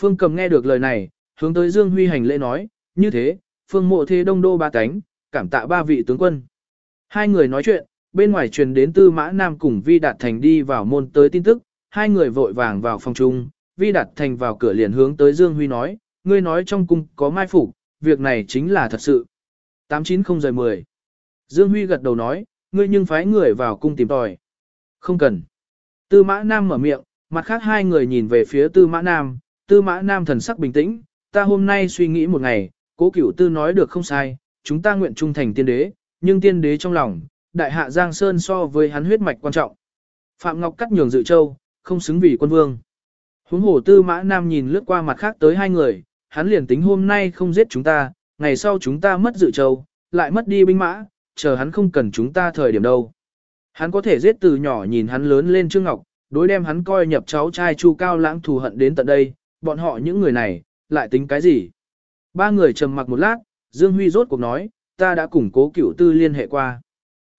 Phương cầm nghe được lời này, hướng tới Dương Huy hành lễ nói, như thế, phương mộ thế đông đô ba cánh, cảm tạ ba vị tướng quân. Hai người nói chuyện, bên ngoài truyền đến tư mã nam cùng Vi Đạt Thành đi vào môn tới tin tức, hai người vội vàng vào phòng chung, Vi Đạt Thành vào cửa liền hướng tới Dương Huy nói, ngươi nói trong cung có mai phục, việc này chính là thật sự. 890-10 Dương Huy gật đầu nói, ngươi nhưng phái người vào cung tìm tòi. Không cần. Tư mã nam mở miệng, mặt khác hai người nhìn về phía tư mã nam, tư mã nam thần sắc bình tĩnh, ta hôm nay suy nghĩ một ngày, cố cửu tư nói được không sai, chúng ta nguyện trung thành tiên đế, nhưng tiên đế trong lòng, đại hạ Giang Sơn so với hắn huyết mạch quan trọng. Phạm Ngọc cắt nhường dự châu, không xứng vì quân vương. Huống hồ tư mã nam nhìn lướt qua mặt khác tới hai người, hắn liền tính hôm nay không giết chúng ta, ngày sau chúng ta mất dự châu, lại mất đi binh mã, chờ hắn không cần chúng ta thời điểm đâu. Hắn có thể giết từ nhỏ nhìn hắn lớn lên Trương Ngọc, đối đem hắn coi nhập cháu trai Chu Cao Lãng thù hận đến tận đây, bọn họ những người này, lại tính cái gì? Ba người trầm mặc một lát, Dương Huy rốt cuộc nói, ta đã cùng cố cửu tư liên hệ qua.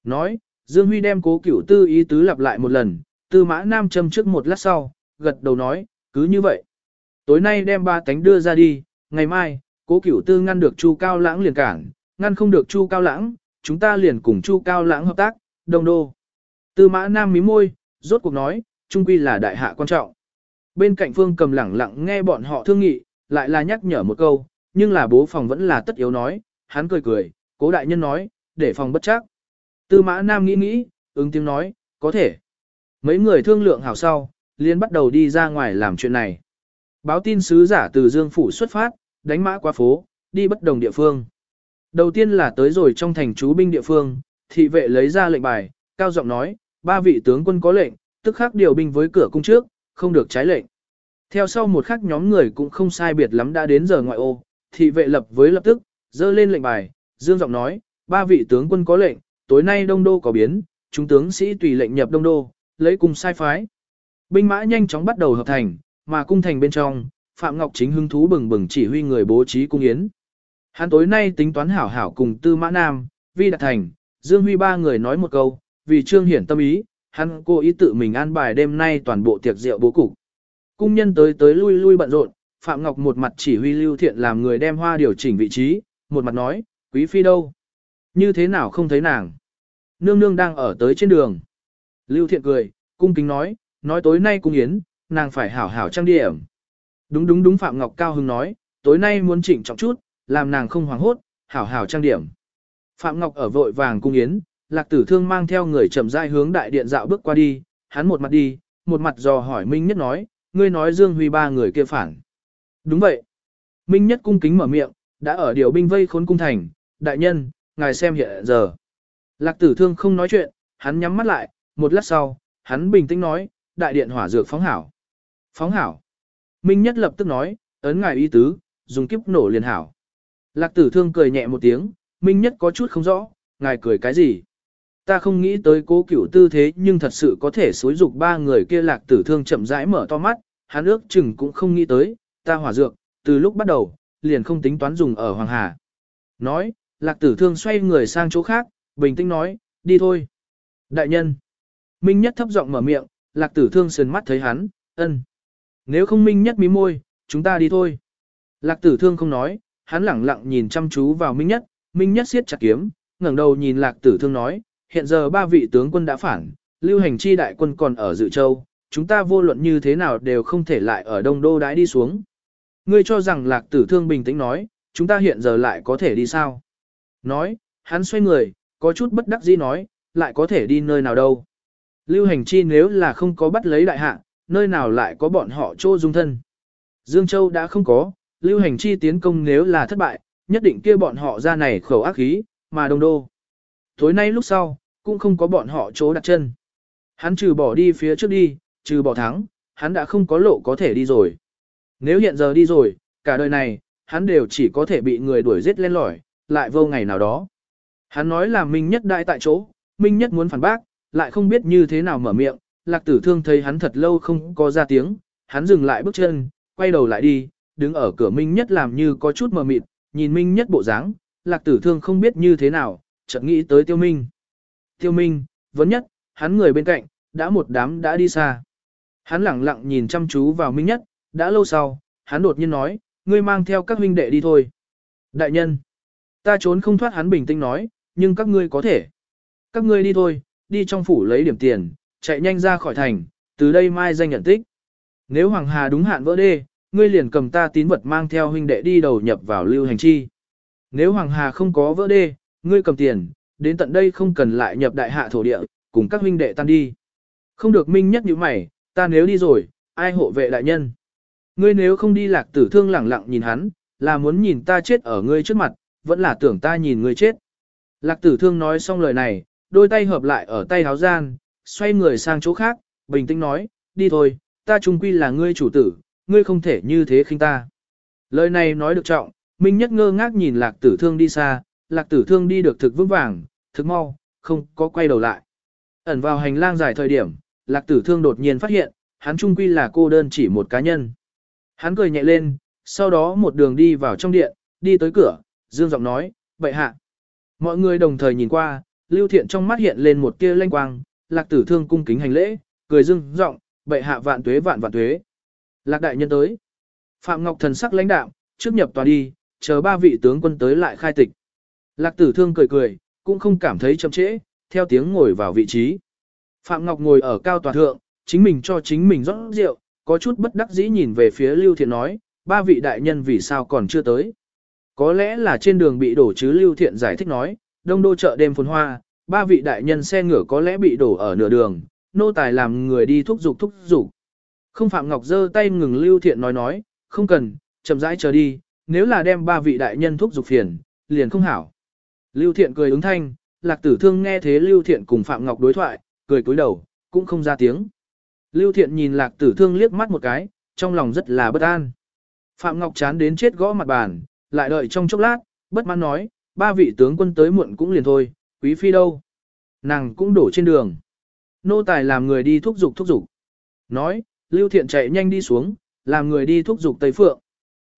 Nói, Dương Huy đem cố cửu tư ý tứ lặp lại một lần, tư mã nam châm trước một lát sau, gật đầu nói, cứ như vậy. Tối nay đem ba tánh đưa ra đi, ngày mai, cố cửu tư ngăn được Chu Cao Lãng liền cản, ngăn không được Chu Cao Lãng, chúng ta liền cùng Chu Cao Lãng hợp tác, đồng đô. Tư mã nam mí môi, rốt cuộc nói, trung quy là đại hạ quan trọng. Bên cạnh phương cầm lẳng lặng nghe bọn họ thương nghị, lại là nhắc nhở một câu, nhưng là bố phòng vẫn là tất yếu nói, hắn cười cười, cố đại nhân nói, để phòng bất chắc. Tư mã nam nghĩ nghĩ, ứng tiếng nói, có thể. Mấy người thương lượng hảo sau, liên bắt đầu đi ra ngoài làm chuyện này. Báo tin sứ giả từ Dương Phủ xuất phát, đánh mã qua phố, đi bất đồng địa phương. Đầu tiên là tới rồi trong thành chú binh địa phương, thị vệ lấy ra lệnh bài, cao giọng nói, ba vị tướng quân có lệnh, tức khắc điều binh với cửa cung trước, không được trái lệnh. Theo sau một khắc nhóm người cũng không sai biệt lắm đã đến giờ ngoại ô, thị vệ lập với lập tức, dơ lên lệnh bài, dương giọng nói, ba vị tướng quân có lệnh, tối nay đông đô có biến, chúng tướng sĩ tùy lệnh nhập đông đô, lấy cùng sai phái. Binh mã nhanh chóng bắt đầu hợp thành, mà cung thành bên trong, Phạm Ngọc Chính hứng thú bừng bừng chỉ huy người bố trí cung yến. Hắn tối nay tính toán hảo hảo cùng Tư Mã Nam, Vi Đạt Thành, Dương Huy ba người nói một câu, vì trương hiển tâm ý, hắn cố ý tự mình an bài đêm nay toàn bộ tiệc rượu bố cục. Cung nhân tới tới lui lui bận rộn, Phạm Ngọc một mặt chỉ huy Lưu Thiện làm người đem hoa điều chỉnh vị trí, một mặt nói, quý phi đâu? Như thế nào không thấy nàng? Nương nương đang ở tới trên đường. Lưu Thiện cười, cung kính nói, nói tối nay cung yến, nàng phải hảo hảo trang điểm. Đúng đúng đúng Phạm Ngọc Cao hứng nói, tối nay muốn chỉnh trọng chút, làm nàng không hoảng hốt, hảo hảo trang điểm. Phạm Ngọc ở vội vàng cung yến, lạc tử thương mang theo người chậm rãi hướng đại điện dạo bước qua đi, hắn một mặt đi, một mặt dò hỏi Minh Nhất nói, ngươi nói Dương Huy ba người kia phản. Đúng vậy. Minh Nhất cung kính mở miệng, đã ở điều binh vây khốn cung thành, đại nhân, ngài xem hiện giờ. Lạc tử thương không nói chuyện, hắn nhắm mắt lại, một lát sau, hắn bình tĩnh nói, đại điện hỏa dược phóng hảo. Phóng hảo. Minh Nhất lập tức nói, ấn ngài y tứ, dùng kiếp nổ liền hảo. Lạc tử thương cười nhẹ một tiếng, Minh Nhất có chút không rõ, ngài cười cái gì? Ta không nghĩ tới cố cửu tư thế nhưng thật sự có thể xối dục ba người kia lạc tử thương chậm rãi mở to mắt, hắn ước chừng cũng không nghĩ tới, ta hỏa dược, từ lúc bắt đầu, liền không tính toán dùng ở Hoàng Hà. Nói, lạc tử thương xoay người sang chỗ khác, bình tĩnh nói, đi thôi. Đại nhân. Minh Nhất thấp giọng mở miệng, lạc tử thương sườn mắt thấy hắn, ân. Nếu không Minh Nhất mí môi, chúng ta đi thôi. Lạc tử thương không nói, hắn lẳng lặng nhìn chăm chú vào Minh Nhất, Minh Nhất siết chặt kiếm, ngẩng đầu nhìn lạc tử thương nói, hiện giờ ba vị tướng quân đã phản, lưu hành chi đại quân còn ở dự châu, chúng ta vô luận như thế nào đều không thể lại ở đông đô đãi đi xuống. Ngươi cho rằng lạc tử thương bình tĩnh nói, chúng ta hiện giờ lại có thể đi sao? Nói, hắn xoay người, có chút bất đắc dĩ nói, lại có thể đi nơi nào đâu. Lưu hành chi nếu là không có bắt lấy đại hạ, nơi nào lại có bọn họ trô dung thân. Dương Châu đã không có, lưu hành chi tiến công nếu là thất bại, nhất định kia bọn họ ra này khẩu ác khí, mà đông đô. Tối nay lúc sau, cũng không có bọn họ chỗ đặt chân. Hắn trừ bỏ đi phía trước đi, trừ bỏ thắng, hắn đã không có lộ có thể đi rồi. Nếu hiện giờ đi rồi, cả đời này, hắn đều chỉ có thể bị người đuổi giết lên lỏi, lại vô ngày nào đó. Hắn nói là Minh Nhất đại tại chỗ, Minh Nhất muốn phản bác, lại không biết như thế nào mở miệng, lạc tử thương thấy hắn thật lâu không có ra tiếng, hắn dừng lại bước chân, quay đầu lại đi, đứng ở cửa Minh Nhất làm như có chút mờ mịt, nhìn Minh Nhất bộ dáng, lạc tử thương không biết như thế nào, chợt nghĩ tới tiêu minh. Tiêu minh, vấn nhất, hắn người bên cạnh, đã một đám đã đi xa. Hắn lẳng lặng nhìn chăm chú vào Minh Nhất, đã lâu sau, hắn đột nhiên nói, ngươi mang theo các huynh đệ đi thôi. Đại nhân, ta trốn không thoát hắn bình tĩnh nói, nhưng các ngươi có thể. Các ngươi đi thôi, đi trong phủ lấy điểm tiền, chạy nhanh ra khỏi thành, từ đây mai danh nhận tích. Nếu Hoàng Hà đúng hạn vỡ đê, ngươi liền cầm ta tín vật mang theo huynh đệ đi đầu nhập vào lưu hành chi. Nếu Hoàng Hà không có vỡ đê, ngươi cầm tiền, đến tận đây không cần lại nhập đại hạ thổ địa, cùng các huynh đệ tan đi. Không được minh nhất như mày, ta nếu đi rồi, ai hộ vệ đại nhân. Ngươi nếu không đi lạc tử thương lẳng lặng nhìn hắn, là muốn nhìn ta chết ở ngươi trước mặt, vẫn là tưởng ta nhìn ngươi chết. Lạc tử thương nói xong lời này, đôi tay hợp lại ở tay háo gian, xoay người sang chỗ khác, bình tĩnh nói, đi thôi, ta trung quy là ngươi chủ tử, ngươi không thể như thế khinh ta. Lời này nói được trọng, Minh Nhất ngơ ngác nhìn lạc tử thương đi xa, lạc tử thương đi được thực vững vàng, thực mau, không có quay đầu lại. Ẩn vào hành lang dài thời điểm, lạc tử thương đột nhiên phát hiện, hắn trung quy là cô đơn chỉ một cá nhân. Hắn cười nhẹ lên, sau đó một đường đi vào trong điện, đi tới cửa, dương giọng nói, vậy hạ. Mọi người đồng thời nhìn qua, lưu thiện trong mắt hiện lên một tia lanh quang, lạc tử thương cung kính hành lễ, cười dương giọng, bệ hạ vạn tuế vạn vạn tuế. Lạc đại nhân tới. Phạm Ngọc thần sắc lãnh đạo, trước nhập tòa đi, chờ ba vị tướng quân tới lại khai tịch. Lạc tử thương cười cười, cũng không cảm thấy chậm trễ, theo tiếng ngồi vào vị trí. Phạm Ngọc ngồi ở cao tòa thượng, chính mình cho chính mình rót rượu, có chút bất đắc dĩ nhìn về phía Lưu Thiện nói, ba vị đại nhân vì sao còn chưa tới. Có lẽ là trên đường bị đổ chứ Lưu Thiện giải thích nói, đông đô chợ đêm phồn hoa, ba vị đại nhân xe ngựa có lẽ bị đổ ở nửa đường, nô tài làm người đi thúc giục thúc giục. Không Phạm Ngọc giơ tay ngừng Lưu Thiện nói nói, không cần, chậm rãi chờ đi, nếu là đem ba vị đại nhân thúc giục phiền, liền không hảo. Lưu Thiện cười ứng thanh, Lạc Tử Thương nghe thế Lưu Thiện cùng Phạm Ngọc đối thoại, cười cúi đầu, cũng không ra tiếng. Lưu Thiện nhìn Lạc Tử Thương liếc mắt một cái, trong lòng rất là bất an. Phạm Ngọc chán đến chết gõ mặt bàn, lại đợi trong chốc lát, bất mãn nói, ba vị tướng quân tới muộn cũng liền thôi, quý phi đâu. Nàng cũng đổ trên đường. Nô tài làm người đi thúc giục thúc giục. Nói, Lưu Thiện chạy nhanh đi xuống, làm người đi thúc giục Tây Phượng.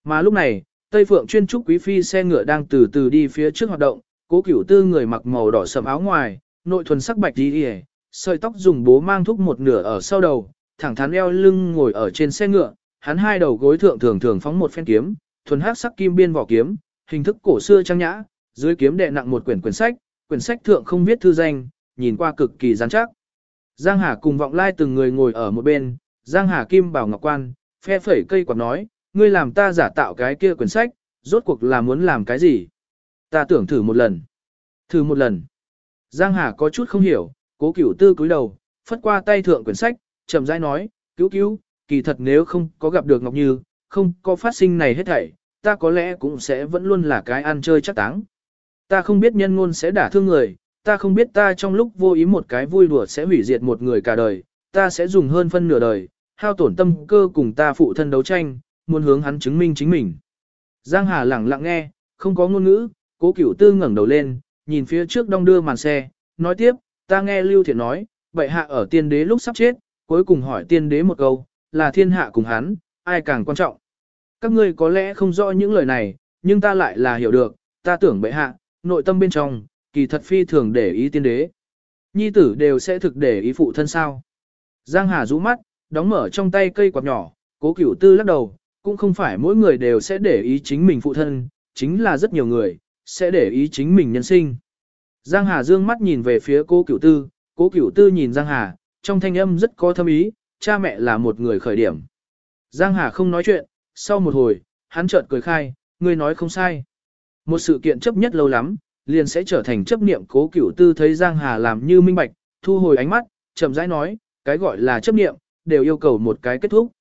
Mà lúc này, Tây Phượng chuyên trúc quý phi xe ngựa đang từ từ đi phía trước hoạt động, cố cửu tư người mặc màu đỏ sầm áo ngoài, nội thuần sắc bạch đi đi sợi tóc dùng bố mang thúc một nửa ở sau đầu, thẳng thắn eo lưng ngồi ở trên xe ngựa, hắn hai đầu gối thượng thường thường phóng một phen kiếm, thuần hắc sắc kim biên vỏ kiếm, hình thức cổ xưa trang nhã, dưới kiếm đệ nặng một quyển quyển sách, quyển sách thượng không viết thư danh, nhìn qua cực kỳ rắn chắc. Giang Hà cùng vọng lai từng người ngồi ở một bên, Giang Hà kim bảo ngọc quan, phe phẩy cây quạt nói, ngươi làm ta giả tạo cái kia quyển sách, rốt cuộc là muốn làm cái gì? Ta tưởng thử một lần. Thử một lần. Giang Hà có chút không hiểu, cố cửu tư cúi đầu, phất qua tay thượng quyển sách, chậm rãi nói, cứu cứu, kỳ thật nếu không có gặp được Ngọc Như, không có phát sinh này hết thảy, ta có lẽ cũng sẽ vẫn luôn là cái ăn chơi chắc táng. Ta không biết nhân ngôn sẽ đả thương người, ta không biết ta trong lúc vô ý một cái vui đùa sẽ hủy diệt một người cả đời, ta sẽ dùng hơn phân nửa đời, hao tổn tâm cơ cùng ta phụ thân đấu tranh, muốn hướng hắn chứng minh chính mình. Giang Hà lẳng lặng nghe, không có ngôn ngữ, cố cửu tư ngẩng đầu lên, nhìn phía trước đong đưa màn xe, nói tiếp, ta nghe Lưu Thiện nói, bệ hạ ở tiên đế lúc sắp chết, cuối cùng hỏi tiên đế một câu, là thiên hạ cùng hắn, ai càng quan trọng. Các ngươi có lẽ không rõ những lời này, nhưng ta lại là hiểu được, ta tưởng bệ hạ, nội tâm bên trong, kỳ thật phi thường để ý tiên đế. Nhi tử đều sẽ thực để ý phụ thân sao. Giang Hà rũ mắt, đóng mở trong tay cây quạt nhỏ, cố cửu tư lắc đầu, cũng không phải mỗi người đều sẽ để ý chính mình phụ thân, chính là rất nhiều người, sẽ để ý chính mình nhân sinh. Giang Hà dương mắt nhìn về phía cô cửu tư, cô cửu tư nhìn Giang Hà, trong thanh âm rất có thâm ý, cha mẹ là một người khởi điểm. Giang Hà không nói chuyện, sau một hồi, hắn chợt cười khai, ngươi nói không sai. Một sự kiện chấp nhất lâu lắm, liền sẽ trở thành chấp niệm cố cửu tư thấy Giang Hà làm như minh bạch, thu hồi ánh mắt, chậm rãi nói, cái gọi là chấp niệm, đều yêu cầu một cái kết thúc.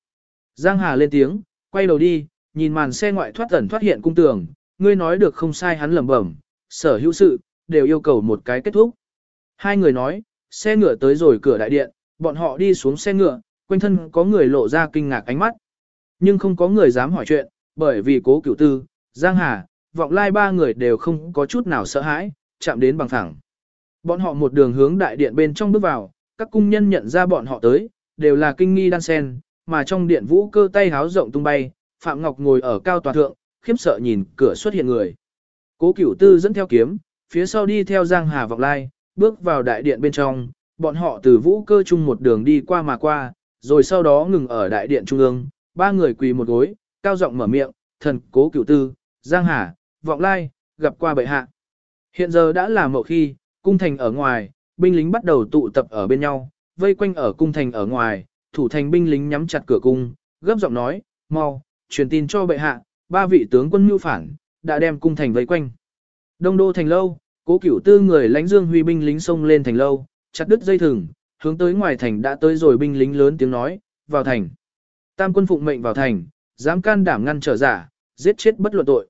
Giang Hà lên tiếng, quay đầu đi, nhìn màn xe ngoại thoát ẩn thoát hiện cung tường, ngươi nói được không sai hắn lẩm bẩm, sở hữu sự, đều yêu cầu một cái kết thúc. Hai người nói, xe ngựa tới rồi cửa đại điện, bọn họ đi xuống xe ngựa, quanh thân có người lộ ra kinh ngạc ánh mắt. Nhưng không có người dám hỏi chuyện, bởi vì cố cửu tư, Giang Hà, vọng lai ba người đều không có chút nào sợ hãi, chạm đến bằng thẳng. Bọn họ một đường hướng đại điện bên trong bước vào, các cung nhân nhận ra bọn họ tới, đều là kinh nghi đan sen, mà trong điện vũ cơ tay háo rộng tung bay, Phạm Ngọc ngồi ở cao tòa thượng, khiếp sợ nhìn cửa xuất hiện người. Cố cửu tư dẫn theo kiếm, phía sau đi theo Giang Hà vọng lai, bước vào đại điện bên trong, bọn họ từ vũ cơ chung một đường đi qua mà qua, rồi sau đó ngừng ở đại điện trung ương, ba người quỳ một gối, cao giọng mở miệng, thần cố cửu tư, giang hà, vọng lai, gặp qua bệ hạ. Hiện giờ đã là mậu khi, cung thành ở ngoài, binh lính bắt đầu tụ tập ở bên nhau, vây quanh ở cung thành ở ngoài, thủ thành binh lính nhắm chặt cửa cung, gấp giọng nói, mau, truyền tin cho bệ hạ, ba vị tướng quân mưu phản, đã đem cung thành vây quanh. Đông đô thành lâu, cố cửu tư người lãnh dương huy binh lính xông lên thành lâu, chặt đứt dây thừng, hướng tới ngoài thành đã tới rồi binh lính lớn tiếng nói, vào thành. Tam quân phụng mệnh vào thành, dám can đảm ngăn trở giả, giết chết bất luận tội.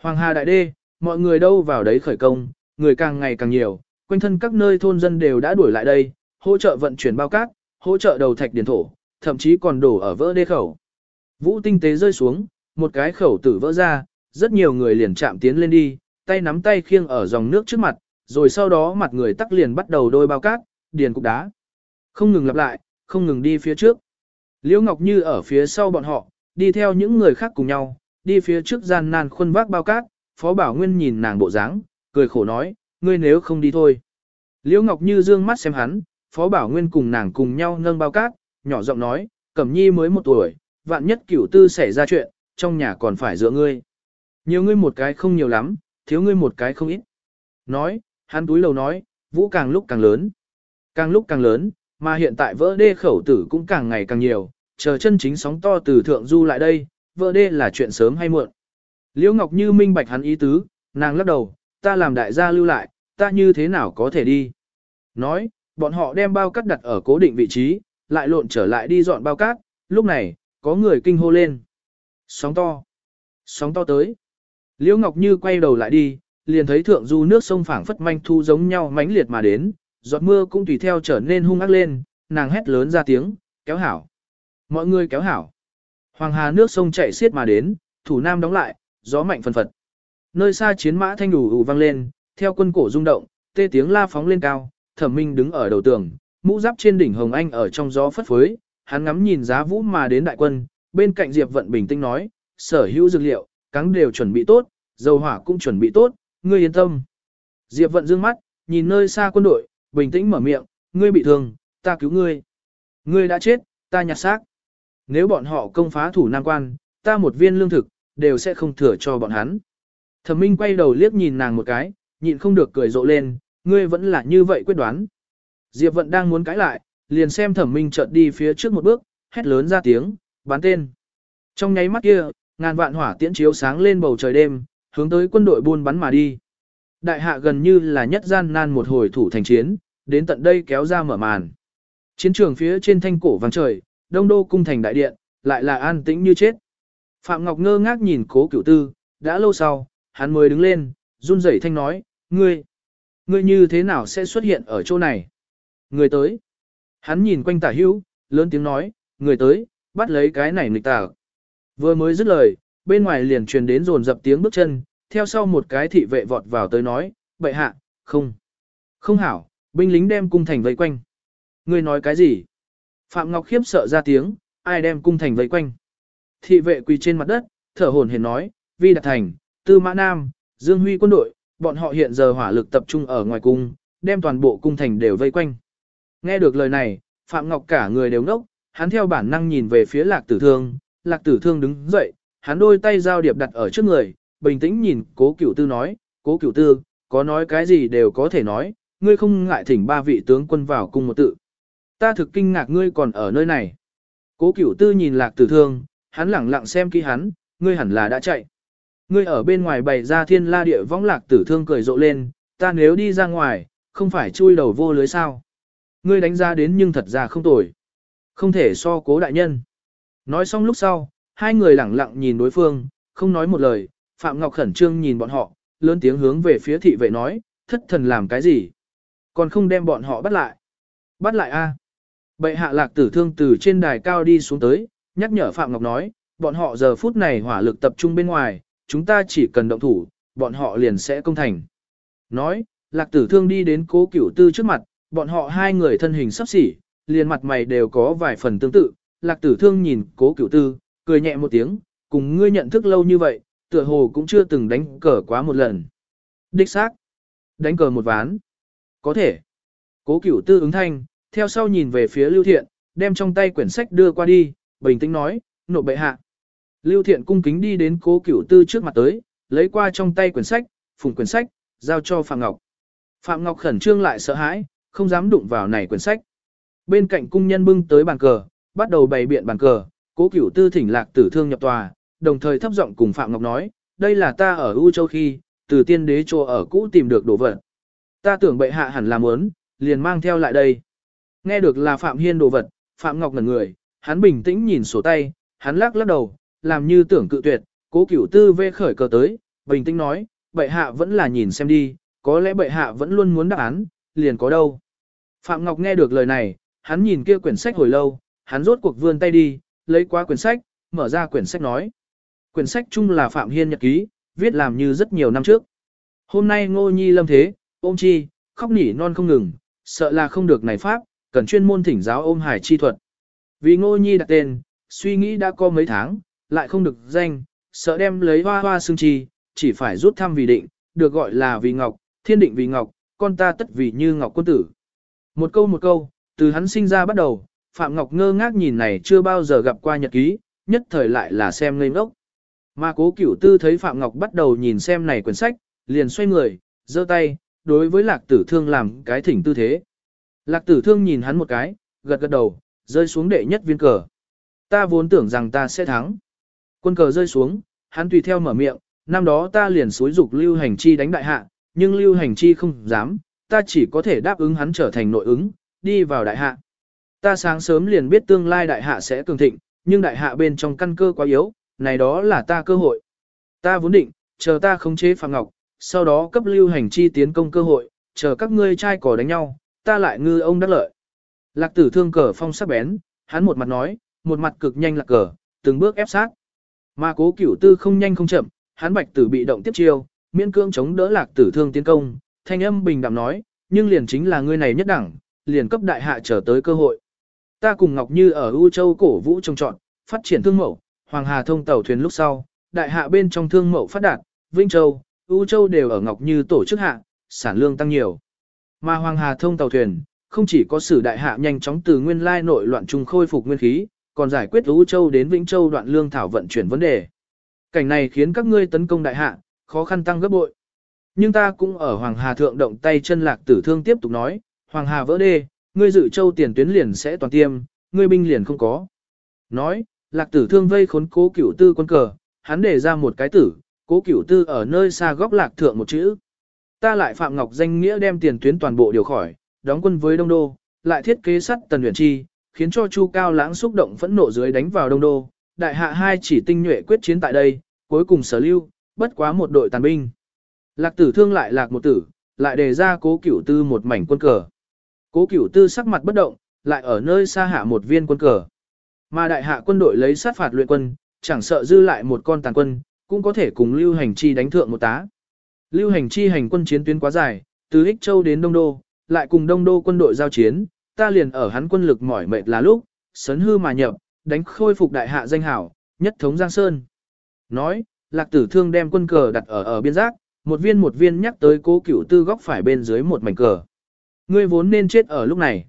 Hoàng Hà Đại Đê, mọi người đâu vào đấy khởi công, người càng ngày càng nhiều, quanh thân các nơi thôn dân đều đã đuổi lại đây, hỗ trợ vận chuyển bao cát, hỗ trợ đầu thạch điển thổ, thậm chí còn đổ ở vỡ đê khẩu. Vũ tinh tế rơi xuống, một cái khẩu tử vỡ ra, rất nhiều người liền chạm tiến lên đi, tay nắm tay khiêng ở dòng nước trước mặt, rồi sau đó mặt người tắc liền bắt đầu đôi bao cát, điền cục đá. Không ngừng lặp lại, không ngừng đi phía trước. Liễu Ngọc Như ở phía sau bọn họ, đi theo những người khác cùng nhau, đi phía trước gian nan khuân vác bao cát, Phó Bảo Nguyên nhìn nàng bộ dáng, cười khổ nói, ngươi nếu không đi thôi. Liễu Ngọc Như dương mắt xem hắn, Phó Bảo Nguyên cùng nàng cùng nhau nâng bao cát, nhỏ giọng nói, Cẩm Nhi mới một tuổi, vạn nhất cửu tư xảy ra chuyện, trong nhà còn phải dựa ngươi. Nhiều ngươi một cái không nhiều lắm, thiếu ngươi một cái không ít. Nói, hắn túi lầu nói, vũ càng lúc càng lớn. Càng lúc càng lớn, mà hiện tại vỡ đê khẩu tử cũng càng ngày càng nhiều, chờ chân chính sóng to từ thượng du lại đây, vỡ đê là chuyện sớm hay muộn. Liễu Ngọc Như minh bạch hắn ý tứ, nàng lắc đầu, ta làm đại gia lưu lại, ta như thế nào có thể đi. Nói, bọn họ đem bao cát đặt ở cố định vị trí, lại lộn trở lại đi dọn bao cát, lúc này, có người kinh hô lên. Sóng to. Sóng to tới. Liễu Ngọc Như quay đầu lại đi, liền thấy thượng du nước sông phảng phất manh thu giống nhau mãnh liệt mà đến, giọt mưa cũng tùy theo trở nên hung ác lên, nàng hét lớn ra tiếng, kéo hảo. Mọi người kéo hảo. Hoàng hà nước sông chạy xiết mà đến, thủ nam đóng lại, gió mạnh phần phật. Nơi xa chiến mã thanh đủ ủ vang lên, theo quân cổ rung động, tê tiếng la phóng lên cao, thẩm minh đứng ở đầu tường, mũ giáp trên đỉnh hồng anh ở trong gió phất phới, hắn ngắm nhìn giá vũ mà đến đại quân, bên cạnh Diệp Vận bình tĩnh nói, sở hữu dược liệu, cắn đều chuẩn bị tốt, dầu hỏa cũng chuẩn bị tốt, ngươi yên tâm. Diệp Vận dương mắt, nhìn nơi xa quân đội, bình tĩnh mở miệng, ngươi bị thương, ta cứu ngươi. Ngươi đã chết, ta nhặt xác. Nếu bọn họ công phá thủ Nam Quan, ta một viên lương thực, đều sẽ không thừa cho bọn hắn. Thẩm Minh quay đầu liếc nhìn nàng một cái, nhịn không được cười rộ lên, ngươi vẫn là như vậy quyết đoán. Diệp Vận đang muốn cãi lại, liền xem Thẩm Minh chợt đi phía trước một bước, hét lớn ra tiếng, bán tên. Trong nháy mắt kia, ngàn vạn hỏa tiễn chiếu sáng lên bầu trời đêm, hướng tới quân đội buôn bắn mà đi. Đại hạ gần như là nhất gian nan một hồi thủ thành chiến, đến tận đây kéo ra mở màn. Chiến trường phía trên thanh cổ vàng trời, đông đô cung thành đại điện, lại là an tĩnh như chết. Phạm Ngọc ngơ ngác nhìn cố cửu tư, đã lâu sau, hắn mới đứng lên, run rẩy thanh nói, ngươi, ngươi như thế nào sẽ xuất hiện ở chỗ này? Người tới. Hắn nhìn quanh tả hữu, lớn tiếng nói, người tới, bắt lấy cái này nghịch tạc. Vừa mới dứt lời, bên ngoài liền truyền đến rồn dập tiếng bước chân, theo sau một cái thị vệ vọt vào tới nói, bệ hạ, không. Không hảo, binh lính đem cung thành vây quanh. Ngươi nói cái gì? Phạm Ngọc khiếp sợ ra tiếng, ai đem cung thành vây quanh. Thị vệ quỳ trên mặt đất, thở hổn hển nói, Vi Đạt Thành, Tư Mã Nam, Dương Huy quân đội, bọn họ hiện giờ hỏa lực tập trung ở ngoài cung, đem toàn bộ cung thành đều vây quanh. Nghe được lời này, Phạm Ngọc cả người đều ngốc, hắn theo bản năng nhìn về phía Lạc Tử Thương, Lạc Tử Thương đứng dậy, hắn đôi tay giao điệp đặt ở trước người, bình tĩnh nhìn Cố Cửu Tư nói, Cố Cửu Tư, có nói cái gì đều có thể nói, ngươi không ngại thỉnh ba vị tướng quân vào cung một tự. Ta thực kinh ngạc ngươi còn ở nơi này. Cố Cửu Tư nhìn Lạc Tử Thương, hắn lẳng lặng xem kỹ hắn, ngươi hẳn là đã chạy. Ngươi ở bên ngoài bày ra thiên la địa võng lạc tử thương cười rộ lên, ta nếu đi ra ngoài, không phải chui đầu vô lưới sao. Ngươi đánh ra đến nhưng thật ra không tồi. Không thể so cố đại nhân. Nói xong lúc sau, hai người lẳng lặng nhìn đối phương, không nói một lời, Phạm Ngọc khẩn trương nhìn bọn họ, lớn tiếng hướng về phía thị vệ nói, thất thần làm cái gì? Còn không đem bọn họ bắt lại. Bắt lại a? Bệ hạ lạc tử thương từ trên đài cao đi xuống tới, nhắc nhở Phạm Ngọc nói, bọn họ giờ phút này hỏa lực tập trung bên ngoài, chúng ta chỉ cần động thủ, bọn họ liền sẽ công thành. Nói, lạc tử thương đi đến cố cửu tư trước mặt, bọn họ hai người thân hình sắp xỉ, liền mặt mày đều có vài phần tương tự, lạc tử thương nhìn cố cửu tư, cười nhẹ một tiếng, cùng ngươi nhận thức lâu như vậy, tựa hồ cũng chưa từng đánh cờ quá một lần. Đích xác, đánh cờ một ván. Có thể. Cố cửu tư ứng thanh, theo sau nhìn về phía lưu thiện, đem trong tay quyển sách đưa qua đi, bình tĩnh nói, nộp bệ hạ. Lưu Thiện cung kính đi đến cố cửu tư trước mặt tới, lấy qua trong tay quyển sách, phùng quyển sách, giao cho Phạm Ngọc. Phạm Ngọc khẩn trương lại sợ hãi, không dám đụng vào này quyển sách. Bên cạnh cung nhân bưng tới bàn cờ, bắt đầu bày biện bàn cờ, cố cửu tư thỉnh lạc tử thương nhập tòa, đồng thời thấp giọng cùng Phạm Ngọc nói, đây là ta ở U Châu khi, từ tiên đế chỗ ở cũ tìm được đồ vật. Ta tưởng bệ hạ hẳn là muốn, liền mang theo lại đây. Nghe được là Phạm Hiên đồ vật, Phạm Ngọc ngẩn người, hắn bình tĩnh nhìn sổ tay, hắn lắc lắc đầu, làm như tưởng cự tuyệt, cố cửu tư vê khởi cờ tới, bình tĩnh nói, bệ hạ vẫn là nhìn xem đi, có lẽ bệ hạ vẫn luôn muốn đáp án, liền có đâu. Phạm Ngọc nghe được lời này, hắn nhìn kia quyển sách hồi lâu, hắn rốt cuộc vươn tay đi, lấy qua quyển sách, mở ra quyển sách nói. Quyển sách chung là Phạm Hiên nhật ký, viết làm như rất nhiều năm trước. Hôm nay ngô nhi lâm thế, ôm chi, khóc nỉ non không ngừng, sợ là không được này pháp, cần chuyên môn thỉnh giáo ôm hải chi thuật. Vì ngô nhi đặt tên, suy nghĩ đã có mấy tháng, lại không được danh, sợ đem lấy hoa hoa xương chi, chỉ phải rút thăm vì định, được gọi là vì ngọc, thiên định vì ngọc, con ta tất vì như ngọc quân tử. Một câu một câu, từ hắn sinh ra bắt đầu, Phạm Ngọc ngơ ngác nhìn này chưa bao giờ gặp qua nhật ký, nhất thời lại là xem ngây ngốc. Mà cố cửu tư thấy Phạm Ngọc bắt đầu nhìn xem này quyển sách, liền xoay người, giơ tay, đối với lạc tử thương làm cái thỉnh tư thế. Lạc tử thương nhìn hắn một cái, gật gật đầu, rơi xuống đệ nhất viên cờ. Ta vốn tưởng rằng ta sẽ thắng. Quân cờ rơi xuống, hắn tùy theo mở miệng, năm đó ta liền xối dục lưu hành chi đánh đại hạ, nhưng lưu hành chi không dám, ta chỉ có thể đáp ứng hắn trở thành nội ứng, đi vào đại hạ. Ta sáng sớm liền biết tương lai đại hạ sẽ cường thịnh, nhưng đại hạ bên trong căn cơ quá yếu, này đó là ta cơ hội. Ta vốn định, chờ ta khống chế Phạm Ngọc, sau đó cấp lưu hành chi tiến công cơ hội, chờ các ngươi trai cỏ đánh nhau, ta lại ngư ông đắc lợi. Lạc tử thương cờ phong sắc bén, hắn một mặt nói, một mặt cực nhanh lạc cờ, từng bước ép sát. Mà cố cửu tư không nhanh không chậm, hắn bạch tử bị động tiếp chiêu, miễn cương chống đỡ lạc tử thương tiến công, thanh âm bình đạm nói, nhưng liền chính là ngươi này nhất đẳng, liền cấp đại hạ trở tới cơ hội. Ta cùng Ngọc Như ở U Châu cổ vũ trồng trọn, phát triển thương mẫu, Hoàng Hà thông tàu thuyền lúc sau, đại hạ bên trong thương mẫu phát đạt, Vinh Châu, U Châu đều ở Ngọc Như tổ chức hạ, sản lương tăng nhiều. Mà Hoàng Hà thông tàu thuyền, không chỉ có sử đại hạ nhanh chóng từ nguyên lai nội loạn trung khôi phục nguyên khí, còn giải quyết U Châu đến Vĩnh Châu đoạn lương thảo vận chuyển vấn đề. Cảnh này khiến các ngươi tấn công đại hạ, khó khăn tăng gấp bội. Nhưng ta cũng ở Hoàng Hà thượng động tay chân lạc tử thương tiếp tục nói, Hoàng Hà vỡ đê, ngươi dự châu tiền tuyến liền sẽ toàn tiêm, ngươi binh liền không có. Nói, lạc tử thương vây khốn cố cửu tư quân cờ, hắn để ra một cái tử, cố cửu tư ở nơi xa góc lạc thượng một chữ. Ta lại Phạm Ngọc danh nghĩa đem tiền tuyến toàn bộ điều khỏi, đóng quân với Đông Đô, lại thiết kế sắt tần huyền chi, khiến cho Chu Cao lãng xúc động phẫn nộ dưới đánh vào Đông Đô. Đại hạ hai chỉ tinh nhuệ quyết chiến tại đây, cuối cùng sở lưu, bất quá một đội tàn binh. Lạc tử thương lại lạc một tử, lại đề ra cố cửu tư một mảnh quân cờ. Cố cửu tư sắc mặt bất động, lại ở nơi xa hạ một viên quân cờ. Mà đại hạ quân đội lấy sát phạt luyện quân, chẳng sợ dư lại một con tàn quân, cũng có thể cùng lưu hành chi đánh thượng một tá. Lưu hành chi hành quân chiến tuyến quá dài, từ Ích Châu đến Đông Đô, lại cùng Đông Đô quân đội giao chiến, ta liền ở hắn quân lực mỏi mệt là lúc, sấn hư mà nhập, đánh khôi phục đại hạ danh hảo, nhất thống Giang Sơn. Nói, lạc tử thương đem quân cờ đặt ở ở biên giác, một viên một viên nhắc tới cố cửu tư góc phải bên dưới một mảnh cờ. Ngươi vốn nên chết ở lúc này.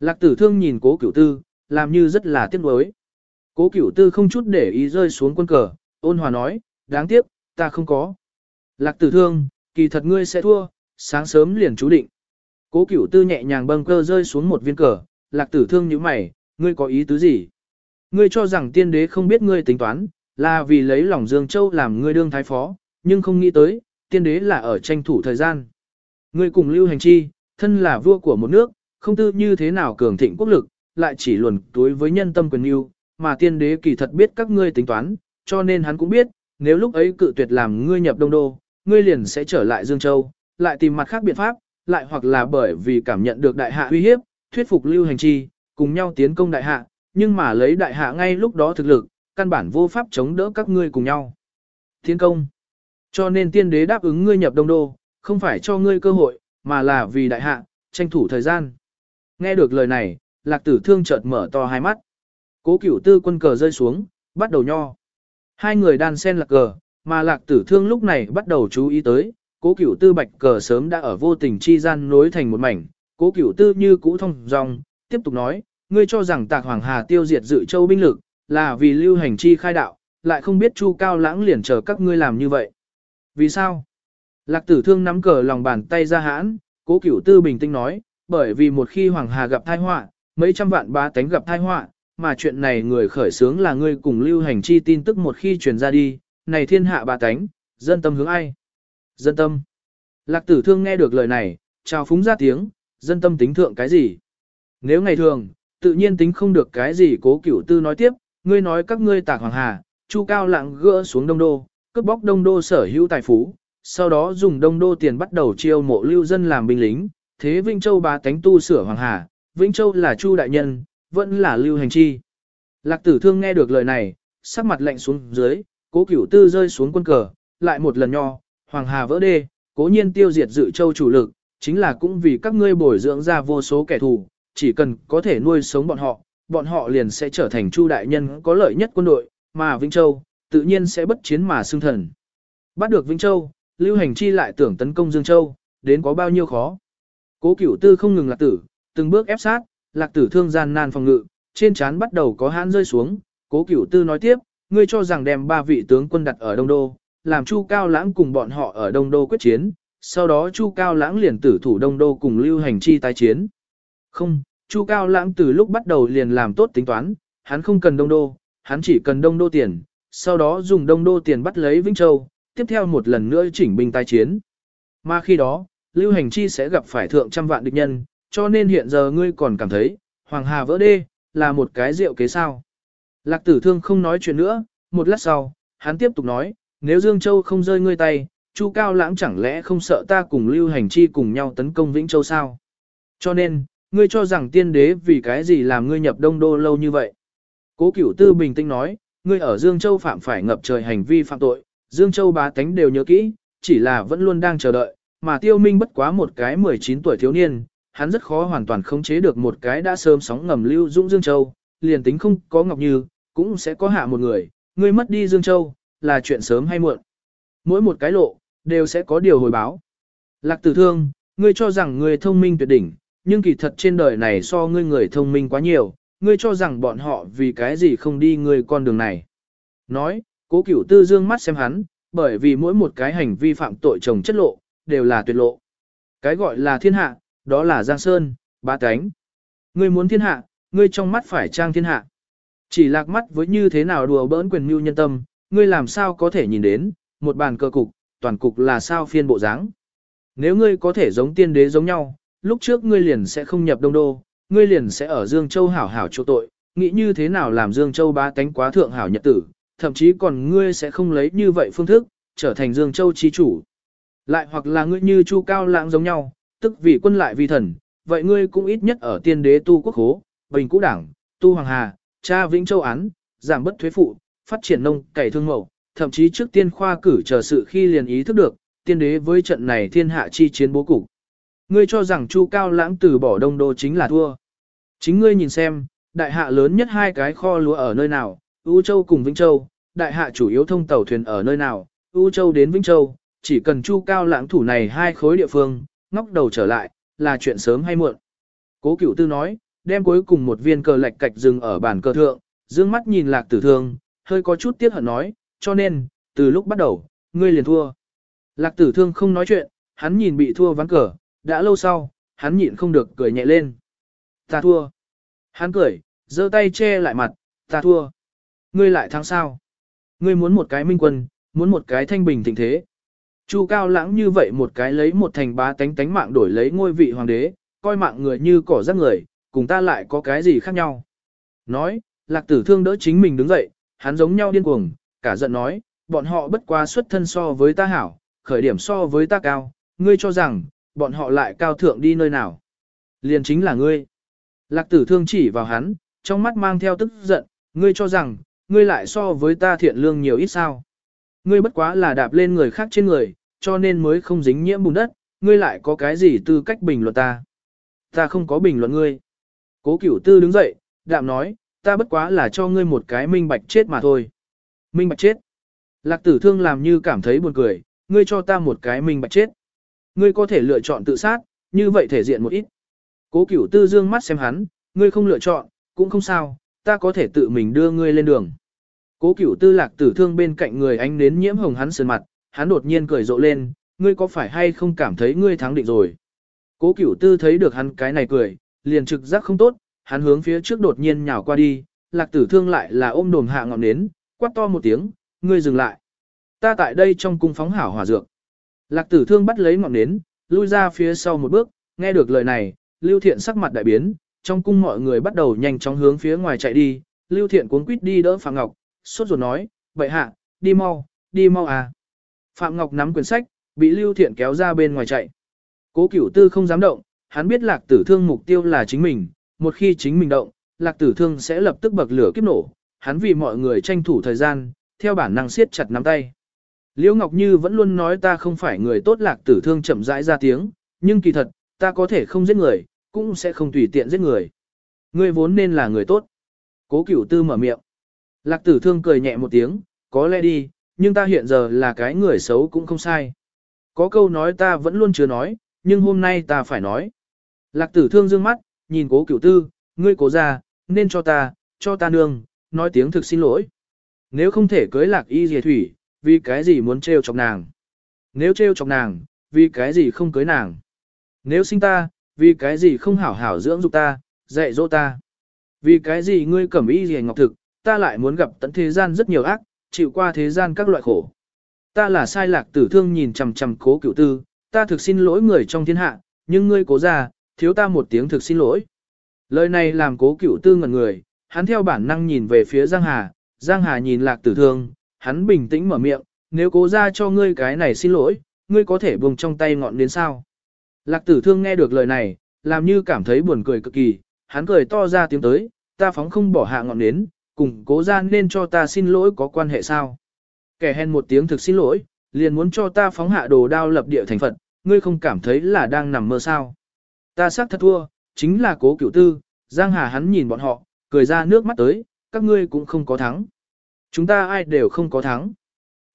Lạc tử thương nhìn cố cửu tư, làm như rất là tiếc nuối. Cố cửu tư không chút để ý rơi xuống quân cờ, ôn hòa nói, đáng tiếc, ta không có. Lạc tử thương, kỳ thật ngươi sẽ thua, sáng sớm liền chú định. Cố cửu tư nhẹ nhàng bâng cơ rơi xuống một viên cờ, lạc tử thương như mày, ngươi có ý tứ gì? Ngươi cho rằng tiên đế không biết ngươi tính toán, là vì lấy lòng Dương Châu làm ngươi đương thái phó, nhưng không nghĩ tới, tiên đế là ở tranh thủ thời gian. Ngươi cùng lưu hành chi, thân là vua của một nước, không tư như thế nào cường thịnh quốc lực, lại chỉ luồn túi với nhân tâm quyền yêu, mà tiên đế kỳ thật biết các ngươi tính toán, cho nên hắn cũng biết, nếu lúc ấy cự tuyệt làm ngươi nhập đông đô, ngươi liền sẽ trở lại Dương Châu, lại tìm mặt khác biện pháp, lại hoặc là bởi vì cảm nhận được đại hạ uy hiếp, thuyết phục lưu hành chi, cùng nhau tiến công đại hạ, nhưng mà lấy đại hạ ngay lúc đó thực lực, căn bản vô pháp chống đỡ các ngươi cùng nhau. Tiến công. Cho nên tiên đế đáp ứng ngươi nhập đông đô, không phải cho ngươi cơ hội, mà là vì đại hạ, tranh thủ thời gian. Nghe được lời này, lạc tử thương chợt mở to hai mắt. Cố cửu tư quân cờ rơi xuống, bắt đầu nho. Hai người đan sen lạc cờ, mà lạc tử thương lúc này bắt đầu chú ý tới, cố cửu tư bạch cờ sớm đã ở vô tình chi gian nối thành một mảnh, cố cửu tư như cũ thông dòng, tiếp tục nói, ngươi cho rằng tạc hoàng hà tiêu diệt dự châu binh lực, là vì lưu hành chi khai đạo, lại không biết Chu Cao Lãng liền chờ các ngươi làm như vậy. Vì sao? Lạc tử thương nắm cờ lòng bàn tay ra hãn, cố cửu tư bình tĩnh nói, bởi vì một khi Hoàng Hà gặp tai họa, mấy trăm vạn bá tánh gặp tai họa, mà chuyện này người khởi sướng là ngươi cùng lưu hành chi tin tức một khi truyền ra đi, này thiên hạ bá tánh, dân tâm hướng ai? Dân tâm. Lạc tử thương nghe được lời này, chào phúng ra tiếng, dân tâm tính thượng cái gì? Nếu ngày thường, tự nhiên tính không được cái gì cố cửu tư nói tiếp, ngươi nói các ngươi tạc hoàng hà, chu cao lặng gỡ xuống đông đô, cướp bóc đông đô sở hữu tài phú, sau đó dùng đông đô tiền bắt đầu chiêu mộ lưu dân làm binh lính, thế Vĩnh Châu bá tánh tu sửa hoàng hà, Vĩnh Châu là chu đại nhân, vẫn là lưu hành chi. Lạc tử thương nghe được lời này, sắc mặt lạnh xuống dưới, cố cửu tư rơi xuống quân cờ, lại một lần nho, hoàng hà vỡ đê, cố nhiên tiêu diệt dự châu chủ lực, chính là cũng vì các ngươi bồi dưỡng ra vô số kẻ thù, chỉ cần có thể nuôi sống bọn họ, bọn họ liền sẽ trở thành Chu đại nhân có lợi nhất quân đội, mà Vĩnh Châu tự nhiên sẽ bất chiến mà xưng thần. Bắt được Vĩnh Châu, Lưu Hành Chi lại tưởng tấn công Dương Châu, đến có bao nhiêu khó. Cố Cửu Tư không ngừng lạc tử, từng bước ép sát, lạc tử thương gian nan phòng ngự, trên trán bắt đầu có hãn rơi xuống. Cố Cửu Tư nói tiếp, ngươi cho rằng đem ba vị tướng quân đặt ở Đông Đô, làm Chu Cao Lãng cùng bọn họ ở Đông Đô quyết chiến, sau đó Chu Cao Lãng liền tử thủ Đông Đô cùng Lưu Hành Chi tái chiến. Không, Chu Cao Lãng từ lúc bắt đầu liền làm tốt tính toán, hắn không cần Đông Đô, hắn chỉ cần Đông Đô tiền, sau đó dùng Đông Đô tiền bắt lấy Vĩnh Châu, tiếp theo một lần nữa chỉnh binh tái chiến. Mà khi đó, Lưu Hành Chi sẽ gặp phải thượng trăm vạn địch nhân, cho nên hiện giờ ngươi còn cảm thấy, Hoàng Hà vỡ đê, là một cái rượu kế sao. Lạc tử thương không nói chuyện nữa, một lát sau, hắn tiếp tục nói, nếu Dương Châu không rơi ngươi tay, Chu Cao Lãng chẳng lẽ không sợ ta cùng Lưu Hành Chi cùng nhau tấn công Vĩnh Châu sao? Cho nên, ngươi cho rằng tiên đế vì cái gì làm ngươi nhập đông đô lâu như vậy? Cố Cửu Tư bình tĩnh nói, ngươi ở Dương Châu phạm phải ngập trời hành vi phạm tội, Dương Châu bá tánh đều nhớ kỹ, chỉ là vẫn luôn đang chờ đợi, mà Tiêu Minh bất quá một cái 19 tuổi thiếu niên, hắn rất khó hoàn toàn khống chế được một cái đã sớm sóng ngầm lưu dũng Dương Châu, liền tính không có Ngọc Như, cũng sẽ có hạ một người, ngươi mất đi Dương Châu, là chuyện sớm hay muộn. Mỗi một cái lộ, đều sẽ có điều hồi báo. Lạc tử thương, ngươi cho rằng ngươi thông minh tuyệt đỉnh, nhưng kỳ thật trên đời này so ngươi người thông minh quá nhiều, ngươi cho rằng bọn họ vì cái gì không đi ngươi con đường này. Nói, cố cửu tư dương mắt xem hắn, bởi vì mỗi một cái hành vi phạm tội trồng chất lộ, đều là tuyệt lộ. Cái gọi là thiên hạ, đó là Giang Sơn, ba cánh. Ngươi muốn thiên hạ, ngươi trong mắt phải trang thiên hạ. Chỉ lạc mắt với như thế nào đùa bỡn quyền mưu nhân tâm, ngươi làm sao có thể nhìn đến, một bàn cơ cục, toàn cục là sao phiên bộ dáng. Nếu ngươi có thể giống tiên đế giống nhau, lúc trước ngươi liền sẽ không nhập đông đô, ngươi liền sẽ ở Dương Châu hảo hảo chỗ tội, nghĩ như thế nào làm Dương Châu ba tánh quá thượng hảo nhật tử, thậm chí còn ngươi sẽ không lấy như vậy phương thức, trở thành Dương Châu chi chủ. Lại hoặc là ngươi như Chu Cao Lãng giống nhau, tức vì quân lại vì thần, vậy ngươi cũng ít nhất ở tiên đế tu quốc hố, bình cũ đảng, tu hoàng hà, cha Vĩnh Châu án, giảm bất thuế phụ, phát triển nông cày thương mậu, thậm chí trước tiên khoa cử chờ sự khi liền ý thức được, tiên đế với trận này thiên hạ chi chiến bố cục. Ngươi cho rằng Chu Cao Lãng từ bỏ đông đô chính là thua. Chính ngươi nhìn xem, đại hạ lớn nhất hai cái kho lúa ở nơi nào, U Châu cùng Vĩnh Châu, đại hạ chủ yếu thông tàu thuyền ở nơi nào, U Châu đến Vĩnh Châu, chỉ cần Chu Cao Lãng thủ này hai khối địa phương, ngóc đầu trở lại, là chuyện sớm hay muộn. Cố Cửu Tư nói, đem cuối cùng một viên cờ lạch cạch dừng ở bàn cờ thượng, dương mắt nhìn Lạc Tử Thương, hơi có chút tiếc hận nói, cho nên, từ lúc bắt đầu, ngươi liền thua. Lạc tử thương không nói chuyện, hắn nhìn bị thua ván cờ, đã lâu sau, hắn nhịn không được cười nhẹ lên. Ta thua. Hắn cười, giơ tay che lại mặt, ta thua. Ngươi lại thắng sao? Ngươi muốn một cái minh quân, muốn một cái thanh bình thịnh thế. Chu cao lãng như vậy một cái lấy một thành bá tánh tánh mạng đổi lấy ngôi vị hoàng đế, coi mạng người như cỏ rác người, cùng ta lại có cái gì khác nhau. Nói, lạc tử thương đỡ chính mình đứng dậy, hắn giống nhau điên cuồng, cả giận nói, bọn họ bất quá xuất thân so với ta hảo, khởi điểm so với ta cao, ngươi cho rằng, bọn họ lại cao thượng đi nơi nào. Liền chính là ngươi. Lạc tử thương chỉ vào hắn, trong mắt mang theo tức giận, ngươi cho rằng, ngươi lại so với ta thiện lương nhiều ít sao. Ngươi bất quá là đạp lên người khác trên người, cho nên mới không dính nhiễm bùn đất, ngươi lại có cái gì tư cách bình luận ta. Ta không có bình luận ngươi. Cố cửu tư đứng dậy, đạm nói, ta bất quá là cho ngươi một cái minh bạch chết mà thôi. Minh bạch chết. Lạc tử thương làm như cảm thấy buồn cười, ngươi cho ta một cái minh bạch chết. Ngươi có thể lựa chọn tự sát, như vậy thể diện một ít. Cố cửu tư dương mắt xem hắn, ngươi không lựa chọn, cũng không sao, ta có thể tự mình đưa ngươi lên đường. Cố cửu tư lạc tử thương bên cạnh người ánh đến nhiễm hồng hắn sườn mặt, hắn đột nhiên cười rộ lên, ngươi có phải hay không cảm thấy ngươi thắng định rồi. Cố cửu tư thấy được hắn cái này cười, liền trực giác không tốt, hắn hướng phía trước đột nhiên nhào qua đi, lạc tử thương lại là ôm đồm hạ ngọn nến, quát to một tiếng, ngươi dừng lại. Ta tại đây trong cung phóng hảo hỏa dược. Lạc tử thương bắt lấy ngọn nến, lui ra phía sau một bước, nghe được lời này, lưu thiện sắc mặt đại biến, trong cung mọi người bắt đầu nhanh chóng hướng phía ngoài chạy đi, lưu thiện cuốn quýt đi đỡ Phạm Ngọc, sốt ruột nói, vậy hạ, đi mau, đi mau à. Phạm Ngọc nắm quyển sách, bị lưu thiện kéo ra bên ngoài chạy. Cố cửu tư không dám động, hắn biết lạc tử thương mục tiêu là chính mình, một khi chính mình động, lạc tử thương sẽ lập tức bậc lửa kiếp nổ, hắn vì mọi người tranh thủ thời gian, theo bản năng siết chặt nắm tay. Liễu Ngọc Như vẫn luôn nói ta không phải người tốt lạc tử thương chậm rãi ra tiếng, nhưng kỳ thật, ta có thể không giết người, cũng sẽ không tùy tiện giết người. Ngươi vốn nên là người tốt. Cố cửu tư mở miệng. Lạc tử thương cười nhẹ một tiếng, có lẽ đi, nhưng ta hiện giờ là cái người xấu cũng không sai. Có câu nói ta vẫn luôn chưa nói, nhưng hôm nay ta phải nói. Lạc tử thương dương mắt, nhìn cố cửu tư, ngươi cố ra, nên cho ta, cho ta nương, nói tiếng thực xin lỗi. Nếu không thể cưới lạc y dìa thủy, vì cái gì muốn trêu chọc nàng? Nếu trêu chọc nàng, vì cái gì không cưới nàng? Nếu sinh ta, vì cái gì không hảo hảo dưỡng dục ta, dạy dỗ ta? Vì cái gì ngươi cẩm y gì ngọc thực, ta lại muốn gặp tận thế gian rất nhiều ác, chịu qua thế gian các loại khổ. Ta là sai lạc tử thương nhìn chằm chằm cố cựu tư, ta thực xin lỗi người trong thiên hạ, nhưng ngươi cố ra, thiếu ta một tiếng thực xin lỗi. Lời này làm cố cựu tư ngẩn người, hắn theo bản năng nhìn về phía Giang Hà, Giang Hà nhìn lạc tử thương, hắn bình tĩnh mở miệng, nếu cố ra cho ngươi cái này xin lỗi, ngươi có thể buông trong tay ngọn đến sao. Lạc tử thương nghe được lời này, làm như cảm thấy buồn cười cực kỳ, hắn cười to ra tiếng tới, ta phóng không bỏ hạ ngọn đến, cùng cố ra nên cho ta xin lỗi có quan hệ sao. Kẻ hèn một tiếng thực xin lỗi, liền muốn cho ta phóng hạ đồ đao lập địa thành Phật, ngươi không cảm thấy là đang nằm mơ sao. Ta xác thật thua, chính là cố cửu tư, Giang Hà hắn nhìn bọn họ, cười ra nước mắt tới, các ngươi cũng không có thắng. Chúng ta ai đều không có thắng.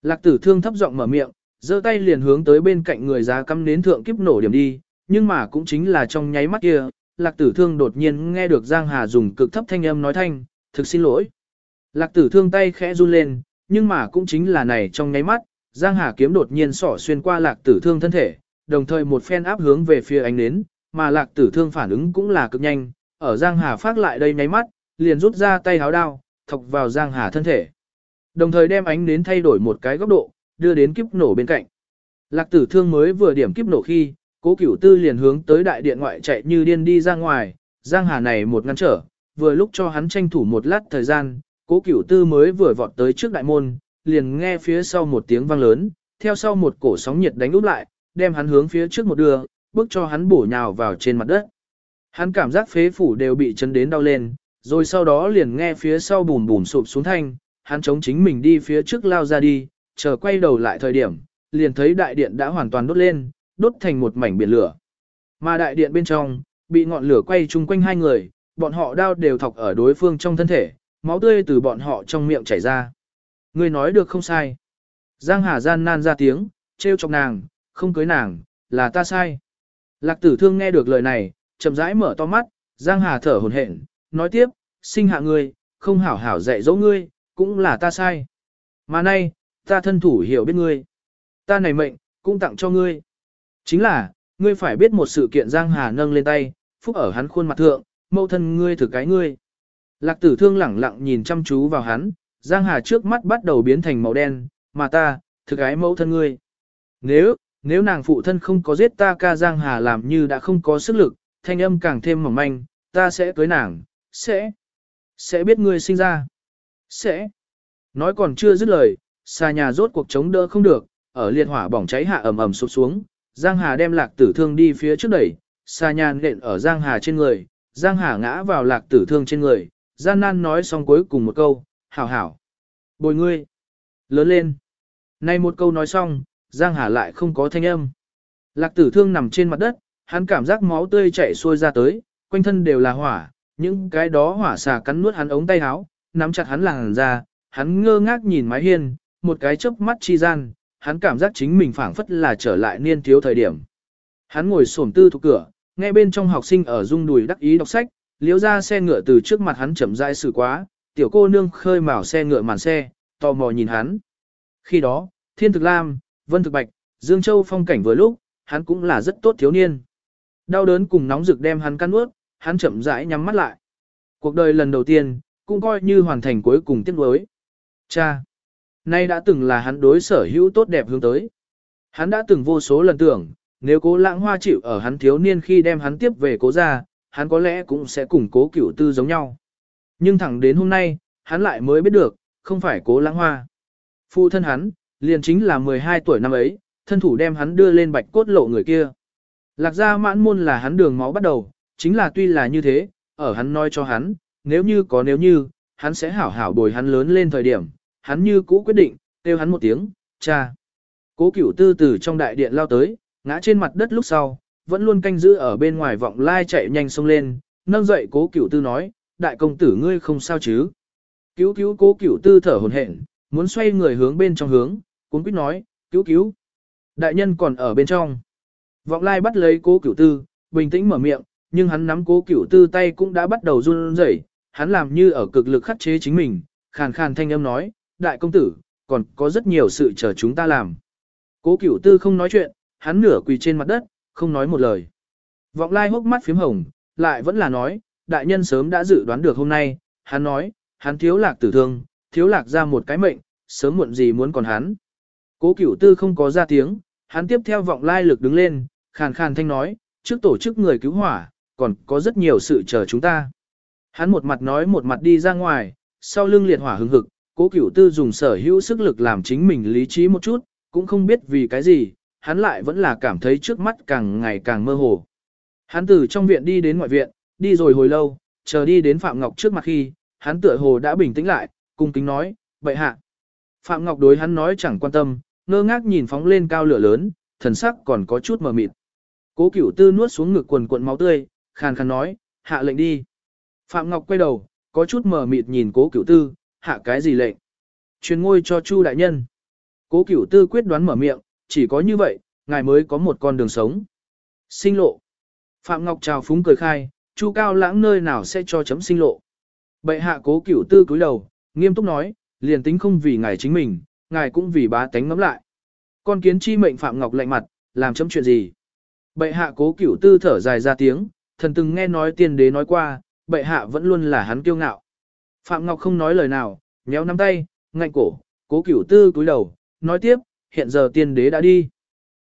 Lạc tử thương thấp giọng mở miệng, giơ tay liền hướng tới bên cạnh người giá cắm nến thượng kiếp nổ điểm đi, nhưng mà cũng chính là trong nháy mắt kia, lạc tử thương đột nhiên nghe được Giang Hà dùng cực thấp thanh âm nói thanh, thực xin lỗi. Lạc tử thương tay khẽ run lên, nhưng mà cũng chính là này trong nháy mắt, Giang Hà kiếm đột nhiên xỏ xuyên qua lạc tử thương thân thể, đồng thời một phen áp hướng về phía ánh nến, mà lạc tử thương phản ứng cũng là cực nhanh, ở Giang Hà phát lại đây nháy mắt, liền rút ra tay háo đao, thọc vào Giang Hà thân thể. Đồng thời đem ánh nến thay đổi một cái góc độ, đưa đến kiếp nổ bên cạnh. Lạc tử thương mới vừa điểm kiếp nổ khi, cố cửu tư liền hướng tới đại điện ngoại chạy như điên đi ra ngoài, Giang Hà này một ngăn trở, vừa lúc cho hắn tranh thủ một lát thời gian, cố cửu tư mới vừa vọt tới trước đại môn, liền nghe phía sau một tiếng vang lớn, theo sau một cổ sóng nhiệt đánh úp lại, đem hắn hướng phía trước một đường, bước cho hắn bổ nhào vào trên mặt đất. Hắn cảm giác phế phủ đều bị chấn đến đau lên, rồi sau đó liền nghe phía sau bùm bùm sụp xuống thanh, hắn chống chính mình đi phía trước lao ra đi, chờ quay đầu lại thời điểm, liền thấy đại điện đã hoàn toàn đốt lên, đốt thành một mảnh biển lửa. Mà đại điện bên trong, bị ngọn lửa quay chung quanh hai người, bọn họ đao đều thọc ở đối phương trong thân thể, máu tươi từ bọn họ trong miệng chảy ra. Người nói được không sai. Giang Hà gian nan ra tiếng, trêu chọc nàng, không cưới nàng, là ta sai. Lạc tử thương nghe được lời này, chậm rãi mở to mắt, Giang Hà thở hồn hển, nói tiếp, sinh hạ ngươi, không hảo hảo dạy dỗ ngươi, cũng là ta sai. Mà nay, ta thân thủ hiểu biết ngươi. Ta này mệnh, cũng tặng cho ngươi. Chính là, ngươi phải biết một sự kiện Giang Hà nâng lên tay, phúc ở hắn khuôn mặt thượng, mâu thân ngươi thử cái ngươi. Lạc tử thương lẳng lặng nhìn chăm chú vào hắn, Giang Hà trước mắt bắt đầu biến thành màu đen, mà ta, thực cái mẫu thân ngươi. Nếu, nếu nàng phụ thân không có giết ta ca Giang Hà làm như đã không có sức lực, thanh âm càng thêm mỏng manh, ta sẽ cưới nàng, sẽ, sẽ biết ngươi sinh ra. Sẽ. Nói còn chưa dứt lời, xa nhà rốt cuộc chống đỡ không được, ở liệt hỏa bỏng cháy hạ ầm ầm sụp xuống, Giang Hà đem lạc tử thương đi phía trước đẩy, xa nhà nện ở Giang Hà trên người, Giang Hà ngã vào lạc tử thương trên người, gian nan nói xong cuối cùng một câu, hảo hảo. Bồi ngươi. Lớn lên. Này một câu nói xong, Giang Hà lại không có thanh âm. Lạc tử thương nằm trên mặt đất, hắn cảm giác máu tươi chảy xuôi ra tới, quanh thân đều là hỏa, những cái đó hỏa xà cắn nuốt hắn ống tay áo, nắm chặt hắn làn ra, hắn ngơ ngác nhìn mái hiên, một cái chớp mắt chi gian, hắn cảm giác chính mình phảng phất là trở lại niên thiếu thời điểm. Hắn ngồi xổm tư thuộc cửa, nghe bên trong học sinh ở rung đùi đắc ý đọc sách, liếu ra xe ngựa từ trước mặt hắn chậm rãi xử quá, tiểu cô nương khơi mào xe ngựa màn xe, tò mò nhìn hắn. Khi đó, Thiên Thực Lam, Vân Thực Bạch, Dương Châu phong cảnh vừa lúc, hắn cũng là rất tốt thiếu niên. Đau đớn cùng nóng rực đem hắn căn ướt, hắn chậm rãi nhắm mắt lại. Cuộc đời lần đầu tiên, cũng coi như hoàn thành cuối cùng tiếc nuối. Cha, nay đã từng là hắn đối sở hữu tốt đẹp hướng tới. Hắn đã từng vô số lần tưởng, nếu cố lãng hoa chịu ở hắn thiếu niên khi đem hắn tiếp về cố gia, hắn có lẽ cũng sẽ cùng cố cửu tư giống nhau. Nhưng thẳng đến hôm nay, hắn lại mới biết được, không phải cố lãng hoa. Phụ thân hắn, liền chính là 12 tuổi năm ấy, thân thủ đem hắn đưa lên bạch cốt lộ người kia. Lạc gia mãn môn là hắn đường máu bắt đầu, chính là tuy là như thế, ở hắn nói cho hắn, nếu như có nếu như, hắn sẽ hảo hảo bồi hắn lớn lên thời điểm, hắn như cũ quyết định, kêu hắn một tiếng, cha. Cố cửu tư từ trong đại điện lao tới, ngã trên mặt đất lúc sau, vẫn luôn canh giữ ở bên ngoài vọng lai chạy nhanh xông lên, nâng dậy cố cửu tư nói, đại công tử ngươi không sao chứ. Cứu cứu cố cửu tư thở hồn hển, muốn xoay người hướng bên trong hướng, cuốn quýt nói, cứu cứu. Đại nhân còn ở bên trong. Vọng lai bắt lấy cố cửu tư, bình tĩnh mở miệng, nhưng hắn nắm cố cửu tư tay cũng đã bắt đầu run rẩy, hắn làm như ở cực lực khắc chế chính mình, khàn khàn thanh âm nói, đại công tử, còn có rất nhiều sự chờ chúng ta làm. Cố cửu tư không nói chuyện, hắn nửa quỳ trên mặt đất, không nói một lời. Vọng lai hốc mắt phím hồng, lại vẫn là nói, đại nhân sớm đã dự đoán được hôm nay, hắn nói, hắn thiếu lạc tử thương, thiếu lạc ra một cái mệnh, sớm muộn gì muốn còn hắn. Cố cửu tư không có ra tiếng, hắn tiếp theo vọng lai lực đứng lên, khàn khàn thanh nói, trước tổ chức người cứu hỏa, còn có rất nhiều sự chờ chúng ta. Hắn một mặt nói một mặt đi ra ngoài, sau lưng liệt hỏa hứng hực, cố cửu tư dùng sở hữu sức lực làm chính mình lý trí một chút, cũng không biết vì cái gì, hắn lại vẫn là cảm thấy trước mắt càng ngày càng mơ hồ. Hắn từ trong viện đi đến ngoại viện, đi rồi hồi lâu, chờ đi đến Phạm Ngọc trước mặt khi, hắn tựa hồ đã bình tĩnh lại, cung kính nói, vậy hạ. Phạm Ngọc đối hắn nói chẳng quan tâm, ngơ ngác nhìn phóng lên cao lửa lớn, thần sắc còn có chút mờ mịt. Cố cửu tư nuốt xuống ngực quần cuộn máu tươi, khàn khàn nói, hạ lệnh đi. Phạm Ngọc quay đầu, có chút mờ mịt nhìn cố cửu tư, hạ cái gì lệnh? Truyền ngôi cho Chu đại nhân. Cố cửu tư quyết đoán mở miệng, chỉ có như vậy, ngài mới có một con đường sống. Sinh lộ. Phạm Ngọc chào phúng cười khai, Chu cao lãng nơi nào sẽ cho chấm sinh lộ. Bệ hạ cố cửu tư cúi đầu, nghiêm túc nói, liền tính không vì ngài chính mình, ngài cũng vì bá tánh ngắm lại. Con kiến chi mệnh Phạm Ngọc lạnh mặt, làm chấm chuyện gì? Bệ hạ cố cửu tư thở dài ra tiếng, thần từng nghe nói tiên đế nói qua, bệ hạ vẫn luôn là hắn kiêu ngạo. Phạm Ngọc không nói lời nào, nhéo nắm tay, ngạnh cổ, cố cửu tư cúi đầu, nói tiếp, hiện giờ tiên đế đã đi.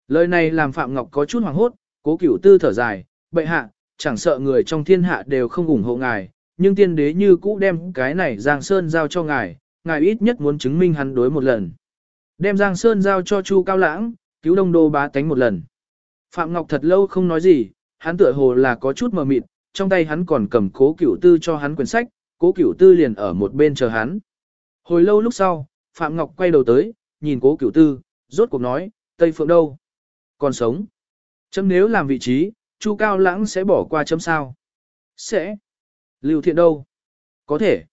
Lời này làm Phạm Ngọc có chút hoảng hốt, cố cửu tư thở dài, bệ hạ, chẳng sợ người trong thiên hạ đều không ủng hộ ngài, nhưng tiên đế như cũ đem cái này Giang Sơn giao cho ngài, ngài ít nhất muốn chứng minh hắn đối một lần. Đem Giang Sơn giao cho Chu Cao Lãng, cứu đông đô bá tánh một lần. Phạm Ngọc thật lâu không nói gì, hắn tựa hồ là có chút mờ mịt, trong tay hắn còn cầm cố cửu tư cho hắn quyển sách, cố cửu tư liền ở một bên chờ hắn. Hồi lâu lúc sau, Phạm Ngọc quay đầu tới, nhìn cố cửu tư, rốt cuộc nói, Tây Phượng đâu? Còn sống. Chấm nếu làm vị trí, Chu Cao Lãng sẽ bỏ qua chấm sao? Sẽ. Lưu Thiện đâu? Có thể.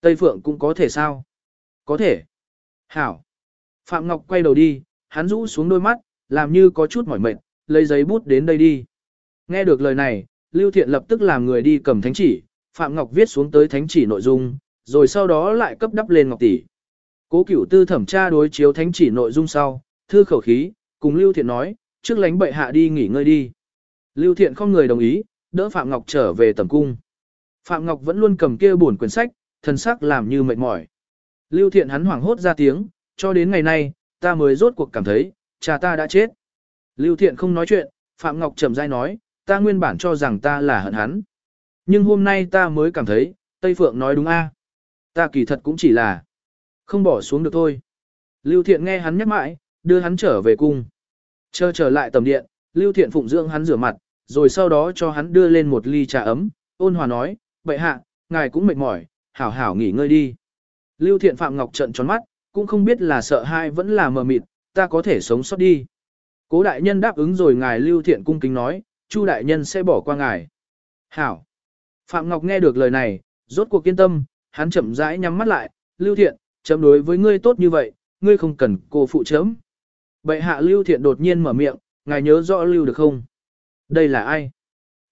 Tây Phượng cũng có thể sao? Có thể. Hảo. Phạm Ngọc quay đầu đi, hắn rũ xuống đôi mắt, làm như có chút mỏi mệt, lấy giấy bút đến đây đi. Nghe được lời này, Lưu Thiện lập tức làm người đi cầm thánh chỉ, Phạm Ngọc viết xuống tới thánh chỉ nội dung, rồi sau đó lại cấp đắp lên Ngọc Tỷ. Cố cửu tư thẩm tra đối chiếu thánh chỉ nội dung sau, thư khẩu khí, cùng Lưu Thiện nói, trước lánh bệ hạ đi nghỉ ngơi đi. Lưu Thiện không người đồng ý, đỡ Phạm Ngọc trở về tầm cung. Phạm Ngọc vẫn luôn cầm kia buồn quyển sách, thân sắc làm như mệt mỏi. Lưu Thiện hắn hoảng hốt ra tiếng, cho đến ngày nay, ta mới rốt cuộc cảm thấy, cha ta đã chết. Lưu Thiện không nói chuyện, Phạm Ngọc trầm dai nói, ta nguyên bản cho rằng ta là hận hắn. Nhưng hôm nay ta mới cảm thấy, Tây Phượng nói đúng a. Ta kỳ thật cũng chỉ là không bỏ xuống được thôi. Lưu Thiện nghe hắn nhắc mãi, đưa hắn trở về cung. Chờ trở lại tầm điện, Lưu Thiện phụng dưỡng hắn rửa mặt, rồi sau đó cho hắn đưa lên một ly trà ấm, ôn hòa nói, bệ hạ, ngài cũng mệt mỏi, hảo hảo nghỉ ngơi đi. Lưu Thiện Phạm Ngọc trận tròn mắt, cũng không biết là sợ hai vẫn là mờ mịt, ta có thể sống sót đi. Cố đại nhân đáp ứng rồi ngài Lưu Thiện cung kính nói, Chu đại nhân sẽ bỏ qua ngài. Hảo. Phạm Ngọc nghe được lời này, rốt cuộc kiên tâm, hắn chậm rãi nhắm mắt lại, Lưu Thiện, chấm đối với ngươi tốt như vậy, ngươi không cần cô phụ chấm. Bệ hạ Lưu Thiện đột nhiên mở miệng, ngài nhớ rõ Lưu được không? Đây là ai?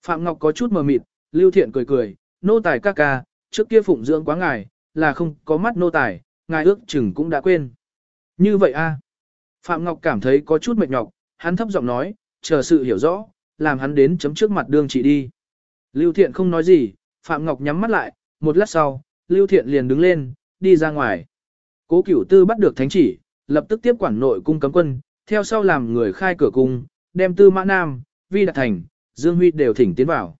Phạm Ngọc có chút mờ mịt, Lưu Thiện cười cười, nô tài ca ca, trước kia phụng dưỡng quá ngài, là không có mắt nô tài, ngài ước chừng cũng đã quên. Như vậy a Phạm Ngọc cảm thấy có chút mệt nhọc, hắn thấp giọng nói, chờ sự hiểu rõ, làm hắn đến chấm trước mặt đương chị đi. Lưu Thiện không nói gì, Phạm Ngọc nhắm mắt lại, một lát sau, Lưu Thiện liền đứng lên, đi ra ngoài. Cố Cửu Tư bắt được thánh chỉ, lập tức tiếp quản nội cung cấm quân, theo sau làm người khai cửa cung, đem Tư Mã Nam, Vi Đạt Thành, Dương Huy đều thỉnh tiến vào.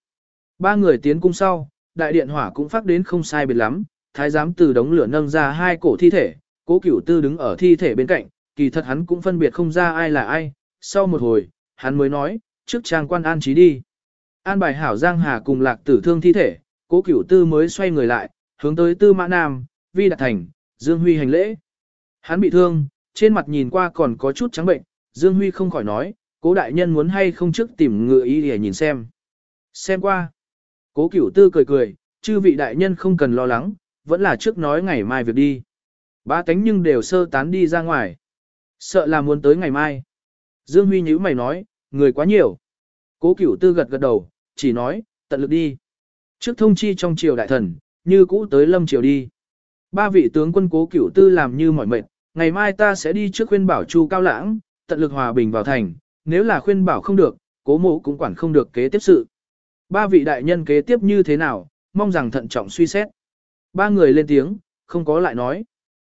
Ba người tiến cung sau, đại điện hỏa cũng phát đến không sai biệt lắm, thái giám từ đống lửa nâng ra hai cổ thi thể, Cố Cửu Tư đứng ở thi thể bên cạnh, kỳ thật hắn cũng phân biệt không ra ai là ai, sau một hồi, hắn mới nói, trước trang quan an trí đi. An bài hảo Giang Hà cùng lạc tử thương thi thể, cố cửu tư mới xoay người lại, hướng tới tư mã nam, vi đạt thành, Dương Huy hành lễ. Hắn bị thương, trên mặt nhìn qua còn có chút trắng bệnh, Dương Huy không khỏi nói, cố đại nhân muốn hay không trước tìm ngựa y để nhìn xem. Xem qua. Cố cửu tư cười cười, chư vị đại nhân không cần lo lắng, vẫn là trước nói ngày mai việc đi. Ba tánh nhưng đều sơ tán đi ra ngoài. Sợ là muốn tới ngày mai. Dương Huy nhíu mày nói, người quá nhiều. Cố cửu tư gật gật đầu, chỉ nói, tận lực đi. Trước thông chi trong triều đại thần, như cũ tới lâm triều đi. Ba vị tướng quân cố cửu tư làm như mỏi mệt, ngày mai ta sẽ đi trước khuyên bảo Chu Cao Lãng, tận lực hòa bình vào thành, nếu là khuyên bảo không được, cố mộ cũng quản không được kế tiếp sự. Ba vị đại nhân kế tiếp như thế nào, mong rằng thận trọng suy xét. Ba người lên tiếng, không có lại nói.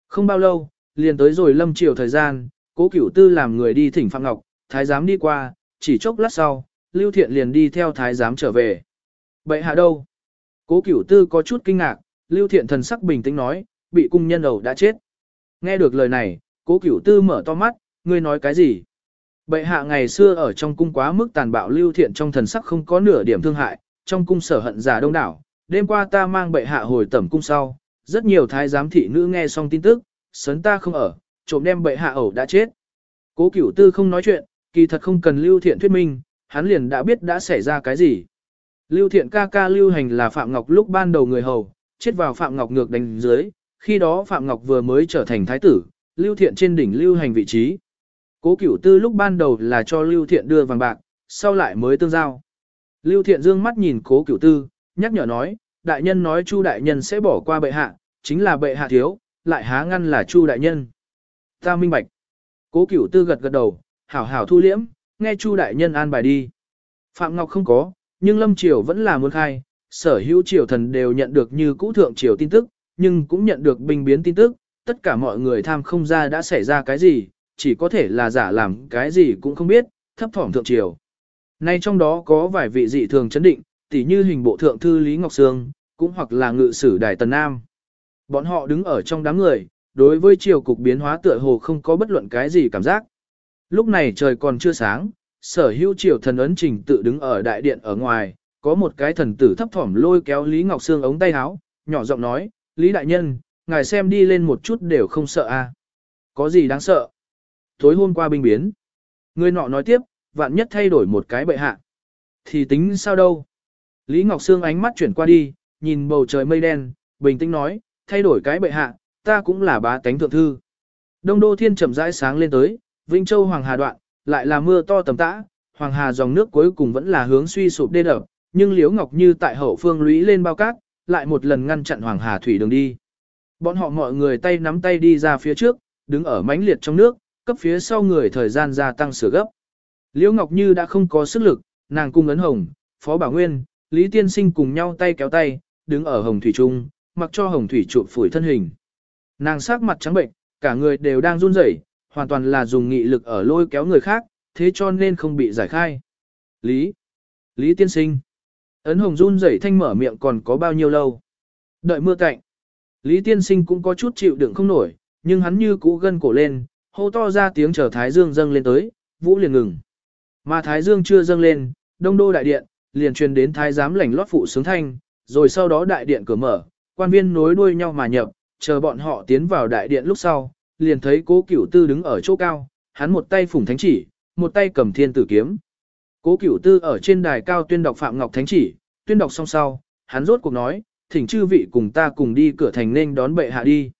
Không bao lâu, liền tới rồi lâm triều thời gian, cố cửu tư làm người đi thỉnh Phạm Ngọc, thái giám đi qua, chỉ chốc lát sau, Lưu Thiện liền đi theo thái giám trở về. Bệ hạ đâu? Cố cửu tư có chút kinh ngạc, Lưu Thiện thần sắc bình tĩnh nói, bị cung nhân đầu đã chết. Nghe được lời này, cố cửu tư mở to mắt, ngươi nói cái gì? Bệ hạ ngày xưa ở trong cung quá mức tàn bạo Lưu Thiện trong thần sắc không có nửa điểm thương hại, trong cung sở hận giả đông đảo. Đêm qua ta mang bệ hạ hồi tẩm cung sau, rất nhiều thái giám thị nữ nghe xong tin tức, sấn ta không ở, trộm đem bệ hạ ẩu đã chết. Cố cửu tư không nói chuyện, kỳ thật không cần lưu thiện thuyết minh, hắn liền đã biết đã xảy ra cái gì. Lưu thiện ca ca lưu hành là Phạm Ngọc lúc ban đầu người hầu, chết vào Phạm Ngọc ngược đánh dưới, khi đó Phạm Ngọc vừa mới trở thành thái tử, lưu thiện trên đỉnh lưu hành vị trí. Cố cửu tư lúc ban đầu là cho lưu thiện đưa vàng bạc, sau lại mới tương giao. Lưu thiện dương mắt nhìn cố cửu tư, nhắc nhở nói, đại nhân nói chu đại nhân sẽ bỏ qua bệ hạ, chính là bệ hạ thiếu, lại há ngăn là chu đại nhân. Ta minh bạch. Cố cửu tư gật gật đầu, hảo hảo thu liễm, nghe Chu đại nhân an bài đi. Phạm Ngọc không có, nhưng Lâm Triều vẫn là muốn khai, sở hữu triều thần đều nhận được như cũ thượng triều tin tức, nhưng cũng nhận được binh biến tin tức, tất cả mọi người tham không ra đã xảy ra cái gì, chỉ có thể là giả làm cái gì cũng không biết, thấp thỏm thượng triều. Nay trong đó có vài vị dị thường chấn định, tỉ như hình bộ thượng thư Lý Ngọc Sương, cũng hoặc là ngự sử Đài Tần Nam. Bọn họ đứng ở trong đám người, đối với triều cục biến hóa tựa hồ không có bất luận cái gì cảm giác. Lúc này trời còn chưa sáng, sở hữu triều thần ấn trình tự đứng ở đại điện ở ngoài, có một cái thần tử thấp thỏm lôi kéo Lý Ngọc Sương ống tay áo, nhỏ giọng nói, Lý Đại Nhân, ngài xem đi lên một chút đều không sợ a à? Có gì đáng sợ? Tối hôm qua binh biến. Người nọ nói tiếp, vạn nhất thay đổi một cái bệ hạ. Thì tính sao đâu? Lý Ngọc Sương ánh mắt chuyển qua đi, nhìn bầu trời mây đen, bình tĩnh nói, thay đổi cái bệ hạ, ta cũng là bá tánh thượng thư. Đông Đô Thiên chậm rãi sáng lên tới, Vinh Châu Hoàng Hà đoạn, lại là mưa to tầm tã, Hoàng Hà dòng nước cuối cùng vẫn là hướng suy sụp đê đập, nhưng Liễu Ngọc Như tại hậu phương lũy lên bao cát, lại một lần ngăn chặn Hoàng Hà thủy đường đi. Bọn họ mọi người tay nắm tay đi ra phía trước, đứng ở mãnh liệt trong nước, cấp phía sau người thời gian gia tăng sửa gấp. Liễu Ngọc Như đã không có sức lực, nàng cung ấn hồng, Phó Bảo Nguyên, Lý Tiên Sinh cùng nhau tay kéo tay, đứng ở hồng thủy trung, mặc cho hồng thủy trụ phủi thân hình. Nàng sắc mặt trắng bệnh, cả người đều đang run rẩy, hoàn toàn là dùng nghị lực ở lôi kéo người khác, thế cho nên không bị giải khai. Lý. Lý tiên sinh. Ấn hồng run rẩy thanh mở miệng còn có bao nhiêu lâu. Đợi mưa cạnh. Lý tiên sinh cũng có chút chịu đựng không nổi, nhưng hắn như cũ gân cổ lên, hô to ra tiếng chờ Thái Dương dâng lên tới, vũ liền ngừng. Mà Thái Dương chưa dâng lên, đông đô đại điện, liền truyền đến Thái giám lảnh lót phụ sướng thanh, rồi sau đó đại điện cửa mở, quan viên nối đuôi nhau mà nhập, chờ bọn họ tiến vào đại điện lúc sau, liền thấy cố cửu tư đứng ở chỗ cao, hắn một tay phủng thánh chỉ, một tay cầm thiên tử kiếm. Cố cửu tư ở trên đài cao tuyên đọc Phạm Ngọc Thánh chỉ, tuyên đọc xong sau, hắn rốt cuộc nói, thỉnh chư vị cùng ta cùng đi cửa thành nên đón bệ hạ đi.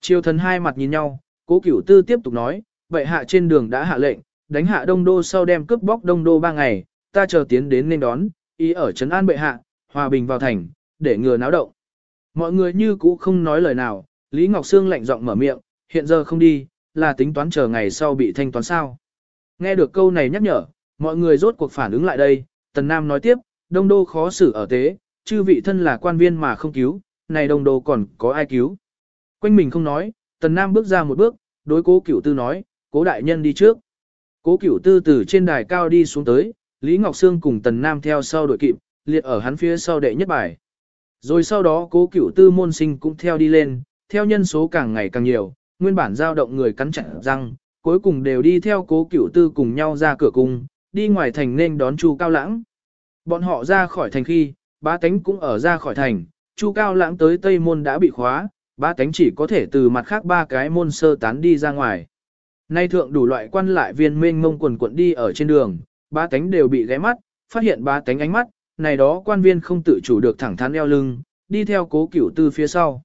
Triều thần hai mặt nhìn nhau, cố cửu tư tiếp tục nói, bệ hạ trên đường đã hạ lệnh, đánh hạ đông đô sau đem cướp bóc đông đô ba ngày, ta chờ tiến đến nên đón, ý ở trấn an bệ hạ, hòa bình vào thành, để ngừa náo động. Mọi người như cũ không nói lời nào, Lý Ngọc Sương lạnh giọng mở miệng, hiện giờ không đi, là tính toán chờ ngày sau bị thanh toán sao. Nghe được câu này nhắc nhở, mọi người rốt cuộc phản ứng lại đây, Tần Nam nói tiếp, đông đô khó xử ở tế, chư vị thân là quan viên mà không cứu, này đông đô còn có ai cứu. Quanh mình không nói, Tần Nam bước ra một bước, đối cố cửu tư nói, cố đại nhân đi trước. Cố cửu tư từ trên đài cao đi xuống tới, Lý Ngọc Sương cùng Tần Nam theo sau đội kịp, liệt ở hắn phía sau đệ nhất bài. Rồi sau đó cố cửu tư môn sinh cũng theo đi lên, theo nhân số càng ngày càng nhiều, nguyên bản giao động người cắn chặt răng, cuối cùng đều đi theo cố cửu tư cùng nhau ra cửa cung, đi ngoài thành nên đón Chu Cao Lãng. Bọn họ ra khỏi thành khi, ba tánh cũng ở ra khỏi thành, Chu Cao Lãng tới Tây Môn đã bị khóa, ba tánh chỉ có thể từ mặt khác ba cái môn sơ tán đi ra ngoài. Nay thượng đủ loại quan lại viên mênh mông quần quận đi ở trên đường, ba tánh đều bị ghé mắt, phát hiện ba tánh ánh mắt, này đó quan viên không tự chủ được thẳng thắn eo lưng, đi theo cố cửu tư phía sau.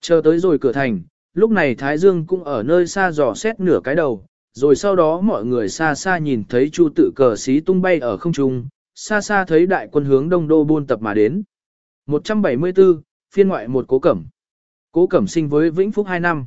Chờ tới rồi cửa thành, lúc này Thái Dương cũng ở nơi xa dò xét nửa cái đầu, rồi sau đó mọi người xa xa nhìn thấy Chu tự cờ xí tung bay ở không trung, xa xa thấy đại quân hướng đông đô buôn tập mà đến. 174, phiên ngoại một cố cẩm. Cố cẩm sinh với Vĩnh Phúc 2 năm.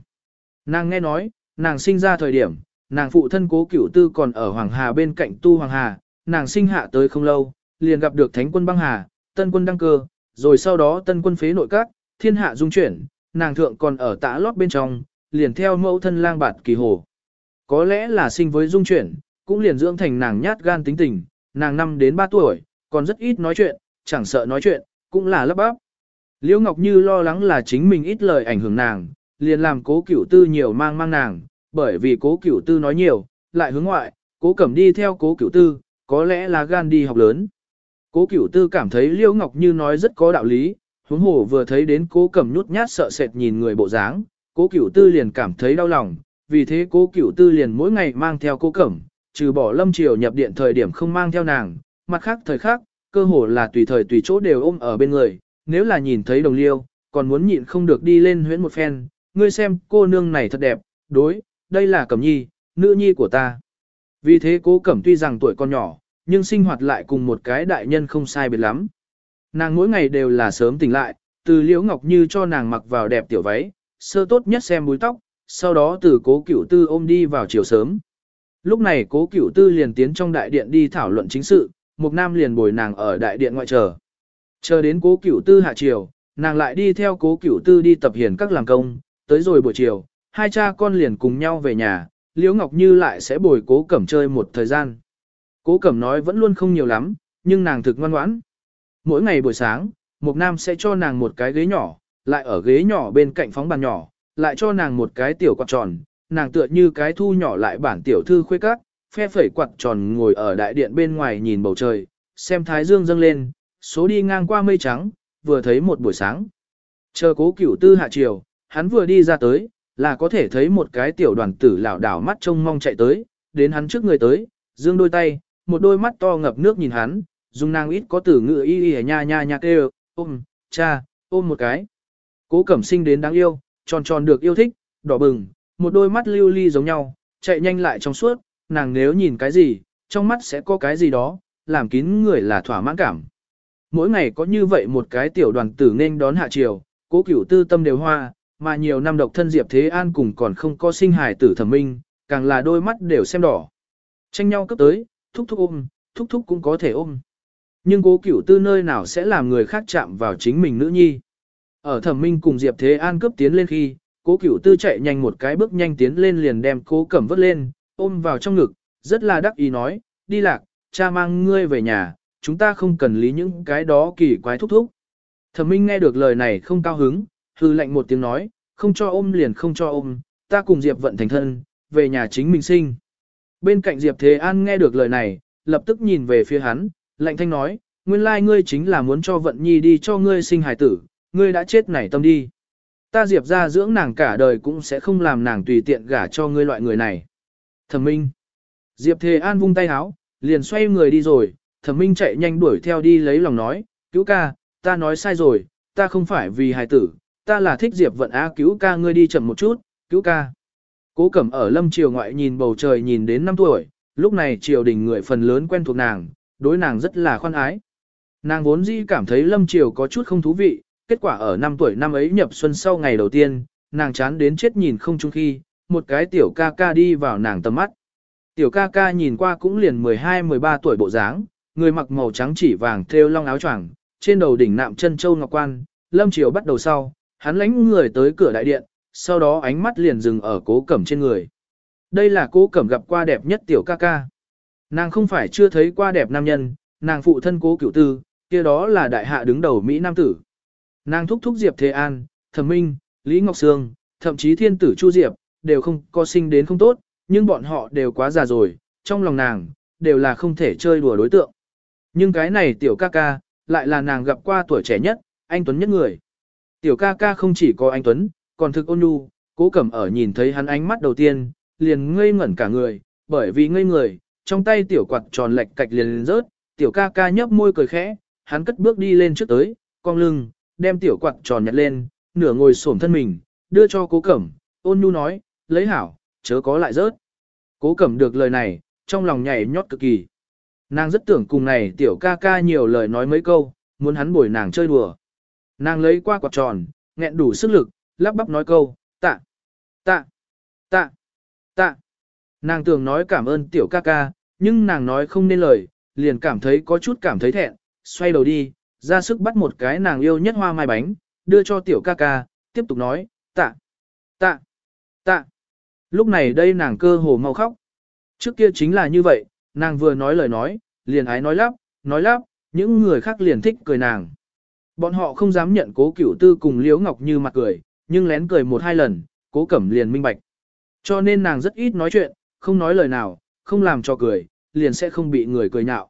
Nàng nghe nói, nàng sinh ra thời điểm, nàng phụ thân cố cửu tư còn ở Hoàng Hà bên cạnh tu Hoàng Hà, nàng sinh hạ tới không lâu, liền gặp được Thánh quân băng Hà, tân quân đăng cơ, rồi sau đó tân quân phế nội các, thiên hạ dung chuyển, nàng thượng còn ở tã lót bên trong, liền theo mẫu thân lang bạt kỳ hồ. Có lẽ là sinh với dung chuyển, cũng liền dưỡng thành nàng nhát gan tính tình, nàng năm đến 3 tuổi, còn rất ít nói chuyện, chẳng sợ nói chuyện, cũng là lấp bắp. Liễu Ngọc Như lo lắng là chính mình ít lời ảnh hưởng nàng, liền làm cố cửu tư nhiều mang mang nàng, bởi vì cố cửu tư nói nhiều, lại hướng ngoại, cố cẩm đi theo cố cửu tư, có lẽ là gan đi học lớn. Cố cửu tư cảm thấy Liễu Ngọc Như nói rất có đạo lý, huống hồ vừa thấy đến cố cẩm nhút nhát sợ sệt nhìn người bộ dáng, cố cửu tư liền cảm thấy đau lòng, vì thế cố cửu tư liền mỗi ngày mang theo cố cẩm, trừ bỏ lâm triều nhập điện thời điểm không mang theo nàng, mặt khác thời khác, cơ hồ là tùy thời tùy chỗ đều ôm ở bên người, nếu là nhìn thấy đồng liêu, còn muốn nhịn không được đi lên huyễn một phen, ngươi xem cô nương này thật đẹp, đối, đây là cẩm nhi, nữ nhi của ta. Vì thế cố cẩm tuy rằng tuổi còn nhỏ, nhưng sinh hoạt lại cùng một cái đại nhân không sai biệt lắm. Nàng mỗi ngày đều là sớm tỉnh lại, từ liễu ngọc như cho nàng mặc vào đẹp tiểu váy, sơ tốt nhất xem búi tóc, sau đó từ cố cửu tư ôm đi vào chiều sớm. Lúc này cố cửu tư liền tiến trong đại điện đi thảo luận chính sự, Mục Nam liền bồi nàng ở đại điện ngoại chờ. Chờ đến cố cửu tư hạ chiều, nàng lại đi theo cố cửu tư đi tập hiền các làm công, tới rồi buổi chiều, hai cha con liền cùng nhau về nhà, Liễu Ngọc Như lại sẽ bồi cố cẩm chơi một thời gian. Cố cẩm nói vẫn luôn không nhiều lắm, nhưng nàng thực ngoan ngoãn. Mỗi ngày buổi sáng, Mục Nam sẽ cho nàng một cái ghế nhỏ, lại ở ghế nhỏ bên cạnh phóng bàn nhỏ, lại cho nàng một cái tiểu quạt tròn, nàng tựa như cái thu nhỏ lại bản tiểu thư khuê các, phe phẩy quạt tròn ngồi ở đại điện bên ngoài nhìn bầu trời, xem thái dương dâng lên, số đi ngang qua mây trắng, vừa thấy một buổi sáng. Chờ cố cửu tư hạ chiều, hắn vừa đi ra tới, là có thể thấy một cái tiểu đoàn tử lảo đảo mắt trông mong chạy tới, đến hắn trước người tới, dương đôi tay, một đôi mắt to ngập nước nhìn hắn, dùng nàng ít có tử ngựa y y nha nha nha kêu, ôm, cha, ôm một cái. Cố cẩm sinh đến đáng yêu, tròn tròn được yêu thích, đỏ bừng, một đôi mắt lưu ly giống nhau, chạy nhanh lại trong suốt, nàng nếu nhìn cái gì, trong mắt sẽ có cái gì đó, làm kín người là thỏa mãn cảm. Mỗi ngày có như vậy một cái tiểu đoàn tử nên đón hạ triều, cố cửu tư tâm đều hoa, mà nhiều năm độc thân Diệp Thế An cùng còn không có sinh hài tử thẩm minh, càng là đôi mắt đều xem đỏ. Tranh nhau cấp tới, thúc thúc ôm, thúc thúc cũng có thể ôm. Nhưng cố cửu tư nơi nào sẽ làm người khác chạm vào chính mình nữ nhi. Ở thẩm minh cùng Diệp Thế An cấp tiến lên khi, cố cửu tư chạy nhanh một cái bước nhanh tiến lên liền đem cố cẩm vớt lên, ôm vào trong ngực, rất là đắc ý nói, đi lạc, cha mang ngươi về nhà, chúng ta không cần lý những cái đó kỳ quái thúc thúc. Thẩm minh nghe được lời này không cao hứng, hư lạnh một tiếng nói, không cho ôm liền không cho ôm, ta cùng Diệp vận thành thân, về nhà chính mình sinh. Bên cạnh Diệp Thế An nghe được lời này, lập tức nhìn về phía hắn, lạnh thanh nói, nguyên lai ngươi chính là muốn cho vận nhi đi cho ngươi sinh hài tử, ngươi đã chết nảy tâm đi. Ta Diệp ra dưỡng nàng cả đời cũng sẽ không làm nàng tùy tiện gả cho ngươi loại người này. Thẩm Minh. Diệp Thề An vung tay háo, liền xoay người đi rồi, Thẩm Minh chạy nhanh đuổi theo đi lấy lòng nói, cứu ca, ta nói sai rồi, ta không phải vì hài tử, ta là thích Diệp vận á cứu ca ngươi đi chậm một chút, cứu ca. Cố Cẩm ở lâm triều ngoại nhìn bầu trời nhìn đến 5 tuổi, lúc này triều đình người phần lớn quen thuộc nàng, đối nàng rất là khoan ái. Nàng vốn dĩ cảm thấy lâm triều có chút không thú vị, kết quả ở năm tuổi năm ấy nhập xuân sau ngày đầu tiên, nàng chán đến chết nhìn không chung khi, một cái tiểu ca ca đi vào nàng tầm mắt. Tiểu ca ca nhìn qua cũng liền 12-13 tuổi bộ dáng, người mặc màu trắng chỉ vàng thêu long áo choàng, trên đầu đỉnh nạm chân châu ngọc quan, lâm triều bắt đầu sau, hắn lánh người tới cửa đại điện, sau đó ánh mắt liền dừng ở cố cẩm trên người. Đây là cố cẩm gặp qua đẹp nhất tiểu ca ca. Nàng không phải chưa thấy qua đẹp nam nhân, nàng phụ thân cố cửu tư, kia đó là đại hạ đứng đầu Mỹ Nam tử. Nàng thúc thúc Diệp Thế An, Thẩm Minh, Lý Ngọc Sương, thậm chí thiên tử Chu Diệp, đều không có sinh đến không tốt, nhưng bọn họ đều quá già rồi, trong lòng nàng, đều là không thể chơi đùa đối tượng. Nhưng cái này tiểu ca ca, lại là nàng gặp qua tuổi trẻ nhất, anh Tuấn nhất người. Tiểu ca ca không chỉ có anh Tuấn, còn thực ôn nhu, cố cẩm ở nhìn thấy hắn ánh mắt đầu tiên, liền ngây ngẩn cả người, bởi vì ngây người, trong tay tiểu quạt tròn lệch cạch liền lên rớt, tiểu ca ca nhấp môi cười khẽ, hắn cất bước đi lên trước tới, cong lưng, đem tiểu quạt tròn nhặt lên, nửa ngồi xổm thân mình, đưa cho cố cẩm, ôn nhu nói, lấy hảo, chớ có lại rớt. Cố cẩm được lời này, trong lòng nhảy nhót cực kỳ. Nàng rất tưởng cùng này tiểu ca ca nhiều lời nói mấy câu, muốn hắn bồi nàng chơi đùa. Nàng lấy qua quạt tròn, nghẹn đủ sức lực, lắp bắp nói câu, tạ, tạ, tạ, tạ. Nàng tưởng nói cảm ơn tiểu ca ca, nhưng nàng nói không nên lời, liền cảm thấy có chút cảm thấy thẹn, xoay đầu đi, ra sức bắt một cái nàng yêu nhất hoa mai bánh, đưa cho tiểu ca ca, tiếp tục nói, tạ, tạ, tạ. Lúc này đây nàng cơ hồ mau khóc. Trước kia chính là như vậy, nàng vừa nói lời nói, liền ái nói lắp, nói lắp, những người khác liền thích cười nàng. Bọn họ không dám nhận cố cửu tư cùng Liễu Ngọc như mặt cười, nhưng lén cười một hai lần, cố cẩm liền minh bạch. Cho nên nàng rất ít nói chuyện, không nói lời nào, không làm cho cười, liền sẽ không bị người cười nhạo.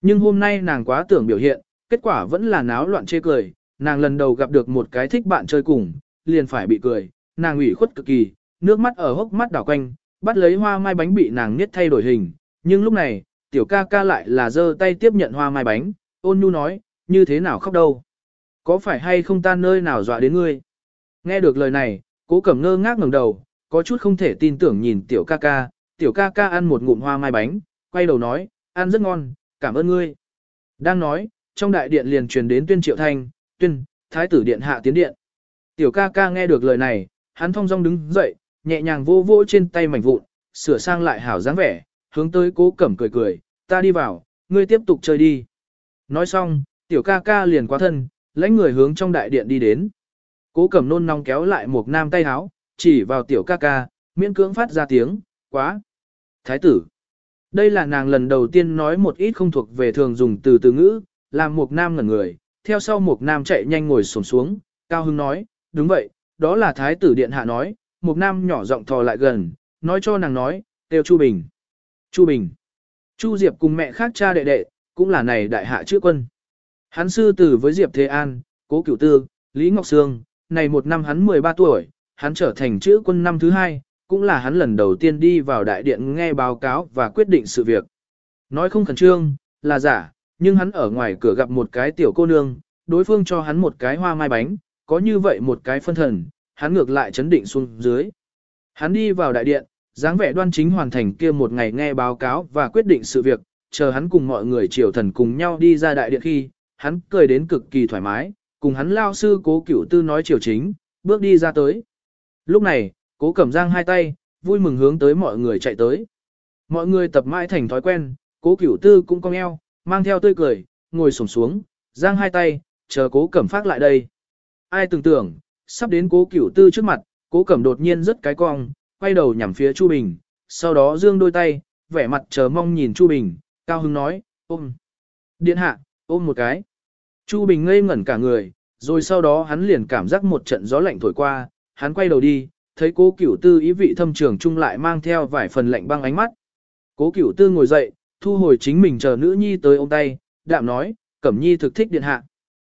Nhưng hôm nay nàng quá tưởng biểu hiện, kết quả vẫn là náo loạn chê cười, nàng lần đầu gặp được một cái thích bạn chơi cùng, liền phải bị cười, nàng ủy khuất cực kỳ, nước mắt ở hốc mắt đảo quanh, bắt lấy hoa mai bánh bị nàng niết thay đổi hình, nhưng lúc này, tiểu ca ca lại là giơ tay tiếp nhận hoa mai bánh, ôn nhu nói, như thế nào khóc đâu. Có phải hay không ta nơi nào dọa đến ngươi? Nghe được lời này, cố cẩm ngơ ngác ngẩng đầu, có chút không thể tin tưởng nhìn tiểu ca ca, tiểu ca ca ăn một ngụm hoa mai bánh, quay đầu nói, ăn rất ngon, cảm ơn ngươi. Đang nói, trong đại điện liền truyền đến tuyên triệu thanh, tuyên, thái tử điện hạ tiến điện. Tiểu ca ca nghe được lời này, hắn thong dong đứng dậy, nhẹ nhàng vô vô trên tay mảnh vụn, sửa sang lại hảo dáng vẻ, hướng tới cố cẩm cười cười, ta đi vào, ngươi tiếp tục chơi đi. Nói xong, tiểu ca ca liền qua thân, lãnh người hướng trong đại điện đi đến. Cố cẩm nôn nóng kéo lại một nam tay háo, chỉ vào tiểu ca ca, miễn cưỡng phát ra tiếng, quá. Thái tử. Đây là nàng lần đầu tiên nói một ít không thuộc về thường dùng từ từ ngữ, làm một nam ngẩn người, theo sau một nam chạy nhanh ngồi xổm xuống, cao hưng nói, đúng vậy, đó là thái tử điện hạ nói, một nam nhỏ giọng thò lại gần, nói cho nàng nói, tiêu Chu Bình. Chu Bình. Chu Diệp cùng mẹ khác cha đệ đệ, cũng là này đại hạ chữ quân. Hắn sư tử với Diệp Thế An, Cố Cửu Tư, Lý Ngọc Sương, này một năm hắn 13 tuổi, hắn trở thành chữ quân năm thứ hai, cũng là hắn lần đầu tiên đi vào đại điện nghe báo cáo và quyết định sự việc. Nói không khẩn trương, là giả, nhưng hắn ở ngoài cửa gặp một cái tiểu cô nương, đối phương cho hắn một cái hoa mai bánh, có như vậy một cái phân thần, hắn ngược lại chấn định xuống dưới. Hắn đi vào đại điện, dáng vẻ đoan chính hoàn thành kia một ngày nghe báo cáo và quyết định sự việc, chờ hắn cùng mọi người triều thần cùng nhau đi ra đại điện khi, hắn cười đến cực kỳ thoải mái, cùng hắn lao sư cố cửu tư nói triều chính, bước đi ra tới. Lúc này, cố cẩm giang hai tay, vui mừng hướng tới mọi người chạy tới. Mọi người tập mãi thành thói quen, cố cửu tư cũng cong eo, mang theo tươi cười, ngồi xổm xuống, giang hai tay, chờ cố cẩm phát lại đây. Ai tưởng tưởng, sắp đến cố cửu tư trước mặt, cố cẩm đột nhiên rất cái cong, quay đầu nhằm phía Chu Bình, sau đó dương đôi tay, vẻ mặt chờ mong nhìn Chu Bình, cao hứng nói, ôm. Điện hạ, ôm một cái. Chu Bình ngây ngẩn cả người, rồi sau đó hắn liền cảm giác một trận gió lạnh thổi qua, hắn quay đầu đi, thấy cố cửu tư ý vị thâm trường chung lại mang theo vài phần lạnh băng ánh mắt. Cố cửu tư ngồi dậy, thu hồi chính mình chờ nữ nhi tới ôm tay, đạm nói, cẩm nhi thực thích điện hạ.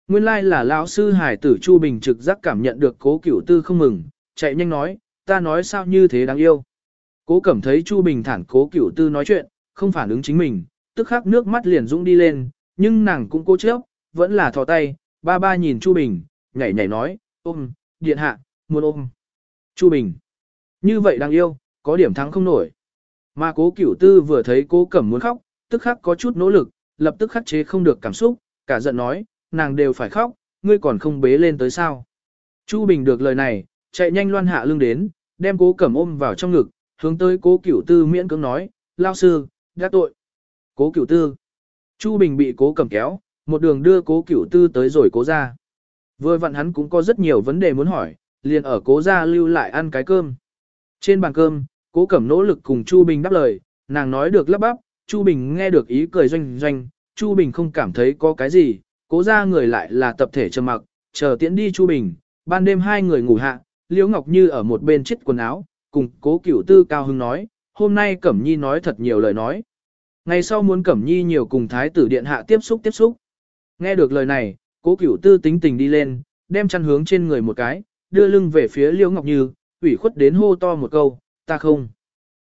Nguyên lai là lão sư hải tử Chu Bình trực giác cảm nhận được cố cửu tư không mừng, chạy nhanh nói, ta nói sao như thế đáng yêu. Cố cẩm thấy Chu Bình thản cố cửu tư nói chuyện, không phản ứng chính mình, tức khắc nước mắt liền dũng đi lên, nhưng nàng cũng cố chấp, vẫn là thò tay, ba ba nhìn Chu Bình, nhảy nhảy nói, ôm, điện hạ, muốn ôm. Chu Bình, như vậy đáng yêu, có điểm thắng không nổi. Mà cố cửu tư vừa thấy cố cẩm muốn khóc, tức khắc có chút nỗ lực, lập tức khắc chế không được cảm xúc, cả giận nói, nàng đều phải khóc, ngươi còn không bế lên tới sao. Chu Bình được lời này, chạy nhanh loan hạ lưng đến, đem cố cẩm ôm vào trong ngực, hướng tới cố cửu tư miễn cưỡng nói, lao sư, đã tội. Cố cửu tư. Chu Bình bị cố cẩm kéo, một đường đưa cố cửu tư tới rồi cố ra. Vừa vặn hắn cũng có rất nhiều vấn đề muốn hỏi, liền ở cố gia lưu lại ăn cái cơm. Trên bàn cơm, cố cẩm nỗ lực cùng Chu Bình đáp lời, nàng nói được lắp bắp, Chu Bình nghe được ý cười doanh doanh, Chu Bình không cảm thấy có cái gì, cố gia người lại là tập thể trầm mặc, chờ tiễn đi Chu Bình, ban đêm hai người ngủ hạ, Liễu Ngọc Như ở một bên chết quần áo, cùng cố cửu tư cao hưng nói, hôm nay Cẩm Nhi nói thật nhiều lời nói. Ngày sau muốn Cẩm Nhi nhiều cùng Thái tử Điện Hạ tiếp xúc tiếp xúc. Nghe được lời này, cố cửu tư tính tình đi lên, đem chăn hướng trên người một cái, đưa lưng về phía Liễu Ngọc Như, ủy khuất đến hô to một câu, ta không.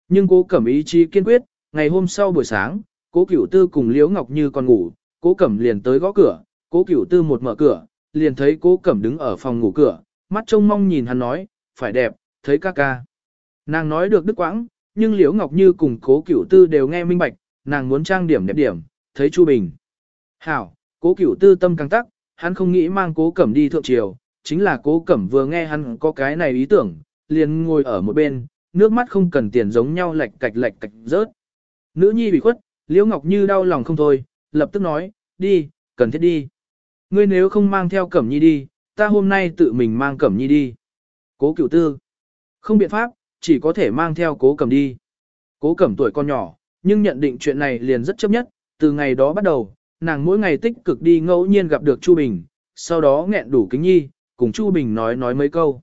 Nhưng cố cẩm ý chí kiên quyết, ngày hôm sau buổi sáng, cố cửu tư cùng Liễu Ngọc Như còn ngủ, cố cẩm liền tới gõ cửa, cố cửu tư một mở cửa, liền thấy cố cẩm đứng ở phòng ngủ cửa, mắt trông mong nhìn hắn nói, phải đẹp, thấy ca ca. Nàng nói được đức quãng, nhưng Liễu Ngọc Như cùng cố cửu tư đều nghe minh bạch, nàng muốn trang điểm đẹp điểm, thấy Chu Bình. Hảo, cố cửu tư tâm căng tắc, hắn không nghĩ mang cố cẩm đi thượng triều, chính là cố cẩm vừa nghe hắn có cái này ý tưởng, liền ngồi ở một bên, nước mắt không cần tiền giống nhau lệch cạch lệch cạch rớt. Nữ nhi bị khuất, Liễu Ngọc Như đau lòng không thôi, lập tức nói, đi, cần thiết đi. Ngươi nếu không mang theo Cẩm Nhi đi, ta hôm nay tự mình mang Cẩm Nhi đi. Cố cửu tư. Không biện pháp, chỉ có thể mang theo cố Cẩm đi. Cố Cẩm tuổi con nhỏ, nhưng nhận định chuyện này liền rất chấp nhất, từ ngày đó bắt đầu, nàng mỗi ngày tích cực đi ngẫu nhiên gặp được Chu Bình, sau đó nghẹn đủ kính nhi, cùng Chu Bình nói nói mấy câu.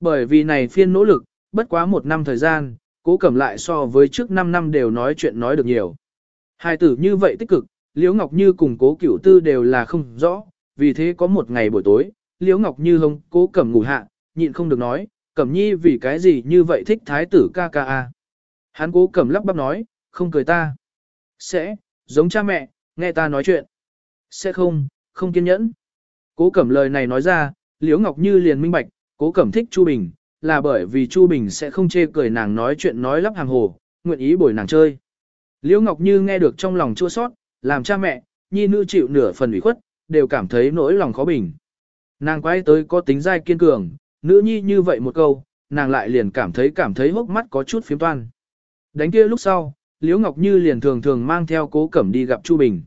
Bởi vì này phiên nỗ lực, bất quá một năm thời gian, cố cẩm lại so với trước 5 năm đều nói chuyện nói được nhiều. Hai tử như vậy tích cực, Liễu Ngọc Như cùng cố cửu tư đều là không rõ, vì thế có một ngày buổi tối, Liễu Ngọc Như hông cố cẩm ngủ hạ, nhịn không được nói, cẩm nhi vì cái gì như vậy thích thái tử ca ca a. Hắn cố cẩm lắp bắp nói, không cười ta. Sẽ, giống cha mẹ, nghe ta nói chuyện. Sẽ không, không kiên nhẫn. Cố cẩm lời này nói ra, Liễu Ngọc Như liền minh bạch, cố cẩm thích Chu Bình, là bởi vì Chu Bình sẽ không chê cười nàng nói chuyện nói lắp hàng hồ, nguyện ý bồi nàng chơi. Liễu Ngọc Như nghe được trong lòng chua sót, làm cha mẹ, nhi nữ chịu nửa phần ủy khuất, đều cảm thấy nỗi lòng khó bình. Nàng quay tới có tính dai kiên cường, nữ nhi như vậy một câu, nàng lại liền cảm thấy cảm thấy hốc mắt có chút phiếm toan. Đánh kia lúc sau, Liễu Ngọc Như liền thường thường mang theo cố cẩm đi gặp Chu Bình.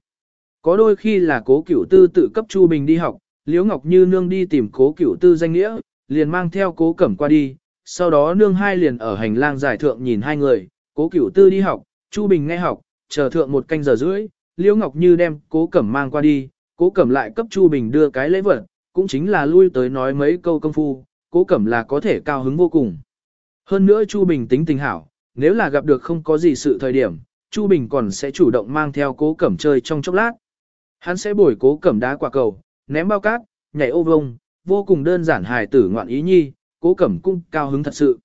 Có đôi khi là cố cửu tư tự cấp Chu Bình đi học, Liễu Ngọc Như nương đi tìm cố cửu tư danh nghĩa, liền mang theo cố cẩm qua đi, sau đó nương hai liền ở hành lang giải thượng nhìn hai người, cố cửu tư đi học, Chu Bình nghe học, chờ thượng một canh giờ rưỡi, Liễu Ngọc Như đem cố cẩm mang qua đi, cố cẩm lại cấp Chu Bình đưa cái lễ vật, cũng chính là lui tới nói mấy câu công phu, cố cẩm là có thể cao hứng vô cùng. Hơn nữa Chu Bình tính tình hảo, nếu là gặp được không có gì sự thời điểm, Chu Bình còn sẽ chủ động mang theo cố cẩm chơi trong chốc lát. Hắn sẽ bồi cố cẩm đá quả cầu, ném bao cát, nhảy ô vông, vô cùng đơn giản hài tử ngoạn ý nhi, cố cẩm cung cao hứng thật sự.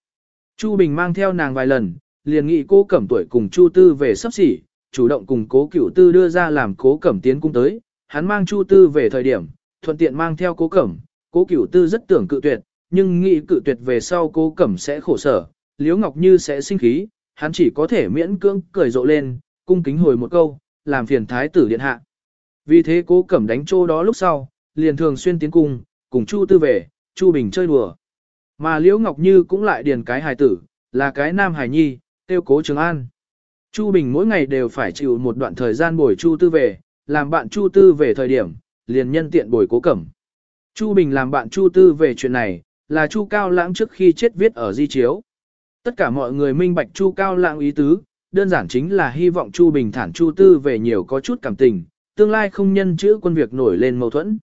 Chu Bình mang theo nàng vài lần, liền nghĩ cố cẩm tuổi cùng Chu Tư về sắp xỉ, chủ động cùng cố cửu tư đưa ra làm cố cẩm tiến cung tới, hắn mang Chu Tư về thời điểm, thuận tiện mang theo cố cẩm, cố cửu tư rất tưởng cự tuyệt, nhưng nghĩ cự tuyệt về sau cố cẩm sẽ khổ sở, Liễu Ngọc Như sẽ sinh khí, hắn chỉ có thể miễn cưỡng cười rộ lên, cung kính hồi một câu, làm phiền thái tử điện hạ. Vì thế cố cẩm đánh chỗ đó lúc sau, liền thường xuyên tiến cung, cùng Chu Tư về, Chu Bình chơi đùa. Mà Liễu Ngọc Như cũng lại điền cái hài tử, là cái nam hài nhi, tiêu cố Trường An. Chu Bình mỗi ngày đều phải chịu một đoạn thời gian bồi Chu Tư về, làm bạn Chu Tư về thời điểm, liền nhân tiện bồi cố cẩm. Chu Bình làm bạn Chu Tư về chuyện này, là Chu Cao Lãng trước khi chết viết ở di chiếu. Tất cả mọi người minh bạch Chu Cao Lãng ý tứ, đơn giản chính là hy vọng Chu Bình thản Chu Tư về nhiều có chút cảm tình, tương lai không nhân chữ quân việc nổi lên mâu thuẫn.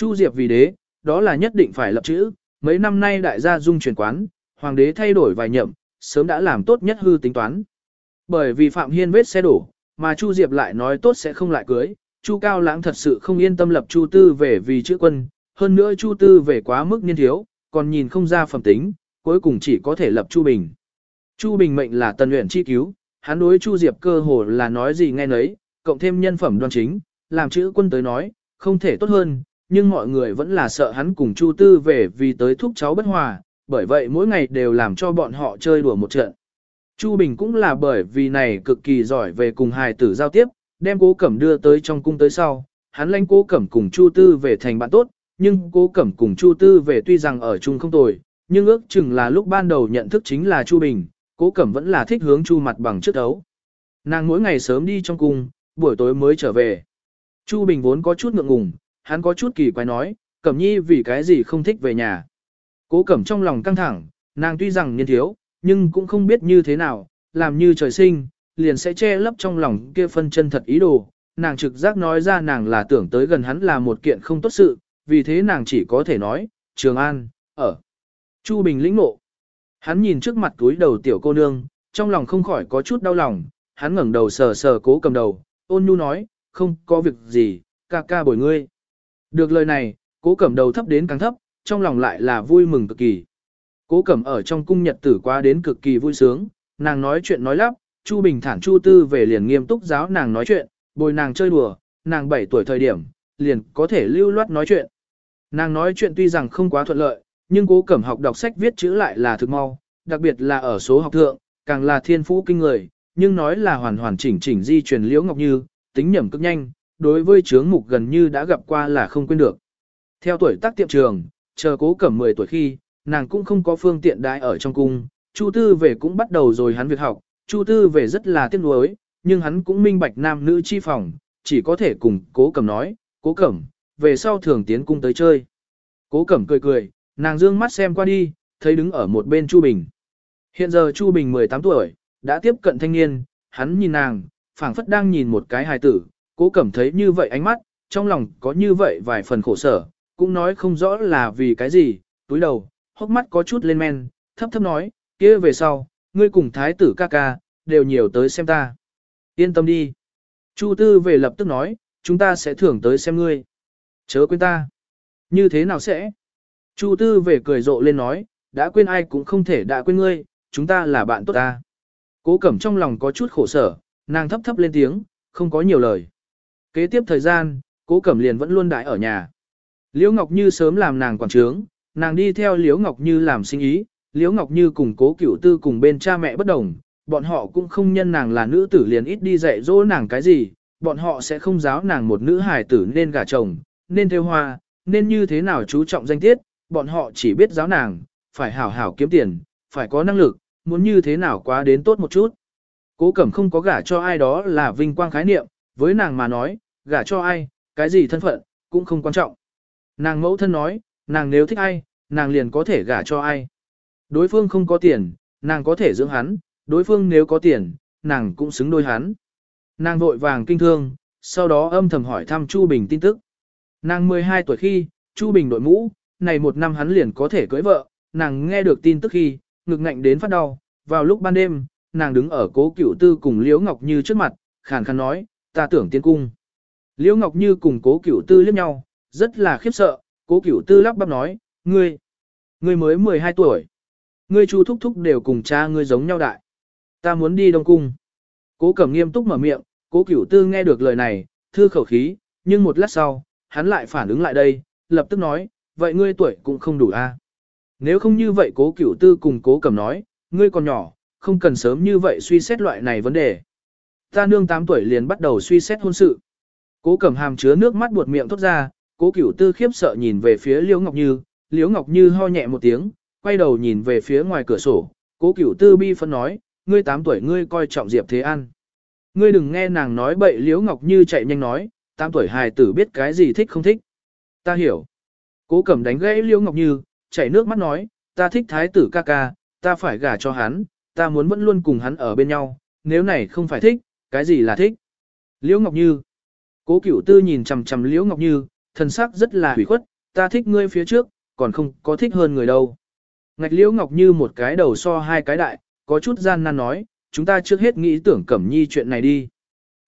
Chu Diệp vì đế, đó là nhất định phải lập chữ, mấy năm nay đại gia dung chuyển quán, hoàng đế thay đổi vài nhậm, sớm đã làm tốt nhất hư tính toán. Bởi vì Phạm Hiên vết xe đổ, mà Chu Diệp lại nói tốt sẽ không lại cưới, Chu Cao Lãng thật sự không yên tâm lập Chu Tư về vì chữ quân, hơn nữa Chu Tư về quá mức niên thiếu, còn nhìn không ra phẩm tính, cuối cùng chỉ có thể lập Chu Bình. Chu Bình mệnh là tần luyện chi cứu, hắn đối Chu Diệp cơ hồ là nói gì nghe nấy, cộng thêm nhân phẩm đoan chính, làm chữ quân tới nói, không thể tốt hơn, nhưng mọi người vẫn là sợ hắn cùng Chu Tư về vì tới thúc cháu bất hòa, bởi vậy mỗi ngày đều làm cho bọn họ chơi đùa một trận. Chu Bình cũng là bởi vì này cực kỳ giỏi về cùng hài tử giao tiếp, đem cố cẩm đưa tới trong cung tới sau, hắn lãnh cố cẩm cùng Chu Tư về thành bạn tốt, nhưng cố cẩm cùng Chu Tư về tuy rằng ở chung không tồi, nhưng ước chừng là lúc ban đầu nhận thức chính là Chu Bình, Cố Cẩm vẫn là thích hướng Chu mặt bằng trước đấu. Nàng mỗi ngày sớm đi trong cung, buổi tối mới trở về. Chu Bình vốn có chút ngượng ngùng, hắn có chút kỳ quái nói, Cẩm Nhi vì cái gì không thích về nhà. Cố Cẩm trong lòng căng thẳng, nàng tuy rằng niên thiếu, nhưng cũng không biết như thế nào, làm như trời sinh, liền sẽ che lấp trong lòng kia phân chân thật ý đồ. Nàng trực giác nói ra nàng là tưởng tới gần hắn là một kiện không tốt sự, vì thế nàng chỉ có thể nói, Trường An, ở. Chu Bình lĩnh ngộ. Hắn nhìn trước mặt túi đầu tiểu cô nương, trong lòng không khỏi có chút đau lòng, hắn ngẩng đầu sờ sờ cố cầm đầu, ôn nhu nói, không có việc gì, ca ca bồi ngươi. Được lời này, cố cẩm đầu thấp đến càng thấp, trong lòng lại là vui mừng cực kỳ. Cố cẩm ở trong cung nhật tử qua đến cực kỳ vui sướng, nàng nói chuyện nói lắp, Chu Bình thản Chu Tư về liền nghiêm túc giáo nàng nói chuyện, bồi nàng chơi đùa, nàng 7 tuổi thời điểm, liền có thể lưu loát nói chuyện. Nàng nói chuyện tuy rằng không quá thuận lợi, nhưng cố cẩm học đọc sách viết chữ lại là thực mau, đặc biệt là ở số học thượng, càng là thiên phú kinh người, nhưng nói là hoàn hoàn chỉnh chỉnh di truyền liễu ngọc như, tính nhẩm cực nhanh, đối với chướng mục gần như đã gặp qua là không quên được. Theo tuổi tác tiệm trường, chờ cố cẩm 10 tuổi khi, nàng cũng không có phương tiện đại ở trong cung, Chu Tư về cũng bắt đầu rồi hắn việc học, Chu Tư về rất là tiếc nuối, nhưng hắn cũng minh bạch nam nữ chi phòng, chỉ có thể cùng cố cẩm nói, cố cẩm, về sau thường tiến cung tới chơi. Cố cẩm cười cười, nàng dương mắt xem qua đi, thấy đứng ở một bên Chu Bình. Hiện giờ Chu Bình 18 tuổi, đã tiếp cận thanh niên, hắn nhìn nàng, phảng phất đang nhìn một cái hài tử, cố cẩm thấy như vậy ánh mắt, trong lòng có như vậy vài phần khổ sở, cũng nói không rõ là vì cái gì, túi đầu, hốc mắt có chút lên men, thấp thấp nói, kia về sau, ngươi cùng thái tử ca ca, đều nhiều tới xem ta. Yên tâm đi. Chu tư về lập tức nói, chúng ta sẽ thưởng tới xem ngươi. Chớ quên ta. Như thế nào sẽ? Chu tư về cười rộ lên nói, đã quên ai cũng không thể đã quên ngươi, chúng ta là bạn tốt ta. Cố cẩm trong lòng có chút khổ sở, nàng thấp thấp lên tiếng, không có nhiều lời. Kế tiếp thời gian, cố cẩm liền vẫn luôn đại ở nhà. Liễu Ngọc Như sớm làm nàng quản trướng, nàng đi theo Liễu Ngọc Như làm sinh ý, Liễu Ngọc Như cùng cố cửu tư cùng bên cha mẹ bất đồng, bọn họ cũng không nhân nàng là nữ tử liền ít đi dạy dỗ nàng cái gì, bọn họ sẽ không giáo nàng một nữ hài tử nên gả chồng, nên theo hoa, nên như thế nào chú trọng danh tiết, bọn họ chỉ biết giáo nàng, phải hảo hảo kiếm tiền, phải có năng lực, muốn như thế nào quá đến tốt một chút. Cố Cẩm không có gả cho ai đó là vinh quang khái niệm, với nàng mà nói, gả cho ai, cái gì thân phận, cũng không quan trọng. Nàng mẫu thân nói, nàng nếu thích ai, nàng liền có thể gả cho ai. Đối phương không có tiền, nàng có thể dưỡng hắn, đối phương nếu có tiền, nàng cũng xứng đôi hắn. Nàng vội vàng kinh thương, sau đó âm thầm hỏi thăm Chu Bình tin tức. Nàng 12 tuổi khi, Chu Bình đội mũ, này một năm hắn liền có thể cưới vợ, nàng nghe được tin tức khi, ngực ngạnh đến phát đau, vào lúc ban đêm, nàng đứng ở cố cửu tư cùng Liễu Ngọc Như trước mặt, khàn khàn nói, ta tưởng tiến cung. Liễu Ngọc Như cùng cố cửu tư liếc nhau, rất là khiếp sợ, cố cửu tư lắp bắp nói, ngươi, ngươi mới 12 tuổi. Ngươi chu thúc thúc đều cùng cha ngươi giống nhau đại. Ta muốn đi Đông Cung. Cố cẩm nghiêm túc mở miệng, cố cửu tư nghe được lời này, thư khẩu khí, nhưng một lát sau, hắn lại phản ứng lại đây, lập tức nói, vậy ngươi tuổi cũng không đủ a. Nếu không như vậy cố cửu tư cùng cố cẩm nói, ngươi còn nhỏ, không cần sớm như vậy suy xét loại này vấn đề. Ta nương 8 tuổi liền bắt đầu suy xét hôn sự. Cố cẩm hàm chứa nước mắt buột miệng thốt ra, cố cửu tư khiếp sợ nhìn về phía Liễu Ngọc Như, Liễu Ngọc Như ho nhẹ một tiếng, quay đầu nhìn về phía ngoài cửa sổ, cố cửu tư bi phân nói, ngươi 8 tuổi ngươi coi trọng Diệp Thế An. Ngươi đừng nghe nàng nói bậy Liễu Ngọc Như chạy nhanh nói, 8 tuổi hài tử biết cái gì thích không thích. Ta hiểu. Cố cẩm đánh gãy Liễu Ngọc Như, chảy nước mắt nói, ta thích thái tử ca ca, ta phải gả cho hắn, ta muốn vẫn luôn cùng hắn ở bên nhau, nếu này không phải thích, cái gì là thích. Liễu Ngọc Như. Cố cửu tư nhìn chằm chằm Liễu Ngọc Như, thần sắc rất là hủy khuất, ta thích ngươi phía trước, còn không có thích hơn người đâu. Ngạch Liễu Ngọc Như một cái đầu so hai cái đại, có chút gian nan nói, chúng ta trước hết nghĩ tưởng Cẩm Nhi chuyện này đi.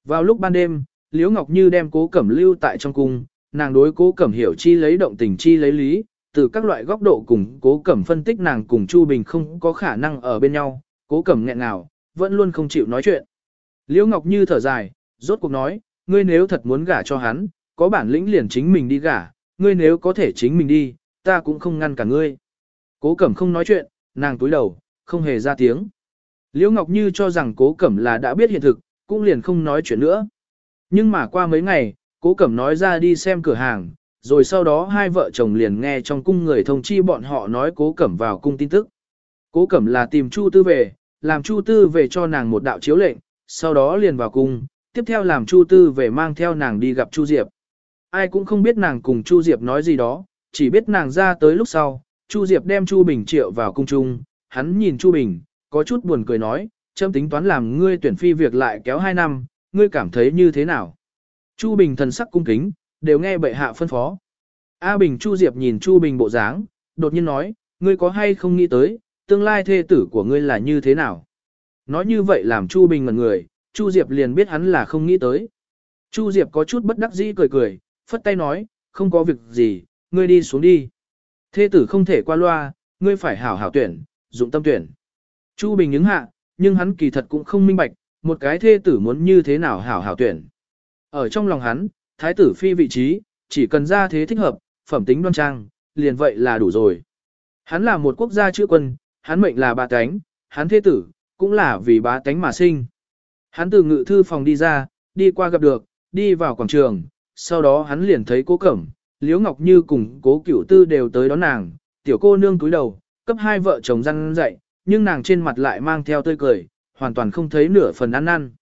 Vào lúc ban đêm, Liễu Ngọc Như đem cố Cẩm lưu tại trong cung, nàng đối cố Cẩm hiểu chi lấy động tình chi lấy lý, từ các loại góc độ cùng cố Cẩm phân tích nàng cùng Chu Bình không có khả năng ở bên nhau, cố Cẩm nghẹn ngào, vẫn luôn không chịu nói chuyện. Liễu Ngọc Như thở dài, rốt cuộc nói, ngươi nếu thật muốn gả cho hắn, có bản lĩnh liền chính mình đi gả, ngươi nếu có thể chính mình đi, ta cũng không ngăn cả ngươi. Cố Cẩm không nói chuyện, nàng túi đầu, không hề ra tiếng. Liễu Ngọc Như cho rằng Cố Cẩm là đã biết hiện thực, cũng liền không nói chuyện nữa. Nhưng mà qua mấy ngày, Cố Cẩm nói ra đi xem cửa hàng, rồi sau đó hai vợ chồng liền nghe trong cung người thông chi bọn họ nói cố cẩm vào cung tin tức. Cố cẩm là tìm Chu Tư về, làm Chu Tư về cho nàng một đạo chiếu lệnh, sau đó liền vào cung, tiếp theo làm Chu Tư về mang theo nàng đi gặp Chu Diệp. Ai cũng không biết nàng cùng Chu Diệp nói gì đó, chỉ biết nàng ra tới lúc sau, Chu Diệp đem Chu Bình triệu vào cung trung, hắn nhìn Chu Bình, có chút buồn cười nói, châm tính toán làm ngươi tuyển phi việc lại kéo hai năm, ngươi cảm thấy như thế nào? Chu Bình thần sắc cung kính, đều nghe bệ hạ phân phó. A Bình Chu Diệp nhìn Chu Bình bộ dáng, đột nhiên nói, ngươi có hay không nghĩ tới, tương lai thê tử của ngươi là như thế nào? Nói như vậy làm Chu Bình ngẩn người, Chu Diệp liền biết hắn là không nghĩ tới. Chu Diệp có chút bất đắc dĩ cười cười, phất tay nói, không có việc gì, ngươi đi xuống đi. Thê tử không thể qua loa, ngươi phải hảo hảo tuyển, dụng tâm tuyển. Chu Bình những hạ, nhưng hắn kỳ thật cũng không minh bạch, một cái thê tử muốn như thế nào hảo hảo tuyển. Ở trong lòng hắn, thái tử phi vị trí, chỉ cần ra thế thích hợp, phẩm tính đoan trang, liền vậy là đủ rồi. Hắn là một quốc gia chữa quân, hắn mệnh là ba tánh, hắn thế tử, cũng là vì bá tánh mà sinh. Hắn từ ngự thư phòng đi ra, đi qua gặp được, đi vào quảng trường, sau đó hắn liền thấy cố cẩm, Liễu Ngọc Như cùng cố cửu tư đều tới đón nàng, tiểu cô nương túi đầu, cấp hai vợ chồng răng dậy, nhưng nàng trên mặt lại mang theo tươi cười, hoàn toàn không thấy nửa phần ăn năn.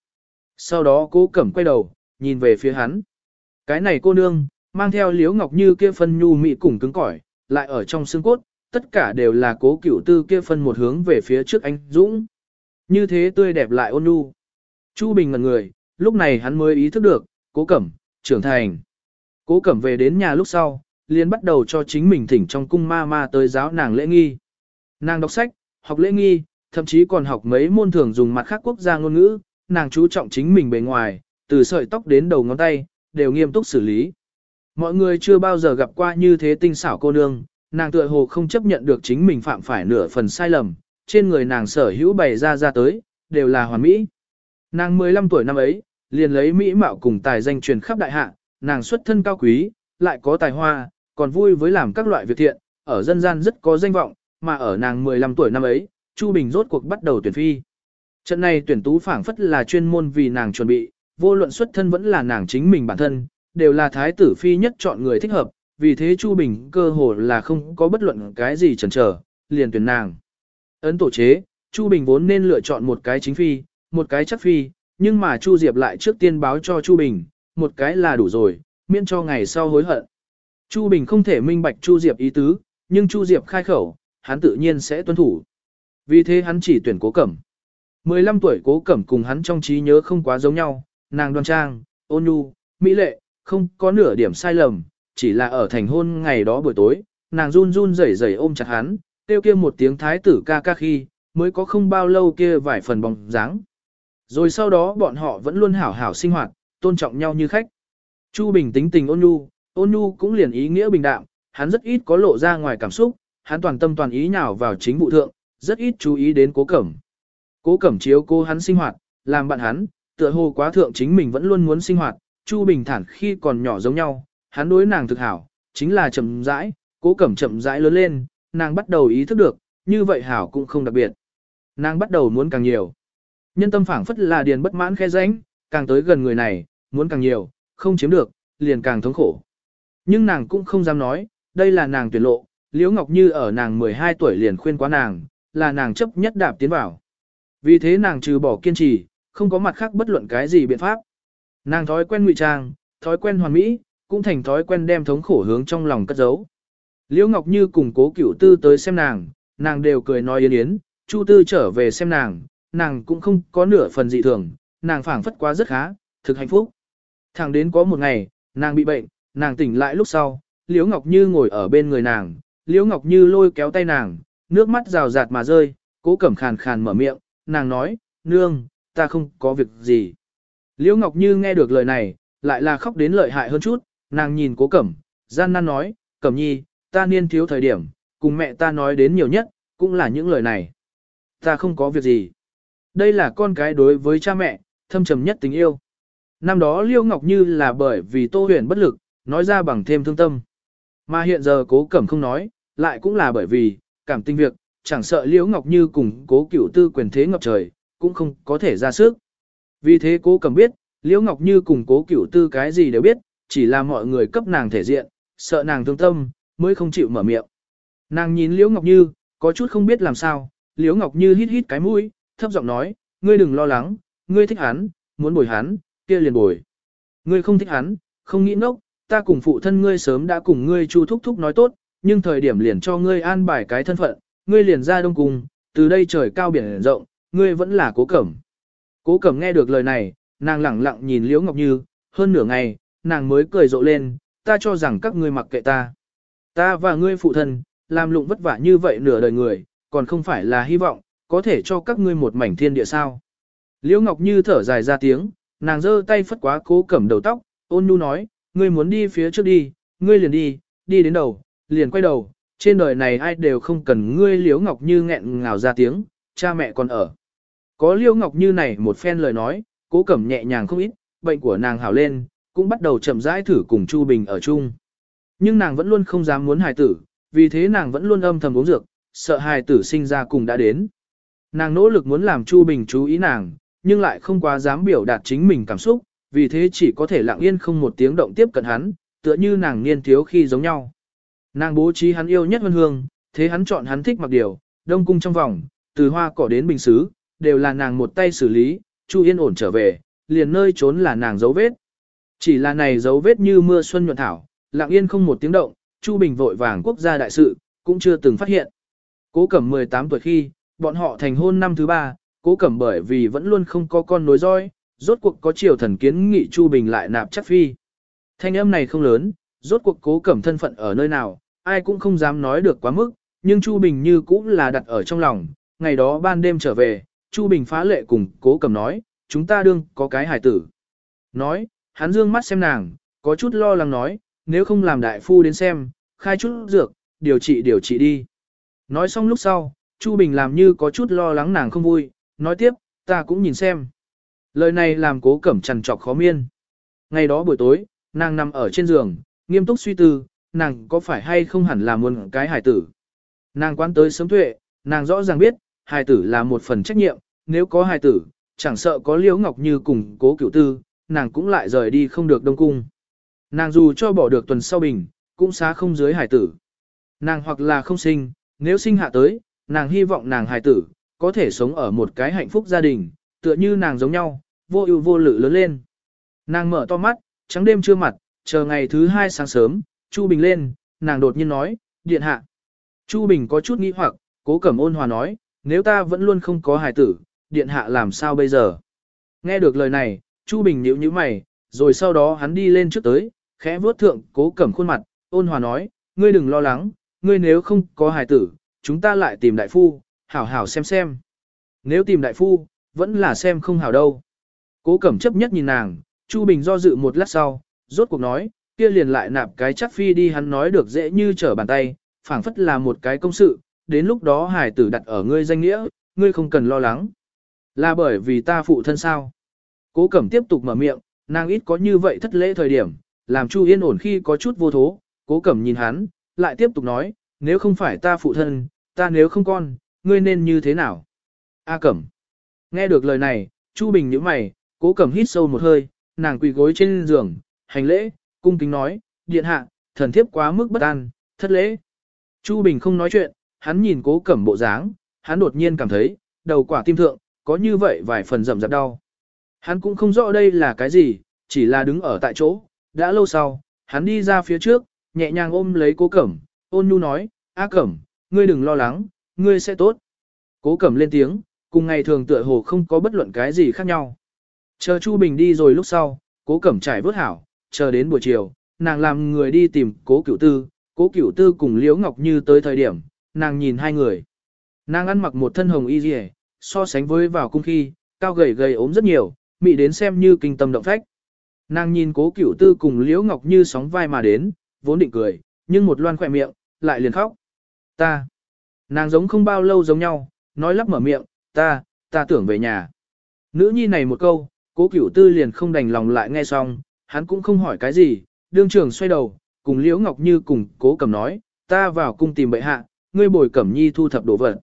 Sau đó cố cẩm quay đầu, nhìn về phía hắn. Cái này cô nương, mang theo Liễu Ngọc Như kia phân nhu mị cùng cứng cỏi, lại ở trong xương cốt, tất cả đều là cố cửu tư kia phân một hướng về phía trước anh Dũng. Như thế tươi đẹp lại ôn nhu. Chu Bình ngẩn người, lúc này hắn mới ý thức được, cố cẩm, trưởng thành. Cố cẩm về đến nhà lúc sau, liền bắt đầu cho chính mình thỉnh trong cung ma ma tới giáo nàng lễ nghi. Nàng đọc sách, học lễ nghi, thậm chí còn học mấy môn thường dùng mặt khác quốc gia ngôn ngữ, nàng chú trọng chính mình bề ngoài, từ sợi tóc đến đầu ngón tay, đều nghiêm túc xử lý. Mọi người chưa bao giờ gặp qua như thế tinh xảo cô nương, nàng tựa hồ không chấp nhận được chính mình phạm phải nửa phần sai lầm, trên người nàng sở hữu bày ra ra tới, đều là hoàn mỹ. Nàng 15 tuổi năm ấy, liền lấy mỹ mạo cùng tài danh truyền khắp đại hạ, nàng xuất thân cao quý, lại có tài hoa, còn vui với làm các loại việc thiện, ở dân gian rất có danh vọng, mà ở nàng 15 tuổi năm ấy, Chu Bình rốt cuộc bắt đầu tuyển phi. Trận này tuyển tú phảng phất là chuyên môn vì nàng chuẩn bị, vô luận xuất thân vẫn là nàng chính mình bản thân, đều là thái tử phi nhất chọn người thích hợp, vì thế Chu Bình cơ hồ là không có bất luận cái gì chần chờ, liền tuyển nàng. Ấn tổ chế, Chu Bình vốn nên lựa chọn một cái chính phi, một cái chắc phi, nhưng mà Chu Diệp lại trước tiên báo cho Chu Bình, một cái là đủ rồi, miễn cho ngày sau hối hận. Chu Bình không thể minh bạch Chu Diệp ý tứ, nhưng Chu Diệp khai khẩu, hắn tự nhiên sẽ tuân thủ. Vì thế hắn chỉ tuyển cố cẩm. 15 tuổi cố cẩm cùng hắn trong trí nhớ không quá giống nhau, nàng đoan trang, ôn nhu, mỹ lệ, không có nửa điểm sai lầm, chỉ là ở thành hôn ngày đó buổi tối, nàng run run rẩy rẩy ôm chặt hắn, kêu kia một tiếng thái tử ca ca khi, mới có không bao lâu kia vài phần bóng dáng. Rồi sau đó bọn họ vẫn luôn hảo hảo sinh hoạt, tôn trọng nhau như khách. Chu Bình tính tình ôn nhu, ôn nhu cũng liền ý nghĩa bình đạm, hắn rất ít có lộ ra ngoài cảm xúc, hắn toàn tâm toàn ý nhào vào chính vụ thượng, rất ít chú ý đến cố cẩm. Cố cẩm chiếu cô hắn sinh hoạt, làm bạn hắn, tựa hồ quá thượng chính mình vẫn luôn muốn sinh hoạt, Chu Bình thản khi còn nhỏ giống nhau, hắn đối nàng thực hảo, chính là chậm rãi, cố cẩm chậm rãi lớn lên, nàng bắt đầu ý thức được, như vậy hảo cũng không đặc biệt. Nàng bắt đầu muốn càng nhiều. Nhân tâm phảng phất là điền bất mãn khe ránh, càng tới gần người này, muốn càng nhiều, không chiếm được, liền càng thống khổ. Nhưng nàng cũng không dám nói, đây là nàng tuyển lộ, Liễu Ngọc Như ở nàng 12 tuổi liền khuyên quá nàng, là nàng chấp nhất đạp tiến vào. Vì thế nàng trừ bỏ kiên trì, không có mặt khác bất luận cái gì biện pháp. Nàng thói quen ngụy trang, thói quen hoàn mỹ, cũng thành thói quen đem thống khổ hướng trong lòng cất giấu. Liễu Ngọc Như cùng cố cửu tư tới xem nàng, nàng đều cười nói yến yến, Chu tư trở về xem nàng, nàng cũng không có nửa phần dị thường, nàng phảng phất quá rất khá, thực hạnh phúc. Thẳng đến có một ngày, nàng bị bệnh, nàng tỉnh lại lúc sau, Liễu Ngọc Như ngồi ở bên người nàng, Liễu Ngọc Như lôi kéo tay nàng, nước mắt rào rạt mà rơi, cố cẩm khàn khàn mở miệng, nàng nói, nương, ta không có việc gì. Liễu Ngọc Như nghe được lời này, lại là khóc đến lợi hại hơn chút, nàng nhìn cố cẩm, gian nan nói, cẩm nhi, ta niên thiếu thời điểm, cùng mẹ ta nói đến nhiều nhất, cũng là những lời này. Ta không có việc gì. Đây là con cái đối với cha mẹ, thâm trầm nhất tình yêu. Năm đó Liêu Ngọc Như là bởi vì Tô Huyền bất lực, nói ra bằng thêm thương tâm. Mà hiện giờ cố cẩm không nói, lại cũng là bởi vì, cảm tình việc, chẳng sợ Liễu Ngọc Như cùng cố cửu tư quyền thế ngập trời, cũng không có thể ra sức. Vì thế cố cẩm biết, Liễu Ngọc Như cùng cố cửu tư cái gì đều biết, chỉ là mọi người cấp nàng thể diện, sợ nàng thương tâm, mới không chịu mở miệng. Nàng nhìn Liễu Ngọc Như, có chút không biết làm sao, Liễu Ngọc Như hít hít cái mũi, thấp giọng nói, ngươi đừng lo lắng, ngươi thích hắn, muốn bồi hắn, kia liền bồi. Ngươi không thích hắn, không nghĩ nốc, ta cùng phụ thân ngươi sớm đã cùng ngươi chu thúc thúc nói tốt, nhưng thời điểm liền cho ngươi an bài cái thân phận, ngươi liền ra đông cùng, từ đây trời cao biển rộng, ngươi vẫn là cố cẩm. Cố cẩm nghe được lời này, nàng lẳng lặng nhìn Liễu Ngọc Như, hơn nửa ngày, nàng mới cười rộ lên, ta cho rằng các ngươi mặc kệ ta. Ta và ngươi phụ thân, làm lụng vất vả như vậy nửa đời người, còn không phải là hy vọng, có thể cho các ngươi một mảnh thiên địa sao. Liễu Ngọc Như thở dài ra tiếng, nàng giơ tay phất quá cố cẩm đầu tóc, ôn nhu nói, ngươi muốn đi phía trước đi, ngươi liền đi, đi đến đầu, liền quay đầu, trên đời này ai đều không cần ngươi Liễu Ngọc Như nghẹn ngào ra tiếng, cha mẹ còn ở. Có Liễu Ngọc Như này một phen lời nói, cố cẩm nhẹ nhàng không ít, bệnh của nàng hảo lên, cũng bắt đầu chậm rãi thử cùng Chu Bình ở chung. Nhưng nàng vẫn luôn không dám muốn hài tử, vì thế nàng vẫn luôn âm thầm uống dược, sợ hài tử sinh ra cùng đã đến. Nàng nỗ lực muốn làm Chu Bình chú ý nàng, nhưng lại không quá dám biểu đạt chính mình cảm xúc, vì thế chỉ có thể lặng yên không một tiếng động tiếp cận hắn, tựa như nàng niên thiếu khi giống nhau. Nàng bố trí hắn yêu nhất vân hương, thế hắn chọn hắn thích mặc điều, đông cung trong vòng, từ hoa cỏ đến bình xứ, đều là nàng một tay xử lý, Chu Yên ổn trở về, liền nơi trốn là nàng dấu vết. Chỉ là này dấu vết như mưa xuân nhuận thảo, lặng yên không một tiếng động, Chu Bình vội vàng quốc gia đại sự, cũng chưa từng phát hiện. Cố Cẩm 18 tuổi khi, bọn họ thành hôn năm thứ ba, Cố Cẩm bởi vì vẫn luôn không có con nối roi, rốt cuộc có triều thần kiến nghị Chu Bình lại nạp chắc phi. Thanh âm này không lớn, rốt cuộc Cố Cẩm thân phận ở nơi nào, ai cũng không dám nói được quá mức, nhưng Chu Bình như cũng là đặt ở trong lòng, ngày đó ban đêm trở về, Chu Bình phá lệ cùng Cố Cẩm nói, chúng ta đương có cái hải tử. Nói, hắn dương mắt xem nàng, có chút lo lắng nói, nếu không làm đại phu đến xem, khai chút dược, điều trị điều trị đi. Nói xong lúc sau, Chu Bình làm như có chút lo lắng nàng không vui, nói tiếp, ta cũng nhìn xem. Lời này làm cố cẩm trằn trọc khó miên. Ngày đó buổi tối, nàng nằm ở trên giường, nghiêm túc suy tư, nàng có phải hay không hẳn là muốn cái hài tử. Nàng quan tới sớm tuệ, nàng rõ ràng biết, hài tử là một phần trách nhiệm, nếu có hài tử, chẳng sợ có liễu ngọc như cùng cố cửu tư, nàng cũng lại rời đi không được đông cung. Nàng dù cho bỏ được tuần sau bình, cũng xá không dưới hải tử. Nàng hoặc là không sinh, nếu sinh hạ tới, nàng hy vọng nàng hài tử, có thể sống ở một cái hạnh phúc gia đình, tựa như nàng giống nhau, vô ưu vô lự lớn lên. Nàng mở to mắt, trắng đêm chưa mặt, chờ ngày thứ hai sáng sớm, Chu Bình lên, nàng đột nhiên nói, điện hạ. Chu Bình có chút nghi hoặc, cố cẩm ôn hòa nói, nếu ta vẫn luôn không có hài tử, điện hạ làm sao bây giờ? Nghe được lời này, Chu Bình nhíu nhíu mày, rồi sau đó hắn đi lên trước tới, khẽ vuốt thượng cố cẩm khuôn mặt, ôn hòa nói, ngươi đừng lo lắng, ngươi nếu không có hài tử, chúng ta lại tìm đại phu, hảo hảo xem xem. Nếu tìm đại phu, vẫn là xem không hảo đâu. Cố cẩm chấp nhất nhìn nàng, Chu Bình do dự một lát sau, rốt cuộc nói, kia liền lại nạp cái chắc phi đi hắn nói được dễ như trở bàn tay, phảng phất là một cái công sự, đến lúc đó hải tử đặt ở ngươi danh nghĩa, ngươi không cần lo lắng. Là bởi vì ta phụ thân sao? Cố cẩm tiếp tục mở miệng, nàng ít có như vậy thất lễ thời điểm, làm Chu Yên ổn khi có chút vô thố, cố cẩm nhìn hắn, lại tiếp tục nói, nếu không phải ta phụ thân, ta nếu không con, ngươi nên như thế nào? A cẩm. Nghe được lời này, Chu Bình nhíu mày, cố cẩm hít sâu một hơi, nàng quỳ gối trên giường, hành lễ, cung kính nói, điện hạ, thần thiếp quá mức bất an, thất lễ. Chu Bình không nói chuyện, hắn nhìn cố cẩm bộ dáng, hắn đột nhiên cảm thấy, đầu quả tim thượng, có như vậy vài phần rậm rạp đau. Hắn cũng không rõ đây là cái gì, chỉ là đứng ở tại chỗ, đã lâu sau, hắn đi ra phía trước, nhẹ nhàng ôm lấy cố cẩm, ôn nhu nói, A cẩm, ngươi đừng lo lắng, ngươi sẽ tốt. Cố cẩm lên tiếng, cùng ngày thường tựa hồ không có bất luận cái gì khác nhau. Chờ Chu Bình đi rồi lúc sau, cố cẩm trải vớt hảo, chờ đến buổi chiều, nàng làm người đi tìm cố cửu tư, cố cửu tư cùng Liễu Ngọc Như tới thời điểm, nàng nhìn hai người. Nàng ăn mặc một thân hồng y rìa, so sánh với vào cung khi, cao gầy gầy ốm rất nhiều, mị đến xem như kinh tâm động phách. Nàng nhìn cố cửu tư cùng Liễu Ngọc Như sóng vai mà đến, vốn định cười, nhưng một loan khỏe miệng, lại liền khóc. Ta. Nàng giống không bao lâu giống nhau, nói lắp mở miệng, ta, ta tưởng về nhà. Nữ nhi này một câu, cố cửu tư liền không đành lòng lại nghe xong, hắn cũng không hỏi cái gì, đương trưởng xoay đầu, cùng Liễu Ngọc Như cùng cố cầm nói, ta vào cung tìm bệ hạ, ngươi bồi cẩm nhi thu thập đồ vật.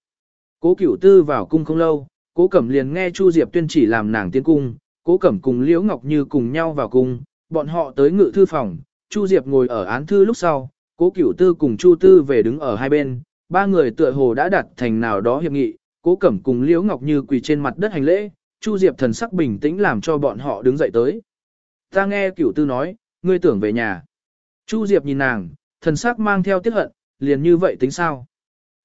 Cố cửu tư vào cung không lâu, cố cẩm liền nghe Chu Diệp tuyên chỉ làm nàng tiến cung, cố cẩm cùng Liễu Ngọc Như cùng nhau vào cung, bọn họ tới ngự thư phòng, Chu Diệp ngồi ở án thư lúc sau, cố cửu tư cùng Chu Tư về đứng ở hai bên, ba người tựa hồ đã đặt thành nào đó hiệp nghị, cố cẩm cùng Liễu Ngọc Như quỳ trên mặt đất hành lễ, Chu Diệp thần sắc bình tĩnh làm cho bọn họ đứng dậy tới. Ta nghe cửu tư nói, ngươi tưởng về nhà. Chu Diệp nhìn nàng, thần sắc mang theo tiếc hận, liền như vậy tính sao?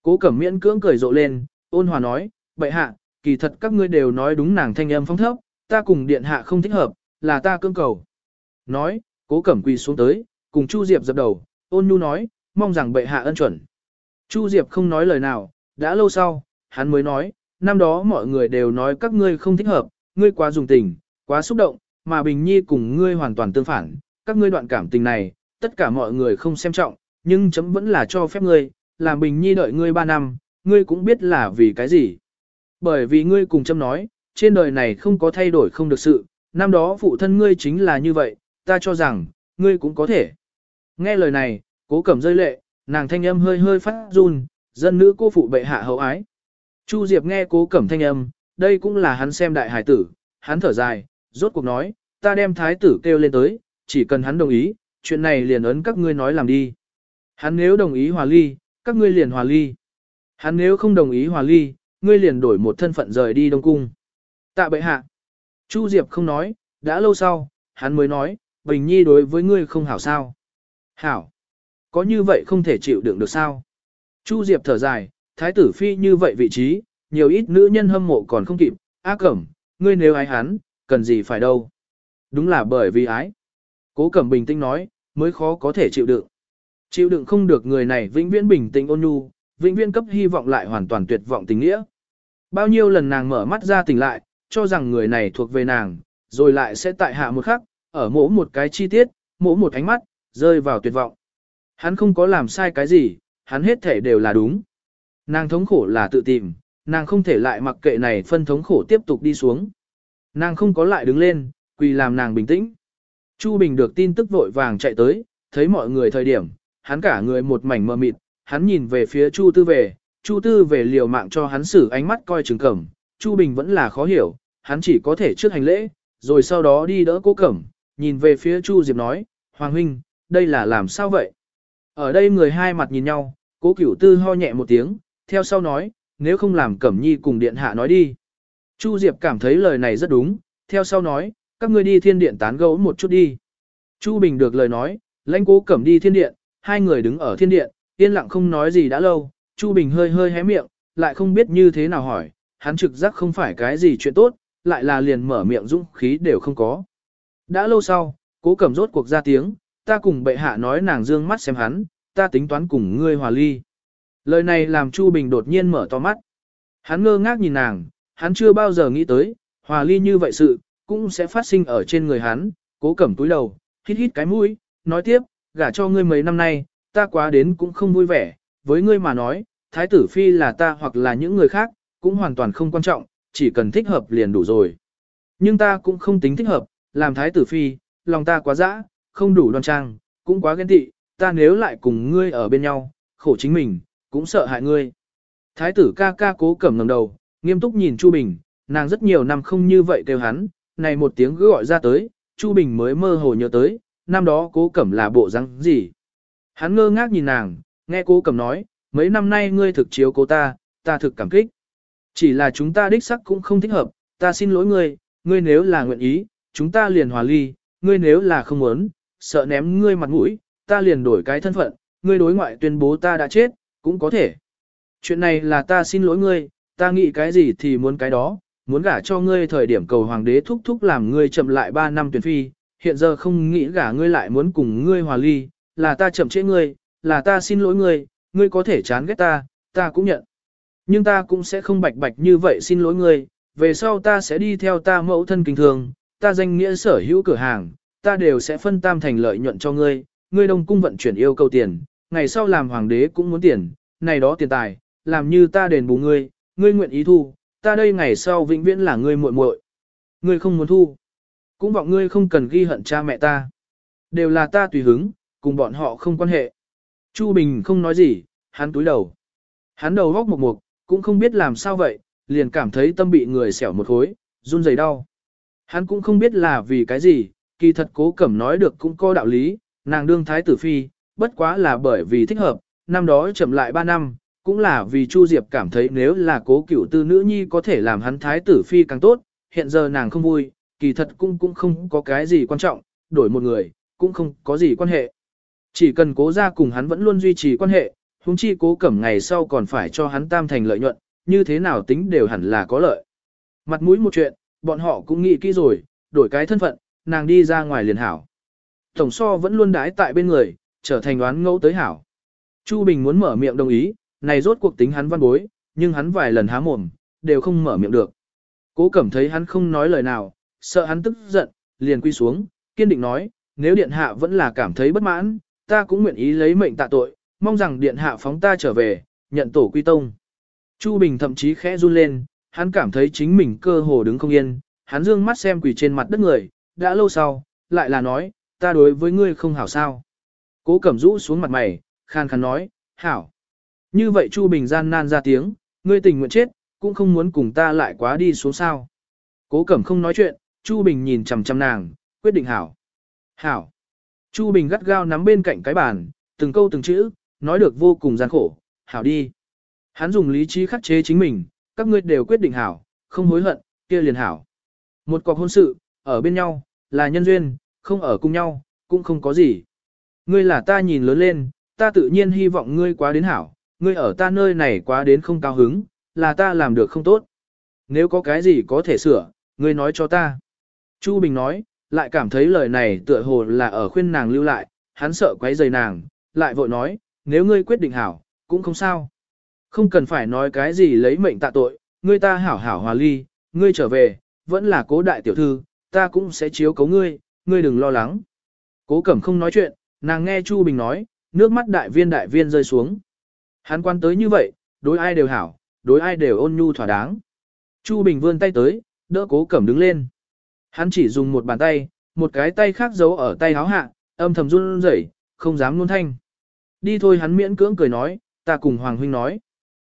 Cố cẩm miễn cưỡng cười rộ lên, ôn hòa nói, bệ hạ, kỳ thật các ngươi đều nói đúng nàng thanh âm phong thấp, ta cùng điện hạ không thích hợp, là ta cương cầu. Nói, cố cẩm quỳ xuống tới, cùng Chu Diệp dập đầu, ôn nhu nói, mong rằng bệ hạ ân chuẩn. Chu Diệp không nói lời nào, đã lâu sau, hắn mới nói, năm đó mọi người đều nói các ngươi không thích hợp, ngươi quá dùng tình, quá xúc động, mà Bình Nhi cùng ngươi hoàn toàn tương phản, các ngươi đoạn cảm tình này, tất cả mọi người không xem trọng, nhưng chấm vẫn là cho phép ngươi, làm Bình Nhi đợi ngươi 3 năm, ngươi cũng biết là vì cái gì. Bởi vì ngươi cùng chấm nói, trên đời này không có thay đổi không được sự, năm đó phụ thân ngươi chính là như vậy, ta cho rằng, ngươi cũng có thể. Nghe lời này, cố cẩm rơi lệ, nàng thanh âm hơi hơi phát run, dân nữ cô phụ bệ hạ hậu ái. Chu Diệp nghe cố cẩm thanh âm, đây cũng là hắn xem đại hải tử, hắn thở dài, rốt cuộc nói, ta đem thái tử kêu lên tới, chỉ cần hắn đồng ý, chuyện này liền ấn các ngươi nói làm đi. Hắn nếu đồng ý hòa ly, các ngươi liền hòa ly. Hắn nếu không đồng ý hòa ly, ngươi liền đổi một thân phận rời đi Đông Cung. Tạ bệ hạ. Chu Diệp không nói, đã lâu sau, hắn mới nói, Bình Nhi đối với ngươi không hảo sao. Hảo. Có như vậy không thể chịu đựng được sao? Chu Diệp thở dài, thái tử phi như vậy vị trí, nhiều ít nữ nhân hâm mộ còn không kịp, á cẩm, ngươi nếu ái hắn, cần gì phải đâu. Đúng là bởi vì ái. Cố cẩm bình tĩnh nói, mới khó có thể chịu đựng. Chịu đựng không được người này vĩnh viễn bình tĩnh ôn nhu, vĩnh viễn cấp hy vọng lại hoàn toàn tuyệt vọng tình nghĩa. Bao nhiêu lần nàng mở mắt ra tỉnh lại, cho rằng người này thuộc về nàng, rồi lại sẽ tại hạ một khắc, ở mỗi một cái chi tiết, mỗi một ánh mắt, rơi vào tuyệt vọng. Hắn không có làm sai cái gì, hắn hết thể đều là đúng. Nàng thống khổ là tự tìm, nàng không thể lại mặc kệ này phân thống khổ tiếp tục đi xuống. Nàng không có lại đứng lên, quỳ làm nàng bình tĩnh. Chu Bình được tin tức vội vàng chạy tới, thấy mọi người thời điểm, hắn cả người một mảnh mờ mịt, hắn nhìn về phía Chu Tư về, Chu Tư về liều mạng cho hắn xử ánh mắt coi chừng cẩm, Chu Bình vẫn là khó hiểu, hắn chỉ có thể trước hành lễ, rồi sau đó đi đỡ cố cẩm, nhìn về phía Chu Diệp nói, Hoàng Huynh, đây là làm sao vậy? Ở đây người hai mặt nhìn nhau, cố cửu tư ho nhẹ một tiếng, theo sau nói, nếu không làm cẩm nhi cùng điện hạ nói đi. Chu Diệp cảm thấy lời này rất đúng, theo sau nói, các ngươi đi thiên điện tán gẫu một chút đi. Chu Bình được lời nói, lãnh cố cẩm đi thiên điện, hai người đứng ở thiên điện, yên lặng không nói gì đã lâu, Chu Bình hơi hơi hé miệng, lại không biết như thế nào hỏi, hắn trực giác không phải cái gì chuyện tốt, lại là liền mở miệng dũng khí đều không có. Đã lâu sau, cố cẩm rốt cuộc ra tiếng, ta cùng bệ hạ nói nàng dương mắt xem hắn, ta tính toán cùng ngươi hòa ly. Lời này làm Chu Bình đột nhiên mở to mắt. Hắn ngơ ngác nhìn nàng, hắn chưa bao giờ nghĩ tới, hòa ly như vậy sự, cũng sẽ phát sinh ở trên người hắn, cố cẩm túi đầu, hít hít cái mũi, nói tiếp, gả cho ngươi mấy năm nay, ta quá đến cũng không vui vẻ, với ngươi mà nói, thái tử phi là ta hoặc là những người khác, cũng hoàn toàn không quan trọng, chỉ cần thích hợp liền đủ rồi. Nhưng ta cũng không tính thích hợp, làm thái tử phi, lòng ta quá dã, không đủ đoan trang, cũng quá ghen tị, ta nếu lại cùng ngươi ở bên nhau, khổ chính mình, cũng sợ hại ngươi. Thái tử ca ca cố cẩm ngẩng đầu, nghiêm túc nhìn Chu Bình, nàng rất nhiều năm không như vậy kêu hắn, này một tiếng cứ gọi ra tới, Chu Bình mới mơ hồ nhớ tới, năm đó cố cẩm là bộ răng gì. Hắn ngơ ngác nhìn nàng, nghe cố cẩm nói, mấy năm nay ngươi thực chiếu cố ta, ta thực cảm kích. Chỉ là chúng ta đích sắc cũng không thích hợp, ta xin lỗi ngươi, ngươi nếu là nguyện ý, chúng ta liền hòa ly, ngươi nếu là không muốn, sợ ném ngươi mặt mũi, ta liền đổi cái thân phận, ngươi đối ngoại tuyên bố ta đã chết, cũng có thể. Chuyện này là ta xin lỗi ngươi, ta nghĩ cái gì thì muốn cái đó, muốn gả cho ngươi thời điểm cầu hoàng đế thúc thúc làm ngươi chậm lại 3 năm tuyển phi, hiện giờ không nghĩ gả ngươi lại muốn cùng ngươi hòa ly, là ta chậm trễ ngươi, là ta xin lỗi ngươi, ngươi có thể chán ghét ta, ta cũng nhận. Nhưng ta cũng sẽ không bạch bạch như vậy xin lỗi ngươi, về sau ta sẽ đi theo ta mẫu thân kinh thường, ta danh nghĩa sở hữu cửa hàng, ta đều sẽ phân tam thành lợi nhuận cho ngươi, ngươi đông cung vận chuyển yêu cầu tiền, ngày sau làm hoàng đế cũng muốn tiền, này đó tiền tài, làm như ta đền bù ngươi, ngươi nguyện ý thu, ta đây ngày sau vĩnh viễn là ngươi muội muội. Ngươi không muốn thu, cũng vọng ngươi không cần ghi hận cha mẹ ta. Đều là ta tùy hứng, cùng bọn họ không quan hệ. Chu Bình không nói gì, hắn túi đầu. Hắn đầu góc một mục, cũng không biết làm sao vậy, liền cảm thấy tâm bị người xẻo một khối, run rẩy đau. Hắn cũng không biết là vì cái gì, kỳ thật cố cẩm nói được cũng có đạo lý, nàng đương thái tử phi, bất quá là bởi vì thích hợp, năm đó chậm lại 3 năm, cũng là vì Chu Diệp cảm thấy nếu là cố cửu tư nữ nhi có thể làm hắn thái tử phi càng tốt, hiện giờ nàng không vui, kỳ thật cũng cũng không có cái gì quan trọng, đổi một người, cũng không có gì quan hệ. Chỉ cần cố ra cùng hắn vẫn luôn duy trì quan hệ, huống chi cố cẩm ngày sau còn phải cho hắn tam thành lợi nhuận, như thế nào tính đều hẳn là có lợi. Mặt mũi một chuyện, bọn họ cũng nghĩ kỹ rồi, đổi cái thân phận, nàng đi ra ngoài liền hảo. Tổng so vẫn luôn đái tại bên người, trở thành đoán ngẫu tới hảo. Chu Bình muốn mở miệng đồng ý, này rốt cuộc tính hắn văn bối, nhưng hắn vài lần há mồm, đều không mở miệng được. Cố cẩm thấy hắn không nói lời nào, sợ hắn tức giận, liền quy xuống, kiên định nói, nếu điện hạ vẫn là cảm thấy bất mãn, ta cũng nguyện ý lấy mệnh tạ tội, mong rằng điện hạ phóng ta trở về, nhận tổ quy tông. Chu Bình thậm chí khẽ run lên, hắn cảm thấy chính mình cơ hồ đứng không yên, hắn dương mắt xem quỷ trên mặt đất người, đã lâu sau, lại là nói, ta đối với ngươi không hảo sao. Cố cẩm rũ xuống mặt mày, khan khàn nói, hảo. Như vậy Chu Bình gian nan ra tiếng, ngươi tình nguyện chết, cũng không muốn cùng ta lại quá đi xuống sao. Cố cẩm không nói chuyện, Chu Bình nhìn chằm chằm nàng, quyết định hảo. Hảo. Chu Bình gắt gao nắm bên cạnh cái bàn, từng câu từng chữ, nói được vô cùng gian khổ, hảo đi. Hắn dùng lý trí khắc chế chính mình, các ngươi đều quyết định hảo, không hối hận, kia liền hảo. Một cọc hôn sự, ở bên nhau, là nhân duyên, không ở cùng nhau, cũng không có gì. Ngươi là ta nhìn lớn lên, ta tự nhiên hy vọng ngươi quá đến hảo, ngươi ở ta nơi này quá đến không cao hứng, là ta làm được không tốt. Nếu có cái gì có thể sửa, ngươi nói cho ta. Chu Bình nói, lại cảm thấy lời này tựa hồ là ở khuyên nàng lưu lại, hắn sợ quấy rầy nàng, lại vội nói, nếu ngươi quyết định hảo, cũng không sao. Không cần phải nói cái gì lấy mệnh tạ tội, ngươi ta hảo hảo hòa ly, ngươi trở về, vẫn là cố đại tiểu thư, ta cũng sẽ chiếu cấu ngươi, ngươi đừng lo lắng. Cố cẩm không nói chuyện, nàng nghe Chu Bình nói, nước mắt đại viên đại viên rơi xuống. Hắn quan tới như vậy, đối ai đều hảo, đối ai đều ôn nhu thỏa đáng. Chu Bình vươn tay tới, đỡ cố cẩm đứng lên. Hắn chỉ dùng một bàn tay, một cái tay khác giấu ở tay háo hạ, âm thầm run rẩy, không dám luôn thanh. Đi thôi hắn miễn cưỡng cười nói, ta cùng Hoàng Huynh nói.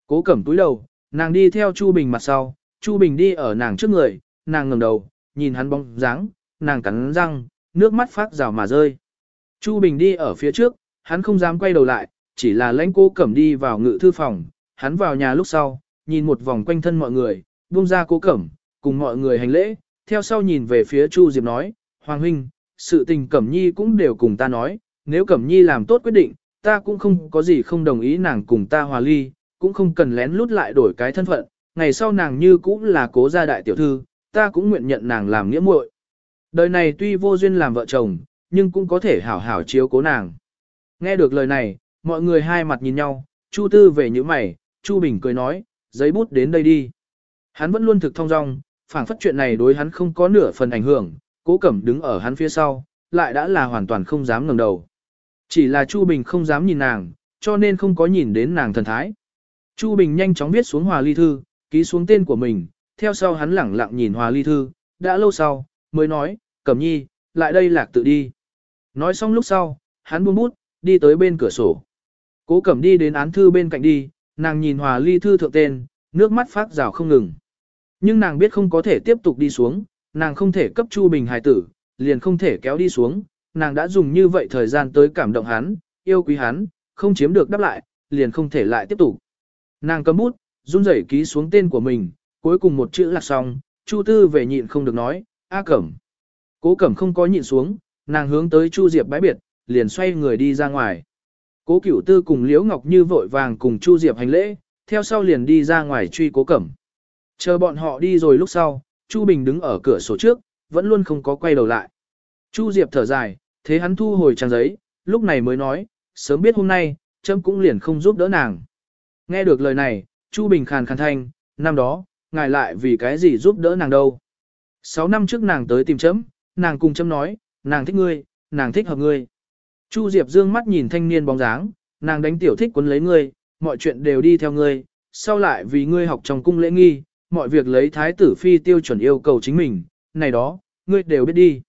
Cố cẩm túi đầu, nàng đi theo Chu Bình mặt sau, Chu Bình đi ở nàng trước người, nàng ngẩng đầu, nhìn hắn bóng dáng, nàng cắn răng, nước mắt phát rào mà rơi. Chu Bình đi ở phía trước, hắn không dám quay đầu lại, chỉ là lãnh cô cẩm đi vào ngự thư phòng, hắn vào nhà lúc sau, nhìn một vòng quanh thân mọi người, buông ra cố cẩm, cùng mọi người hành lễ, theo sau nhìn về phía Chu Diệp nói, Hoàng Huynh, sự tình Cẩm Nhi cũng đều cùng ta nói, nếu Cẩm Nhi làm tốt quyết định, ta cũng không có gì không đồng ý nàng cùng ta hòa ly, cũng không cần lén lút lại đổi cái thân phận, ngày sau nàng như cũng là cố gia đại tiểu thư, ta cũng nguyện nhận nàng làm nghĩa muội. Đời này tuy vô duyên làm vợ chồng, nhưng cũng có thể hảo hảo chiếu cố nàng. Nghe được lời này, mọi người hai mặt nhìn nhau, Chu Tư về những mày, Chu Bình cười nói, giấy bút đến đây đi. Hắn vẫn luôn thực thông dong, phảng phất chuyện này đối hắn không có nửa phần ảnh hưởng, cố cẩm đứng ở hắn phía sau, lại đã là hoàn toàn không dám ngẩng đầu. Chỉ là Chu Bình không dám nhìn nàng, cho nên không có nhìn đến nàng thần thái. Chu Bình nhanh chóng viết xuống hòa ly thư, ký xuống tên của mình, theo sau hắn lẳng lặng nhìn hòa ly thư, đã lâu sau, mới nói, Cẩm nhi, lại đây lạc tự đi. Nói xong lúc sau, hắn buông bút, đi tới bên cửa sổ. Cố Cẩm đi đến án thư bên cạnh đi, nàng nhìn hòa ly thư thượng tên, nước mắt phát rào không ngừng. Nhưng nàng biết không có thể tiếp tục đi xuống, nàng không thể cấp Chu Bình hài tử, liền không thể kéo đi xuống, nàng đã dùng như vậy thời gian tới cảm động hắn, yêu quý hắn, không chiếm được đáp lại, liền không thể lại tiếp tục. Nàng cầm bút, run rẩy ký xuống tên của mình, cuối cùng một chữ lạc xong, Chu Tư về nhịn không được nói, A Cẩm. Cố Cẩm không có nhịn xuống, nàng hướng tới Chu Diệp bái biệt, liền xoay người đi ra ngoài. Cố Cửu Tư cùng Liễu Ngọc Như vội vàng cùng Chu Diệp hành lễ, theo sau liền đi ra ngoài truy Cố Cẩm. Chờ bọn họ đi rồi lúc sau, Chu Bình đứng ở cửa sổ trước, vẫn luôn không có quay đầu lại. Chu Diệp thở dài, thế hắn thu hồi trang giấy, lúc này mới nói, sớm biết hôm nay, chấm cũng liền không giúp đỡ nàng. Nghe được lời này, Chu Bình khàn khàn thanh, năm đó, ngài lại vì cái gì giúp đỡ nàng đâu. Sáu năm trước nàng tới tìm chấm, nàng cùng chấm nói, nàng thích ngươi, nàng thích hợp ngươi. Chu Diệp dương mắt nhìn thanh niên bóng dáng, nàng đánh tiểu thích quấn lấy ngươi, mọi chuyện đều đi theo ngươi, sau lại vì ngươi học trong cung lễ nghi, mọi việc lấy thái tử phi tiêu chuẩn yêu cầu chính mình, này đó, ngươi đều biết đi.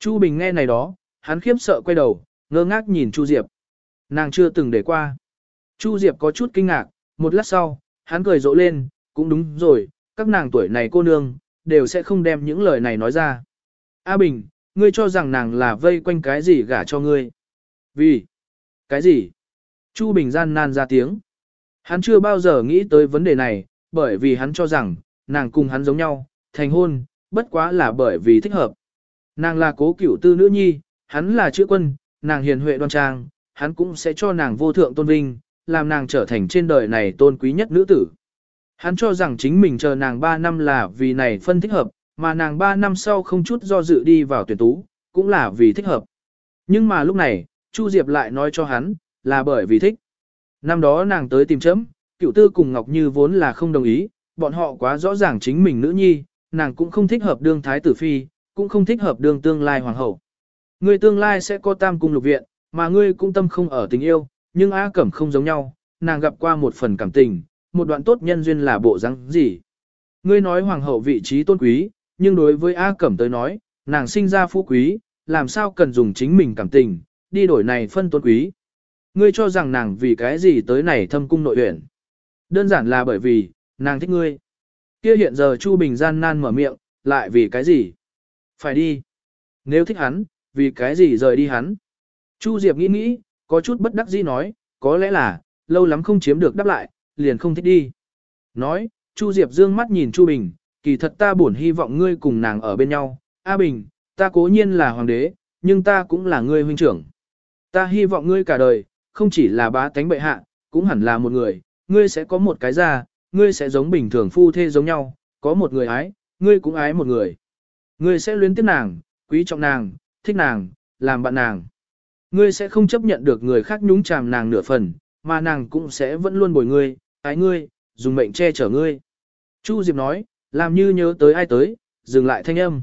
Chu Bình nghe này đó, hắn khiếp sợ quay đầu, ngơ ngác nhìn Chu Diệp. Nàng chưa từng để qua. Chu Diệp có chút kinh ngạc, một lát sau, hắn cười rộ lên, cũng đúng rồi, các nàng tuổi này cô nương, đều sẽ không đem những lời này nói ra. A Bình, ngươi cho rằng nàng là vây quanh cái gì gả cho ngươi. Vì? Cái gì? Chu Bình gian nan ra tiếng. Hắn chưa bao giờ nghĩ tới vấn đề này, bởi vì hắn cho rằng, nàng cùng hắn giống nhau, thành hôn, bất quá là bởi vì thích hợp. Nàng là cố cửu tư nữ nhi, hắn là chữ quân, nàng hiền huệ đoan trang, hắn cũng sẽ cho nàng vô thượng tôn vinh, làm nàng trở thành trên đời này tôn quý nhất nữ tử. Hắn cho rằng chính mình chờ nàng 3 năm là vì này phân thích hợp, mà nàng 3 năm sau không chút do dự đi vào tuyển tú, cũng là vì thích hợp. Nhưng mà lúc này, Chu Diệp lại nói cho hắn, là bởi vì thích. Năm đó nàng tới tìm chấm, cựu tư cùng Ngọc Như vốn là không đồng ý, bọn họ quá rõ ràng chính mình nữ nhi, nàng cũng không thích hợp đương thái tử phi, cũng không thích hợp đương tương lai hoàng hậu. Ngươi tương lai sẽ có tam cung lục viện, mà ngươi cũng tâm không ở tình yêu, nhưng A Cẩm không giống nhau, nàng gặp qua một phần cảm tình, một đoạn tốt nhân duyên là bộ răng gì. Ngươi nói hoàng hậu vị trí tôn quý, nhưng đối với A Cẩm tới nói, nàng sinh ra phú quý, làm sao cần dùng chính mình cảm tình, đi đổi này phân tôn quý. Ngươi cho rằng nàng vì cái gì tới này thâm cung nội huyện. Đơn giản là bởi vì, nàng thích ngươi. Kia hiện giờ Chu Bình gian nan mở miệng, lại vì cái gì? Phải đi. Nếu thích hắn, vì cái gì rời đi hắn? Chu Diệp nghĩ nghĩ, có chút bất đắc dĩ nói, có lẽ là, lâu lắm không chiếm được đáp lại, liền không thích đi. Nói, Chu Diệp dương mắt nhìn Chu Bình, kỳ thật ta buồn hy vọng ngươi cùng nàng ở bên nhau. A Bình, ta cố nhiên là hoàng đế, nhưng ta cũng là ngươi huynh trưởng. Ta hy vọng ngươi cả đời, không chỉ là bá tánh bệ hạ, cũng hẳn là một người, ngươi sẽ có một cái ra, ngươi sẽ giống bình thường phu thê giống nhau, có một người ái, ngươi cũng ái một người. Ngươi sẽ luyến tiếc nàng, quý trọng nàng, thích nàng, làm bạn nàng. Ngươi sẽ không chấp nhận được người khác nhúng chàm nàng nửa phần, mà nàng cũng sẽ vẫn luôn bồi ngươi, ái ngươi, dùng mệnh che chở ngươi. Chu Diệp nói, làm như nhớ tới ai tới, dừng lại thanh âm.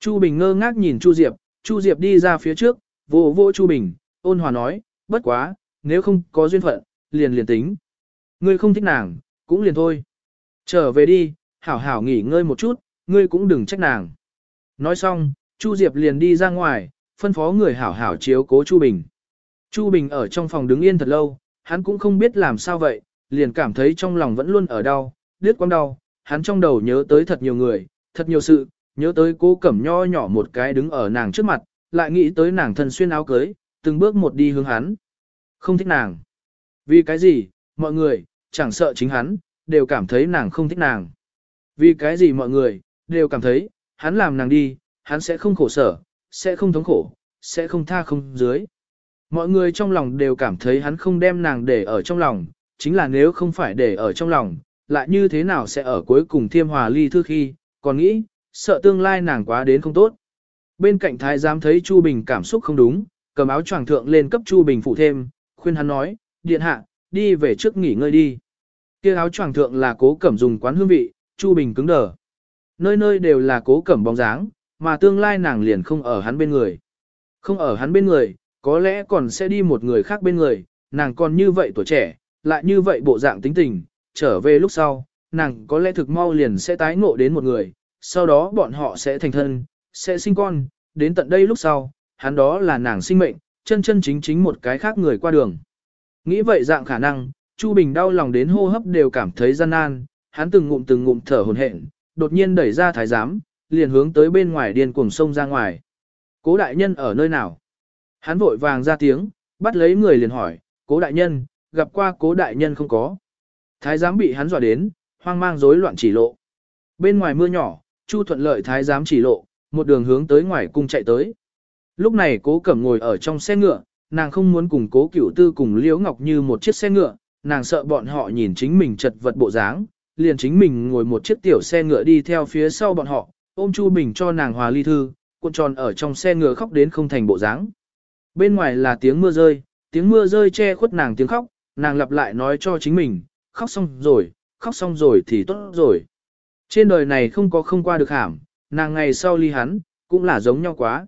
Chu Bình ngơ ngác nhìn Chu Diệp, Chu Diệp đi ra phía trước, vô vô Chu Bình, ôn hòa nói, bất quá, nếu không có duyên phận, liền liền tính. Ngươi không thích nàng, cũng liền thôi. Trở về đi, hảo hảo nghỉ ngơi một chút, ngươi cũng đừng trách nàng. Nói xong, Chu Diệp liền đi ra ngoài, phân phó người hảo hảo chiếu cố Chu Bình. Chu Bình ở trong phòng đứng yên thật lâu, hắn cũng không biết làm sao vậy, liền cảm thấy trong lòng vẫn luôn ở đau, đứt quãng đau, hắn trong đầu nhớ tới thật nhiều người, thật nhiều sự, nhớ tới cô cẩm nho nhỏ một cái đứng ở nàng trước mặt, lại nghĩ tới nàng thân xuyên áo cưới, từng bước một đi hướng hắn. Không thích nàng. Vì cái gì, mọi người, chẳng sợ chính hắn, đều cảm thấy nàng không thích nàng. Vì cái gì mọi người, đều cảm thấy, hắn làm nàng đi, hắn sẽ không khổ sở, sẽ không thống khổ, sẽ không tha không dưới. Mọi người trong lòng đều cảm thấy hắn không đem nàng để ở trong lòng, chính là nếu không phải để ở trong lòng, lại như thế nào sẽ ở cuối cùng thiêm hòa ly thư khi, còn nghĩ, sợ tương lai nàng quá đến không tốt. Bên cạnh thái giám thấy Chu Bình cảm xúc không đúng, cầm áo choàng thượng lên cấp Chu Bình phụ thêm, khuyên hắn nói, điện hạ, đi về trước nghỉ ngơi đi. Kia áo choàng thượng là cố cẩm dùng quán hương vị, Chu Bình cứng đờ. Nơi nơi đều là cố cẩm bóng dáng, mà tương lai nàng liền không ở hắn bên người. Không ở hắn bên người, có lẽ còn sẽ đi một người khác bên người, nàng còn như vậy tuổi trẻ, lại như vậy bộ dạng tính tình, trở về lúc sau, nàng có lẽ thực mau liền sẽ tái ngộ đến một người, sau đó bọn họ sẽ thành thân, sẽ sinh con, đến tận đây lúc sau, hắn đó là nàng sinh mệnh, chân chân chính chính một cái khác người qua đường. Nghĩ vậy dạng khả năng, Chu Bình đau lòng đến hô hấp đều cảm thấy gian nan, hắn từng ngụm từng ngụm thở hổn hển, đột nhiên đẩy ra thái giám, liền hướng tới bên ngoài điên cuồng sông ra ngoài. Cố đại nhân ở nơi nào? Hắn vội vàng ra tiếng, bắt lấy người liền hỏi, cố đại nhân, gặp qua cố đại nhân không có. Thái giám bị hắn dọa đến, hoang mang rối loạn chỉ lộ. Bên ngoài mưa nhỏ, Chu thuận lợi thái giám chỉ lộ, một đường hướng tới ngoài cung chạy tới. Lúc này cố cẩm ngồi ở trong xe ngựa, nàng không muốn cùng cố cửu tư cùng liễu ngọc như một chiếc xe ngựa, nàng sợ bọn họ nhìn chính mình chật vật bộ dáng, liền chính mình ngồi một chiếc tiểu xe ngựa đi theo phía sau bọn họ, ôm Chu Bình cho nàng hòa ly thư, cuộn tròn ở trong xe ngựa khóc đến không thành bộ dáng. Bên ngoài là tiếng mưa rơi, tiếng mưa rơi che khuất nàng tiếng khóc, nàng lặp lại nói cho chính mình, khóc xong rồi, khóc xong rồi thì tốt rồi. Trên đời này không có không qua được hàm, nàng ngày sau ly hắn, cũng là giống nhau quá.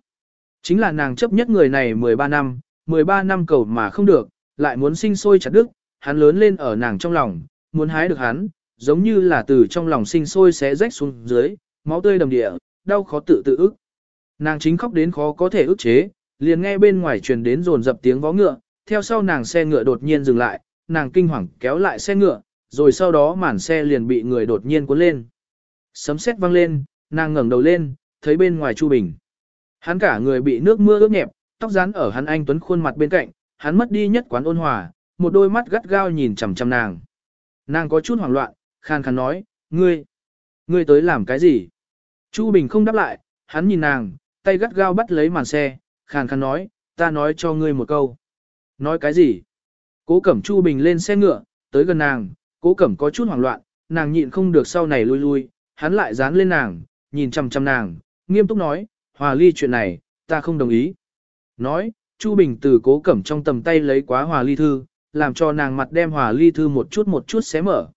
Chính là nàng chấp nhất người này 13 năm, 13 năm cầu mà không được, lại muốn sinh sôi chặt đức, hắn lớn lên ở nàng trong lòng, muốn hái được hắn, giống như là từ trong lòng sinh sôi xé rách xuống dưới, máu tươi đầm địa, đau khó tự tự ức. Nàng chính khóc đến khó có thể ức chế, liền nghe bên ngoài truyền đến rồn dập tiếng vó ngựa, theo sau nàng xe ngựa đột nhiên dừng lại, nàng kinh hoàng kéo lại xe ngựa, rồi sau đó màn xe liền bị người đột nhiên cuốn lên. Sấm sét vang lên, nàng ngẩng đầu lên, thấy bên ngoài Chu Bình. Hắn cả người bị nước mưa ướt nhẹp, tóc rán ở hắn anh tuấn khuôn mặt bên cạnh, hắn mất đi nhất quán ôn hòa, một đôi mắt gắt gao nhìn chằm chằm nàng. Nàng có chút hoảng loạn, khan khan nói, ngươi, ngươi tới làm cái gì? Chu Bình không đáp lại, hắn nhìn nàng, tay gắt gao bắt lấy màn xe, khàn khàn nói, ta nói cho ngươi một câu. Nói cái gì? Cố Cẩm Chu Bình lên xe ngựa, tới gần nàng, Cố Cẩm có chút hoảng loạn, nàng nhịn không được sau này lui lui, hắn lại dán lên nàng, nhìn chằm chằm nàng, nghiêm túc nói, hòa ly chuyện này, ta không đồng ý. Nói, Chu Bình từ Cố Cẩm trong tầm tay lấy quá hòa ly thư, làm cho nàng mặt đem hòa ly thư một chút một chút xé mở.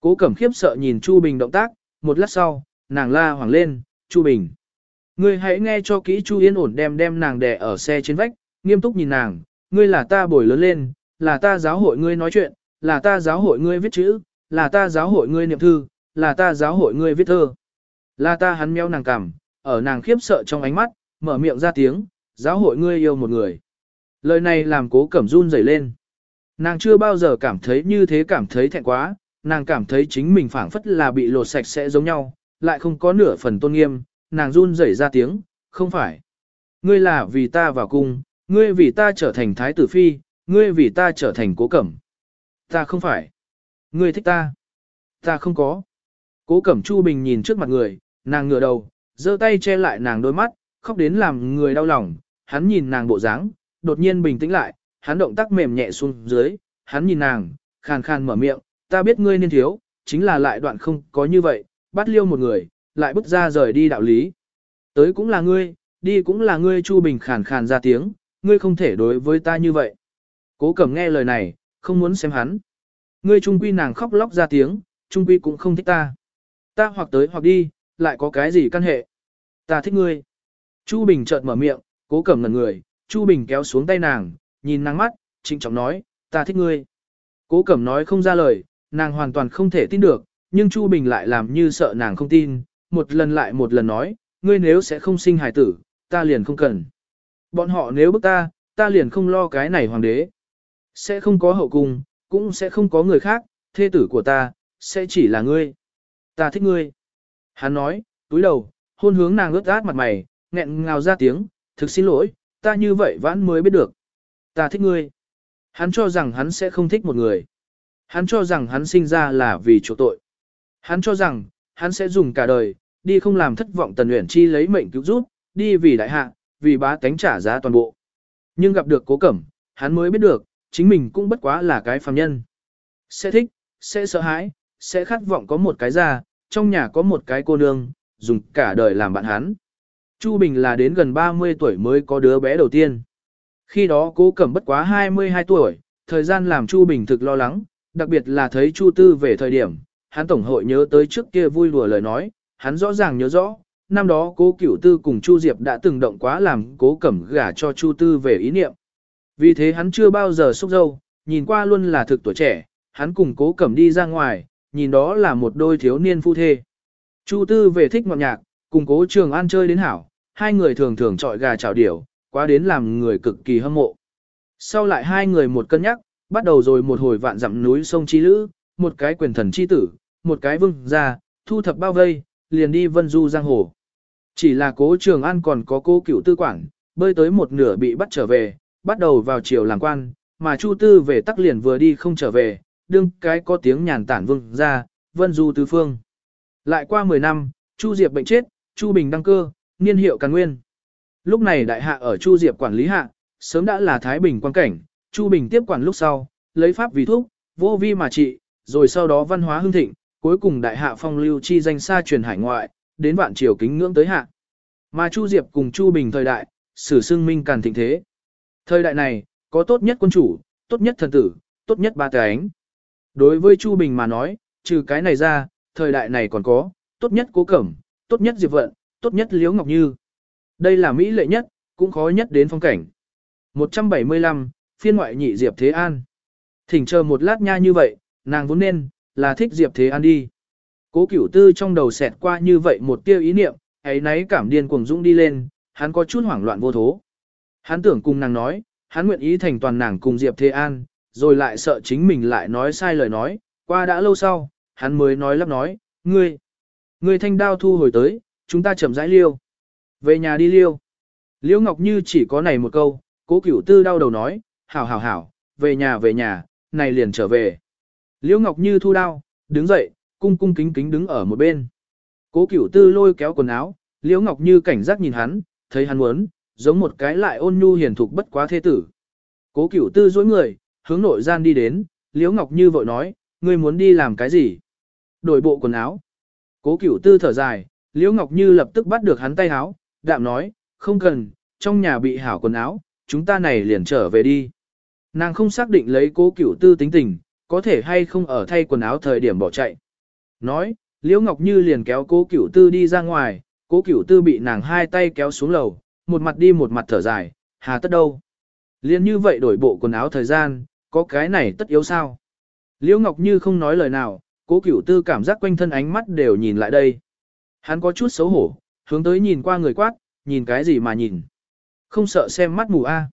Cố Cẩm khiếp sợ nhìn Chu Bình động tác, một lát sau, nàng la hoảng lên, Chu Bình. Ngươi hãy nghe cho kỹ Chu Yên ổn đem đem nàng đè ở xe trên vách, nghiêm túc nhìn nàng, ngươi là ta bồi lớn lên, là ta giáo hội ngươi nói chuyện, là ta giáo hội ngươi viết chữ, là ta giáo hội ngươi niệm thư, là ta giáo hội ngươi viết thơ. Là ta hắn meo nàng cảm, ở nàng khiếp sợ trong ánh mắt, mở miệng ra tiếng, giáo hội ngươi yêu một người. Lời này làm cố cẩm run rẩy lên. Nàng chưa bao giờ cảm thấy như thế cảm thấy thẹn quá, nàng cảm thấy chính mình phảng phất là bị lột sạch sẽ giống nhau, lại không có nửa phần tôn nghiêm, nàng run rẩy ra tiếng, không phải. Ngươi là vì ta vào cung, ngươi vì ta trở thành thái tử phi, ngươi vì ta trở thành cố cẩm. Ta không phải. Ngươi thích ta. Ta không có. Cố cẩm Chu Bình nhìn trước mặt người, nàng ngửa đầu, giơ tay che lại nàng đôi mắt, khóc đến làm người đau lòng, hắn nhìn nàng bộ dáng, đột nhiên bình tĩnh lại, hắn động tác mềm nhẹ xuống dưới, hắn nhìn nàng, khàn khàn mở miệng, ta biết ngươi nên thiếu, chính là lại đoạn không có như vậy, bắt liêu một người, lại bước ra rời đi đạo lý. Tới cũng là ngươi, đi cũng là ngươi Chu Bình khàn khàn ra tiếng, ngươi không thể đối với ta như vậy. Cố cẩm nghe lời này, không muốn xem hắn. Ngươi trung quy nàng khóc lóc ra tiếng, trung quy cũng không thích ta. Ta hoặc tới hoặc đi, lại có cái gì căn hệ. Ta thích ngươi. Chu Bình chợt mở miệng, cố cẩm ngẩn người, Chu Bình kéo xuống tay nàng, nhìn nàng mắt, trịnh trọng nói, ta thích ngươi. Cố cẩm nói không ra lời, nàng hoàn toàn không thể tin được, nhưng Chu Bình lại làm như sợ nàng không tin, một lần lại một lần nói, ngươi nếu sẽ không sinh hài tử, ta liền không cần. Bọn họ nếu bức ta, ta liền không lo cái này hoàng đế. Sẽ không có hậu cung, cũng sẽ không có người khác, thê tử của ta, sẽ chỉ là ngươi. Ta thích ngươi. Hắn nói, túi đầu, hôn hướng nàng ướt át mặt mày, nghẹn ngào ra tiếng, thực xin lỗi, ta như vậy vãn mới biết được. Ta thích ngươi. Hắn cho rằng hắn sẽ không thích một người. Hắn cho rằng hắn sinh ra là vì chỗ tội. Hắn cho rằng, hắn sẽ dùng cả đời, đi không làm thất vọng tần luyện chi lấy mệnh cứu giúp, đi vì đại hạ, vì bá tánh trả giá toàn bộ. Nhưng gặp được cố cẩm, hắn mới biết được, chính mình cũng bất quá là cái phàm nhân. Sẽ thích, sẽ sợ hãi, sẽ khát vọng có một cái già, trong nhà có một cái cô nương, dùng cả đời làm bạn hắn. Chu Bình là đến gần 30 tuổi mới có đứa bé đầu tiên. Khi đó cố cẩm bất quá 22 tuổi, thời gian làm Chu Bình thực lo lắng, đặc biệt là thấy Chu Tư về thời điểm, hắn tổng hội nhớ tới trước kia vui đùa lời nói, hắn rõ ràng nhớ rõ, năm đó cố cửu tư cùng Chu Diệp đã từng động quá làm cố cẩm gả cho Chu Tư về ý niệm. Vì thế hắn chưa bao giờ xúc dâu, nhìn qua luôn là thực tuổi trẻ, hắn cùng cố cẩm đi ra ngoài, nhìn đó là một đôi thiếu niên phu thê. Chu Tư về thích ngọt nhạc, cùng cố trường an chơi đến hảo, hai người thường thường trọi gà chảo điểu, quá đến làm người cực kỳ hâm mộ. Sau lại hai người một cân nhắc, bắt đầu rồi một hồi vạn dặm núi sông chi lữ, một cái quyền thần chi tử, một cái vương gia, thu thập bao vây, liền đi vân du giang hồ. Chỉ là cố trường an còn có cô cựu tư quản, bơi tới một nửa bị bắt trở về, bắt đầu vào chiều làm quan, mà chu tư về tắc liền vừa đi không trở về, đương cái có tiếng nhàn tản vương ra, vân du tứ phương. Lại qua 10 năm, chu diệp bệnh chết, chu bình đăng cơ, niên hiệu càn nguyên. Lúc này đại hạ ở chu diệp quản lý hạ, sớm đã là thái bình quan cảnh, chu bình tiếp quản lúc sau, lấy pháp vì thuốc, vô vi mà trị, rồi sau đó văn hóa hưng thịnh, cuối cùng đại hạ phong lưu chi danh xa truyền hải ngoại, đến vạn triều kính ngưỡng tới hạ. Mà Chu Diệp cùng Chu Bình thời đại, sử xưng minh càn thịnh thế. Thời đại này, có tốt nhất quân chủ, tốt nhất thần tử, tốt nhất ba ánh. Đối với Chu Bình mà nói, trừ cái này ra, thời đại này còn có, tốt nhất cố cẩm, tốt nhất diệp vận, tốt nhất liễu ngọc như. Đây là mỹ lệ nhất, cũng khó nhất đến phong cảnh. 175, phiên ngoại nhị diệp thế an. Thỉnh chờ một lát nha như vậy, nàng vốn nên, là thích diệp thế an đi. Cố cửu tư trong đầu xẹt qua như vậy một tia ý niệm, ấy nấy cảm điên cuồng dũng đi lên, hắn có chút hoảng loạn vô thố. Hắn tưởng cùng nàng nói, hắn nguyện ý thành toàn nàng cùng Diệp Thế An, rồi lại sợ chính mình lại nói sai lời nói, qua đã lâu sau, hắn mới nói lắp nói, ngươi, ngươi thanh đao thu hồi tới, chúng ta chậm rãi liêu. Về nhà đi liêu. Liễu Ngọc Như chỉ có này một câu, cố cửu tư đau đầu nói, hảo hảo hảo, về nhà về nhà, này liền trở về. Liễu Ngọc Như thu đao, đứng dậy, cung cung kính kính đứng ở một bên. Cố cửu tư lôi kéo quần áo, Liễu Ngọc Như cảnh giác nhìn hắn, thấy hắn muốn, giống một cái lại ôn nhu hiền thục bất quá thế tử. Cố cửu tư dối người, hướng nội gian đi đến, Liễu Ngọc Như vội nói, ngươi muốn đi làm cái gì? Đổi bộ quần áo. Cố cửu tư thở dài, Liễu Ngọc Như lập tức bắt được hắn tay áo, đạm nói, không cần, trong nhà bị hảo quần áo, chúng ta này liền trở về đi. Nàng không xác định lấy cố cửu tư tính tình, có thể hay không ở thay quần áo thời điểm bỏ chạy. Nói, Liễu Ngọc Như liền kéo cố cửu tư đi ra ngoài, cố cửu tư bị nàng hai tay kéo xuống lầu, một mặt đi một mặt thở dài, hà tất đâu. Liên như vậy đổi bộ quần áo thời gian, có cái này tất yếu sao. Liễu Ngọc Như không nói lời nào, cố cửu tư cảm giác quanh thân ánh mắt đều nhìn lại đây. Hắn có chút xấu hổ, hướng tới nhìn qua người quát, nhìn cái gì mà nhìn. Không sợ xem mắt mù a.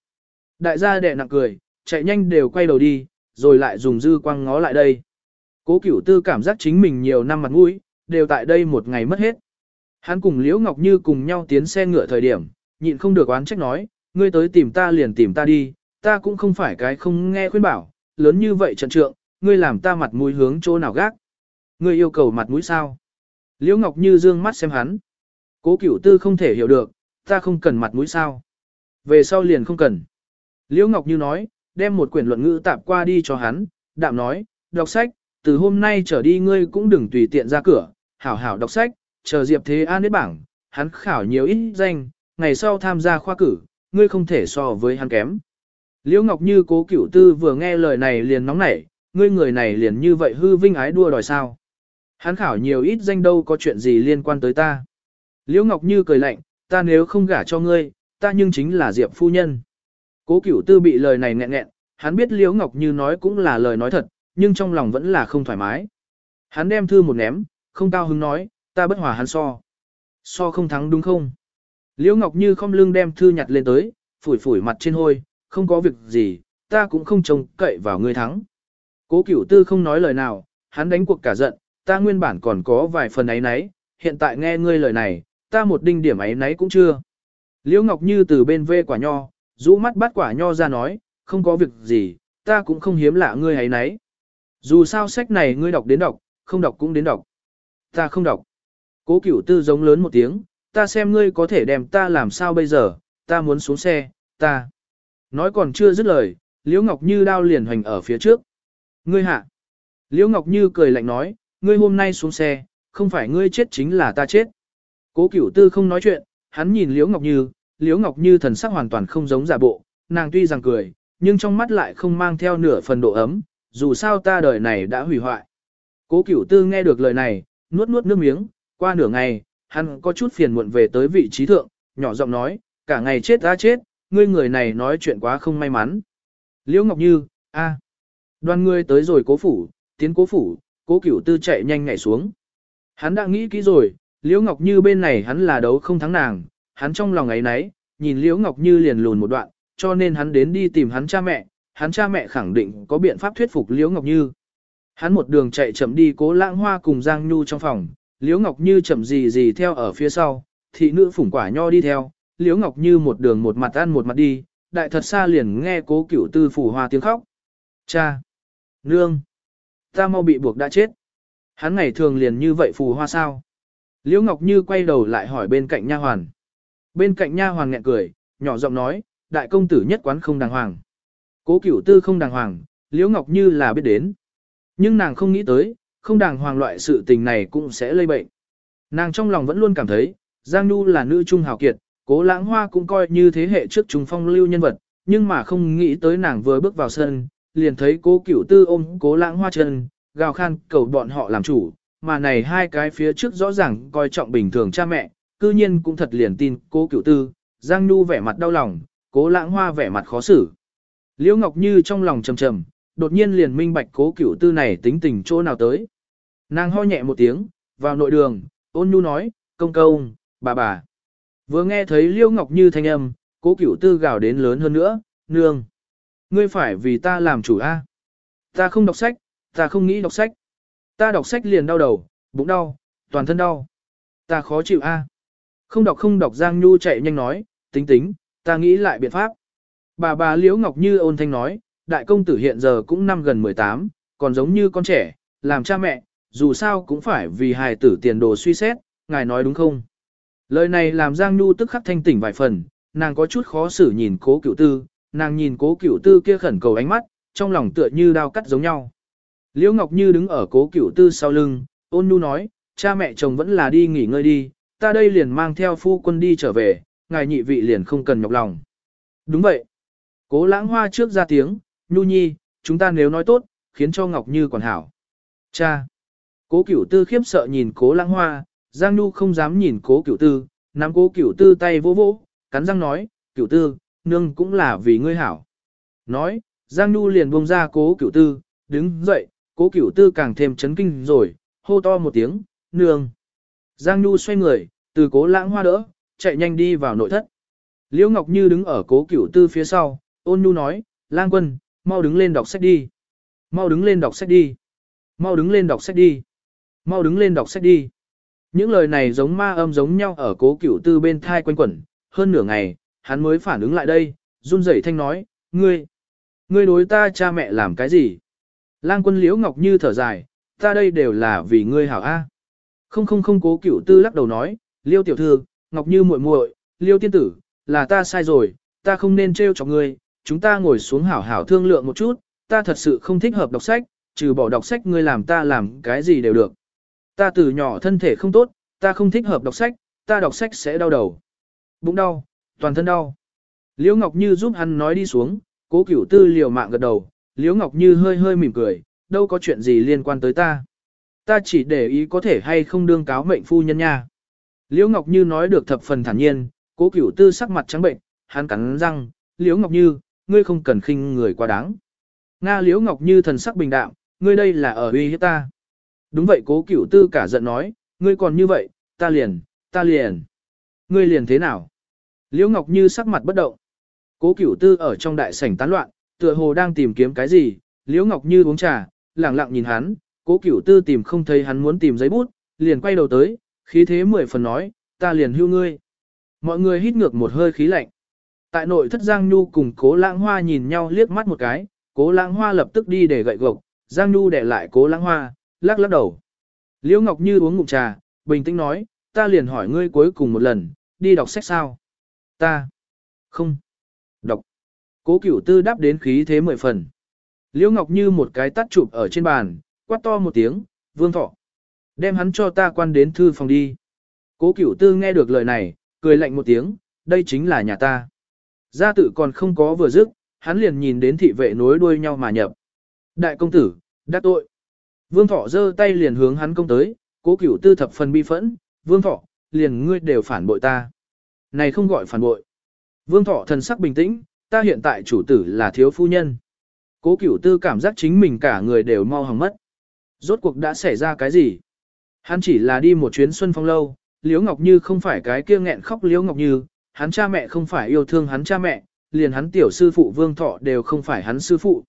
Đại gia đệ nặng cười, chạy nhanh đều quay đầu đi, rồi lại dùng dư quang ngó lại đây. Cố cửu tư cảm giác chính mình nhiều năm mặt mũi, đều tại đây một ngày mất hết. Hắn cùng Liễu Ngọc Như cùng nhau tiến xe ngựa thời điểm, nhịn không được oán trách nói, ngươi tới tìm ta liền tìm ta đi, ta cũng không phải cái không nghe khuyên bảo, lớn như vậy trận trượng, ngươi làm ta mặt mũi hướng chỗ nào gác. Ngươi yêu cầu mặt mũi sao? Liễu Ngọc Như dương mắt xem hắn. Cố cửu tư không thể hiểu được, ta không cần mặt mũi sao. Về sau liền không cần. Liễu Ngọc Như nói, đem một quyển luận ngữ tạp qua đi cho hắn, đạm nói, đọc sách, từ hôm nay trở đi ngươi cũng đừng tùy tiện ra cửa, hảo hảo đọc sách, chờ Diệp Thế An đến bảng, hắn khảo nhiều ít danh, ngày sau tham gia khoa cử, ngươi không thể so với hắn kém. Liễu Ngọc Như cố cửu tư vừa nghe lời này liền nóng nảy, ngươi người này liền như vậy hư vinh ái đua đòi sao. Hắn khảo nhiều ít danh đâu có chuyện gì liên quan tới ta. Liễu Ngọc Như cười lạnh, ta nếu không gả cho ngươi, ta nhưng chính là Diệp phu nhân. Cố cửu tư bị lời này nghẹn nghẹn, hắn biết Liễu Ngọc Như nói cũng là lời nói thật, nhưng trong lòng vẫn là không thoải mái. Hắn đem thư một ném, không cao hứng nói, ta bất hòa hắn so. So không thắng đúng không? Liễu Ngọc Như không lưng đem thư nhặt lên tới, phủi phủi mặt trên hôi, không có việc gì, ta cũng không trông cậy vào ngươi thắng. Cố cửu tư không nói lời nào, hắn đánh cuộc cả giận, ta nguyên bản còn có vài phần ấy nấy, hiện tại nghe ngươi lời này, ta một đinh điểm ấy nấy cũng chưa. Liễu Ngọc Như từ bên vê quả nho, rũ mắt bắt quả nho ra nói, không có việc gì, ta cũng không hiếm lạ ngươi ấy nấy. Dù sao sách này ngươi đọc đến đọc, không đọc cũng đến đọc. Ta không đọc. Cố cửu tư giống lớn một tiếng, ta xem ngươi có thể đem ta làm sao bây giờ, ta muốn xuống xe, ta. Nói còn chưa dứt lời, Liễu Ngọc Như đao liền hoành ở phía trước. Ngươi hạ. Liễu Ngọc Như cười lạnh nói, ngươi hôm nay xuống xe, không phải ngươi chết chính là ta chết. Cố Cửu Tư không nói chuyện, hắn nhìn Liễu Ngọc Như, Liễu Ngọc Như thần sắc hoàn toàn không giống giả bộ, nàng tuy rằng cười, nhưng trong mắt lại không mang theo nửa phần độ ấm, dù sao ta đời này đã hủy hoại. Cố Cửu Tư nghe được lời này, nuốt nuốt nước miếng, qua nửa ngày, hắn có chút phiền muộn về tới vị trí thượng, nhỏ giọng nói, cả ngày chết đã chết, ngươi người này nói chuyện quá không may mắn. Liễu Ngọc Như, a, Đoàn ngươi tới rồi cố phủ, tiến cố phủ, cố cửu tư chạy nhanh nhảy xuống. Hắn đã nghĩ kỹ rồi, Liễu Ngọc Như bên này hắn là đấu không thắng nàng, hắn trong lòng ấy nấy, nhìn Liễu Ngọc Như liền lùn một đoạn, cho nên hắn đến đi tìm hắn cha mẹ, hắn cha mẹ khẳng định có biện pháp thuyết phục Liễu Ngọc Như. Hắn một đường chạy chậm đi cố lãng hoa cùng Giang Nhu trong phòng, Liễu Ngọc Như chậm gì gì theo ở phía sau, thị nữ phủng quả nho đi theo, Liễu Ngọc Như một đường một mặt ăn một mặt đi, đại thật xa liền nghe cố cửu tư phủ hoa tiếng khóc. Cha! Nương! Ta mau bị buộc đã chết. Hắn ngày thường liền như vậy phù hoa sao? Liễu Ngọc Như quay đầu lại hỏi bên cạnh nha hoàn. Bên cạnh nha hoàn nghẹn cười, nhỏ giọng nói, đại công tử nhất quán không đàng hoàng. Cố cửu tư không đàng hoàng, Liễu Ngọc Như là biết đến. Nhưng nàng không nghĩ tới, không đàng hoàng loại sự tình này cũng sẽ lây bệnh. Nàng trong lòng vẫn luôn cảm thấy, Giang Nhu là nữ trung hào kiệt, cố lãng hoa cũng coi như thế hệ trước trung phong lưu nhân vật, nhưng mà không nghĩ tới nàng vừa bước vào sân, liền thấy cố cửu tư ôm cố lãng hoa chân, gào khan cầu bọn họ làm chủ, mà này hai cái phía trước rõ ràng coi trọng bình thường cha mẹ, cư nhiên cũng thật liền tin cố cửu tư, Giang Nhu vẻ mặt đau lòng, cố lãng hoa vẻ mặt khó xử. Liễu Ngọc Như trong lòng trầm trầm, đột nhiên liền minh bạch cố cửu tư này tính tình chỗ nào tới. Nàng ho nhẹ một tiếng, vào nội đường, ôn nhu nói, công công, bà bà. Vừa nghe thấy Liễu Ngọc Như thanh âm, cố cửu tư gào đến lớn hơn nữa, nương. Ngươi phải vì ta làm chủ a. Ta không đọc sách, ta không nghĩ đọc sách. Ta đọc sách liền đau đầu, bụng đau, toàn thân đau. Ta khó chịu a. Không đọc không đọc Giang Nhu chạy nhanh nói, tính tính, ta nghĩ lại biện pháp. Bà bà Liễu Ngọc Như ôn thanh nói, đại công tử hiện giờ cũng năm gần 18, còn giống như con trẻ, làm cha mẹ, dù sao cũng phải vì hài tử tiền đồ suy xét, ngài nói đúng không? Lời này làm Giang Nhu tức khắc thanh tỉnh vài phần, nàng có chút khó xử nhìn cố cửu tư, nàng nhìn cố cửu tư kia khẩn cầu ánh mắt, trong lòng tựa như đao cắt giống nhau. Liễu Ngọc Như đứng ở cố cửu tư sau lưng, ôn nhu nói, cha mẹ chồng vẫn là đi nghỉ ngơi đi, ta đây liền mang theo phu quân đi trở về, ngài nhị vị liền không cần nhọc lòng. Đúng vậy. Cố lãng hoa trước ra tiếng, nhu nhi, chúng ta nếu nói tốt, khiến cho Ngọc Như còn hảo. Cha. Cố cửu tư khiếp sợ nhìn cố lãng hoa, Giang Nhu không dám nhìn cố cửu tư, nắm cố cửu tư tay vỗ vỗ, cắn răng nói, cửu tư, nương cũng là vì ngươi hảo. Nói, Giang Nhu liền buông ra cố cửu tư, đứng dậy, cố cửu tư càng thêm chấn kinh rồi, hô to một tiếng, nương. Giang Nhu xoay người, từ cố lãng hoa đỡ, chạy nhanh đi vào nội thất. Liễu Ngọc Như đứng ở cố cửu tư phía sau, ôn nhu nói, lang quân, mau đứng lên đọc sách đi. Mau đứng lên đọc sách đi. Mau đứng lên đọc sách đi. Mau đứng lên đọc sách đi. Những lời này giống ma âm giống nhau ở cố cửu tư bên thai quanh quẩn, hơn nửa ngày, hắn mới phản ứng lại đây, run rẩy thanh nói, ngươi, ngươi đối ta cha mẹ làm cái gì? Lang quân liễu ngọc như thở dài, ta đây đều là vì ngươi hảo A. Không không không cố cửu tư lắc đầu nói, liêu tiểu thư, ngọc như muội muội, liêu tiên tử, là ta sai rồi, ta không nên trêu cho ngươi, chúng ta ngồi xuống hảo hảo thương lượng một chút, ta thật sự không thích hợp đọc sách, trừ bỏ đọc sách ngươi làm ta làm cái gì đều được. Ta từ nhỏ thân thể không tốt, ta không thích hợp đọc sách, ta đọc sách sẽ đau đầu. Bụng đau, toàn thân đau. Liễu Ngọc Như giúp hắn nói đi xuống, cố cửu tư liều mạng gật đầu, Liễu Ngọc Như hơi hơi mỉm cười, đâu có chuyện gì liên quan tới ta. Ta chỉ để ý có thể hay không đương cáo mệnh phu nhân nha. Liễu Ngọc Như nói được thập phần thản nhiên, cố cửu tư sắc mặt trắng bệnh, hắn cắn răng, Liễu Ngọc Như, ngươi không cần khinh người quá đáng. Nga Liễu Ngọc Như thần sắc bình đạm, ngươi đây là ở uy hiếp ta. Đúng vậy cố cửu tư cả giận nói, ngươi còn như vậy, ta liền, ta liền. Ngươi liền thế nào? Liễu Ngọc Như sắc mặt bất động. Cố cửu tư ở trong đại sảnh tán loạn, tựa hồ đang tìm kiếm cái gì, Liễu Ngọc Như uống trà, lặng lặng nhìn hắn, cố cửu tư tìm không thấy hắn muốn tìm giấy bút, liền quay đầu tới, khí thế mười phần nói, ta liền hưu ngươi. Mọi người hít ngược một hơi khí lạnh. Tại nội thất Giang Nhu cùng cố lãng hoa nhìn nhau liếc mắt một cái, cố lãng hoa lập tức đi để gậy gộc, Giang Nhu để lại cố lãng hoa, lắc lắc đầu. Liễu Ngọc Như uống ngụm trà, bình tĩnh nói, ta liền hỏi ngươi cuối cùng một lần, đi đọc sách sao? Ta. Không. Đọc. Cố cửu tư đáp đến khí thế mười phần. Liễu Ngọc Như một cái tắt chụp ở trên bàn, quát to một tiếng, vương thọ. Đem hắn cho ta quan đến thư phòng đi. Cố cửu tư nghe được lời này, cười lạnh một tiếng, đây chính là nhà ta. Gia tự còn không có vừa dứt, hắn liền nhìn đến thị vệ nối đuôi nhau mà nhập. Đại công tử, đắc tội. Vương thọ giơ tay liền hướng hắn công tới, cố cửu tư thập phần bi phẫn, vương thọ, liền ngươi đều phản bội ta. Này không gọi phản bội. Vương thọ thần sắc bình tĩnh, ta hiện tại chủ tử là thiếu phu nhân. Cố cửu tư cảm giác chính mình cả người đều mau hỏng mất. Rốt cuộc đã xảy ra cái gì? Hắn chỉ là đi một chuyến xuân phong lâu, Liễu Ngọc Như không phải cái kia nghẹn khóc Liễu Ngọc Như, hắn cha mẹ không phải yêu thương hắn cha mẹ, liền hắn tiểu sư phụ Vương Thọ đều không phải hắn sư phụ.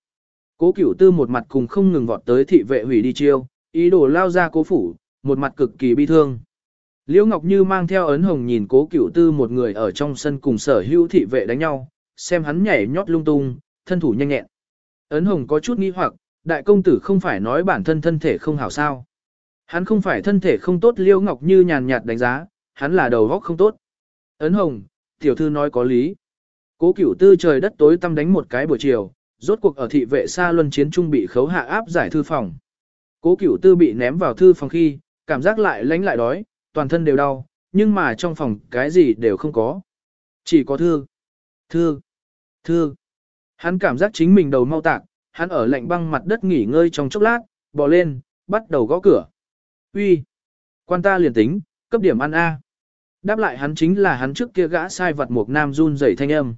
Cố Cửu Tư một mặt cùng không ngừng vọt tới thị vệ hủy đi chiêu, ý đồ lao ra cố phủ, một mặt cực kỳ bi thương. Liễu Ngọc Như mang theo ấn hồng nhìn Cố Cửu Tư một người ở trong sân cùng sở hữu thị vệ đánh nhau, xem hắn nhảy nhót lung tung, thân thủ nhanh nhẹn. Ấn hồng có chút nghi hoặc, đại công tử không phải nói bản thân thân thể không hảo sao. Hắn không phải thân thể không tốt Liễu Ngọc Như nhàn nhạt đánh giá, hắn là đầu óc không tốt. Ấn hồng, tiểu thư nói có lý. Cố cửu tư trời đất tối tăm đánh một cái buổi chiều, rốt cuộc ở thị vệ xa luân chiến trung bị khấu hạ áp giải thư phòng. Cố cửu tư bị ném vào thư phòng khi, cảm giác lại lánh lại đói, toàn thân đều đau, nhưng mà trong phòng cái gì đều không có. Chỉ có thư, thư, thư. Hắn cảm giác chính mình đầu mau tạc, hắn ở lạnh băng mặt đất nghỉ ngơi trong chốc lát, bò lên, bắt đầu gõ cửa. Uy, quan ta liền tính, cấp điểm ăn A. Đáp lại hắn chính là hắn trước kia gã sai vật một nam run rẩy thanh âm.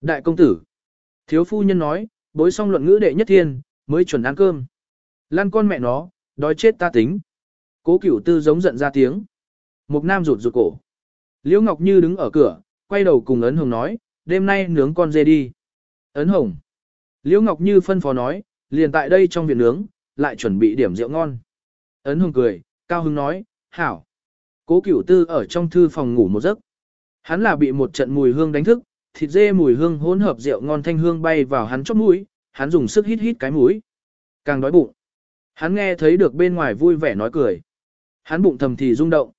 Đại công tử. Thiếu phu nhân nói, bối xong luận ngữ đệ nhất thiên, mới chuẩn ăn cơm. Lan con mẹ nó, đói chết ta tính. Cố cửu tư giống giận ra tiếng. Một nam rụt rụt cổ. Liễu Ngọc Như đứng ở cửa, quay đầu cùng ấn hồng nói, đêm nay nướng con dê đi. Ấn hồng. Liễu Ngọc Như phân phó nói, liền tại đây trong viện nướng, lại chuẩn bị điểm rượu ngon. Ấn hồng cười, cao hứng nói, hảo. Cố cửu tư ở trong thư phòng ngủ một giấc. Hắn là bị một trận mùi hương đánh thức, thịt dê mùi hương hỗn hợp rượu ngon thanh hương bay vào hắn chóp mũi, hắn dùng sức hít hít cái mũi. Càng đói bụng. Hắn nghe thấy được bên ngoài vui vẻ nói cười. Hắn bụng thầm thì rung động.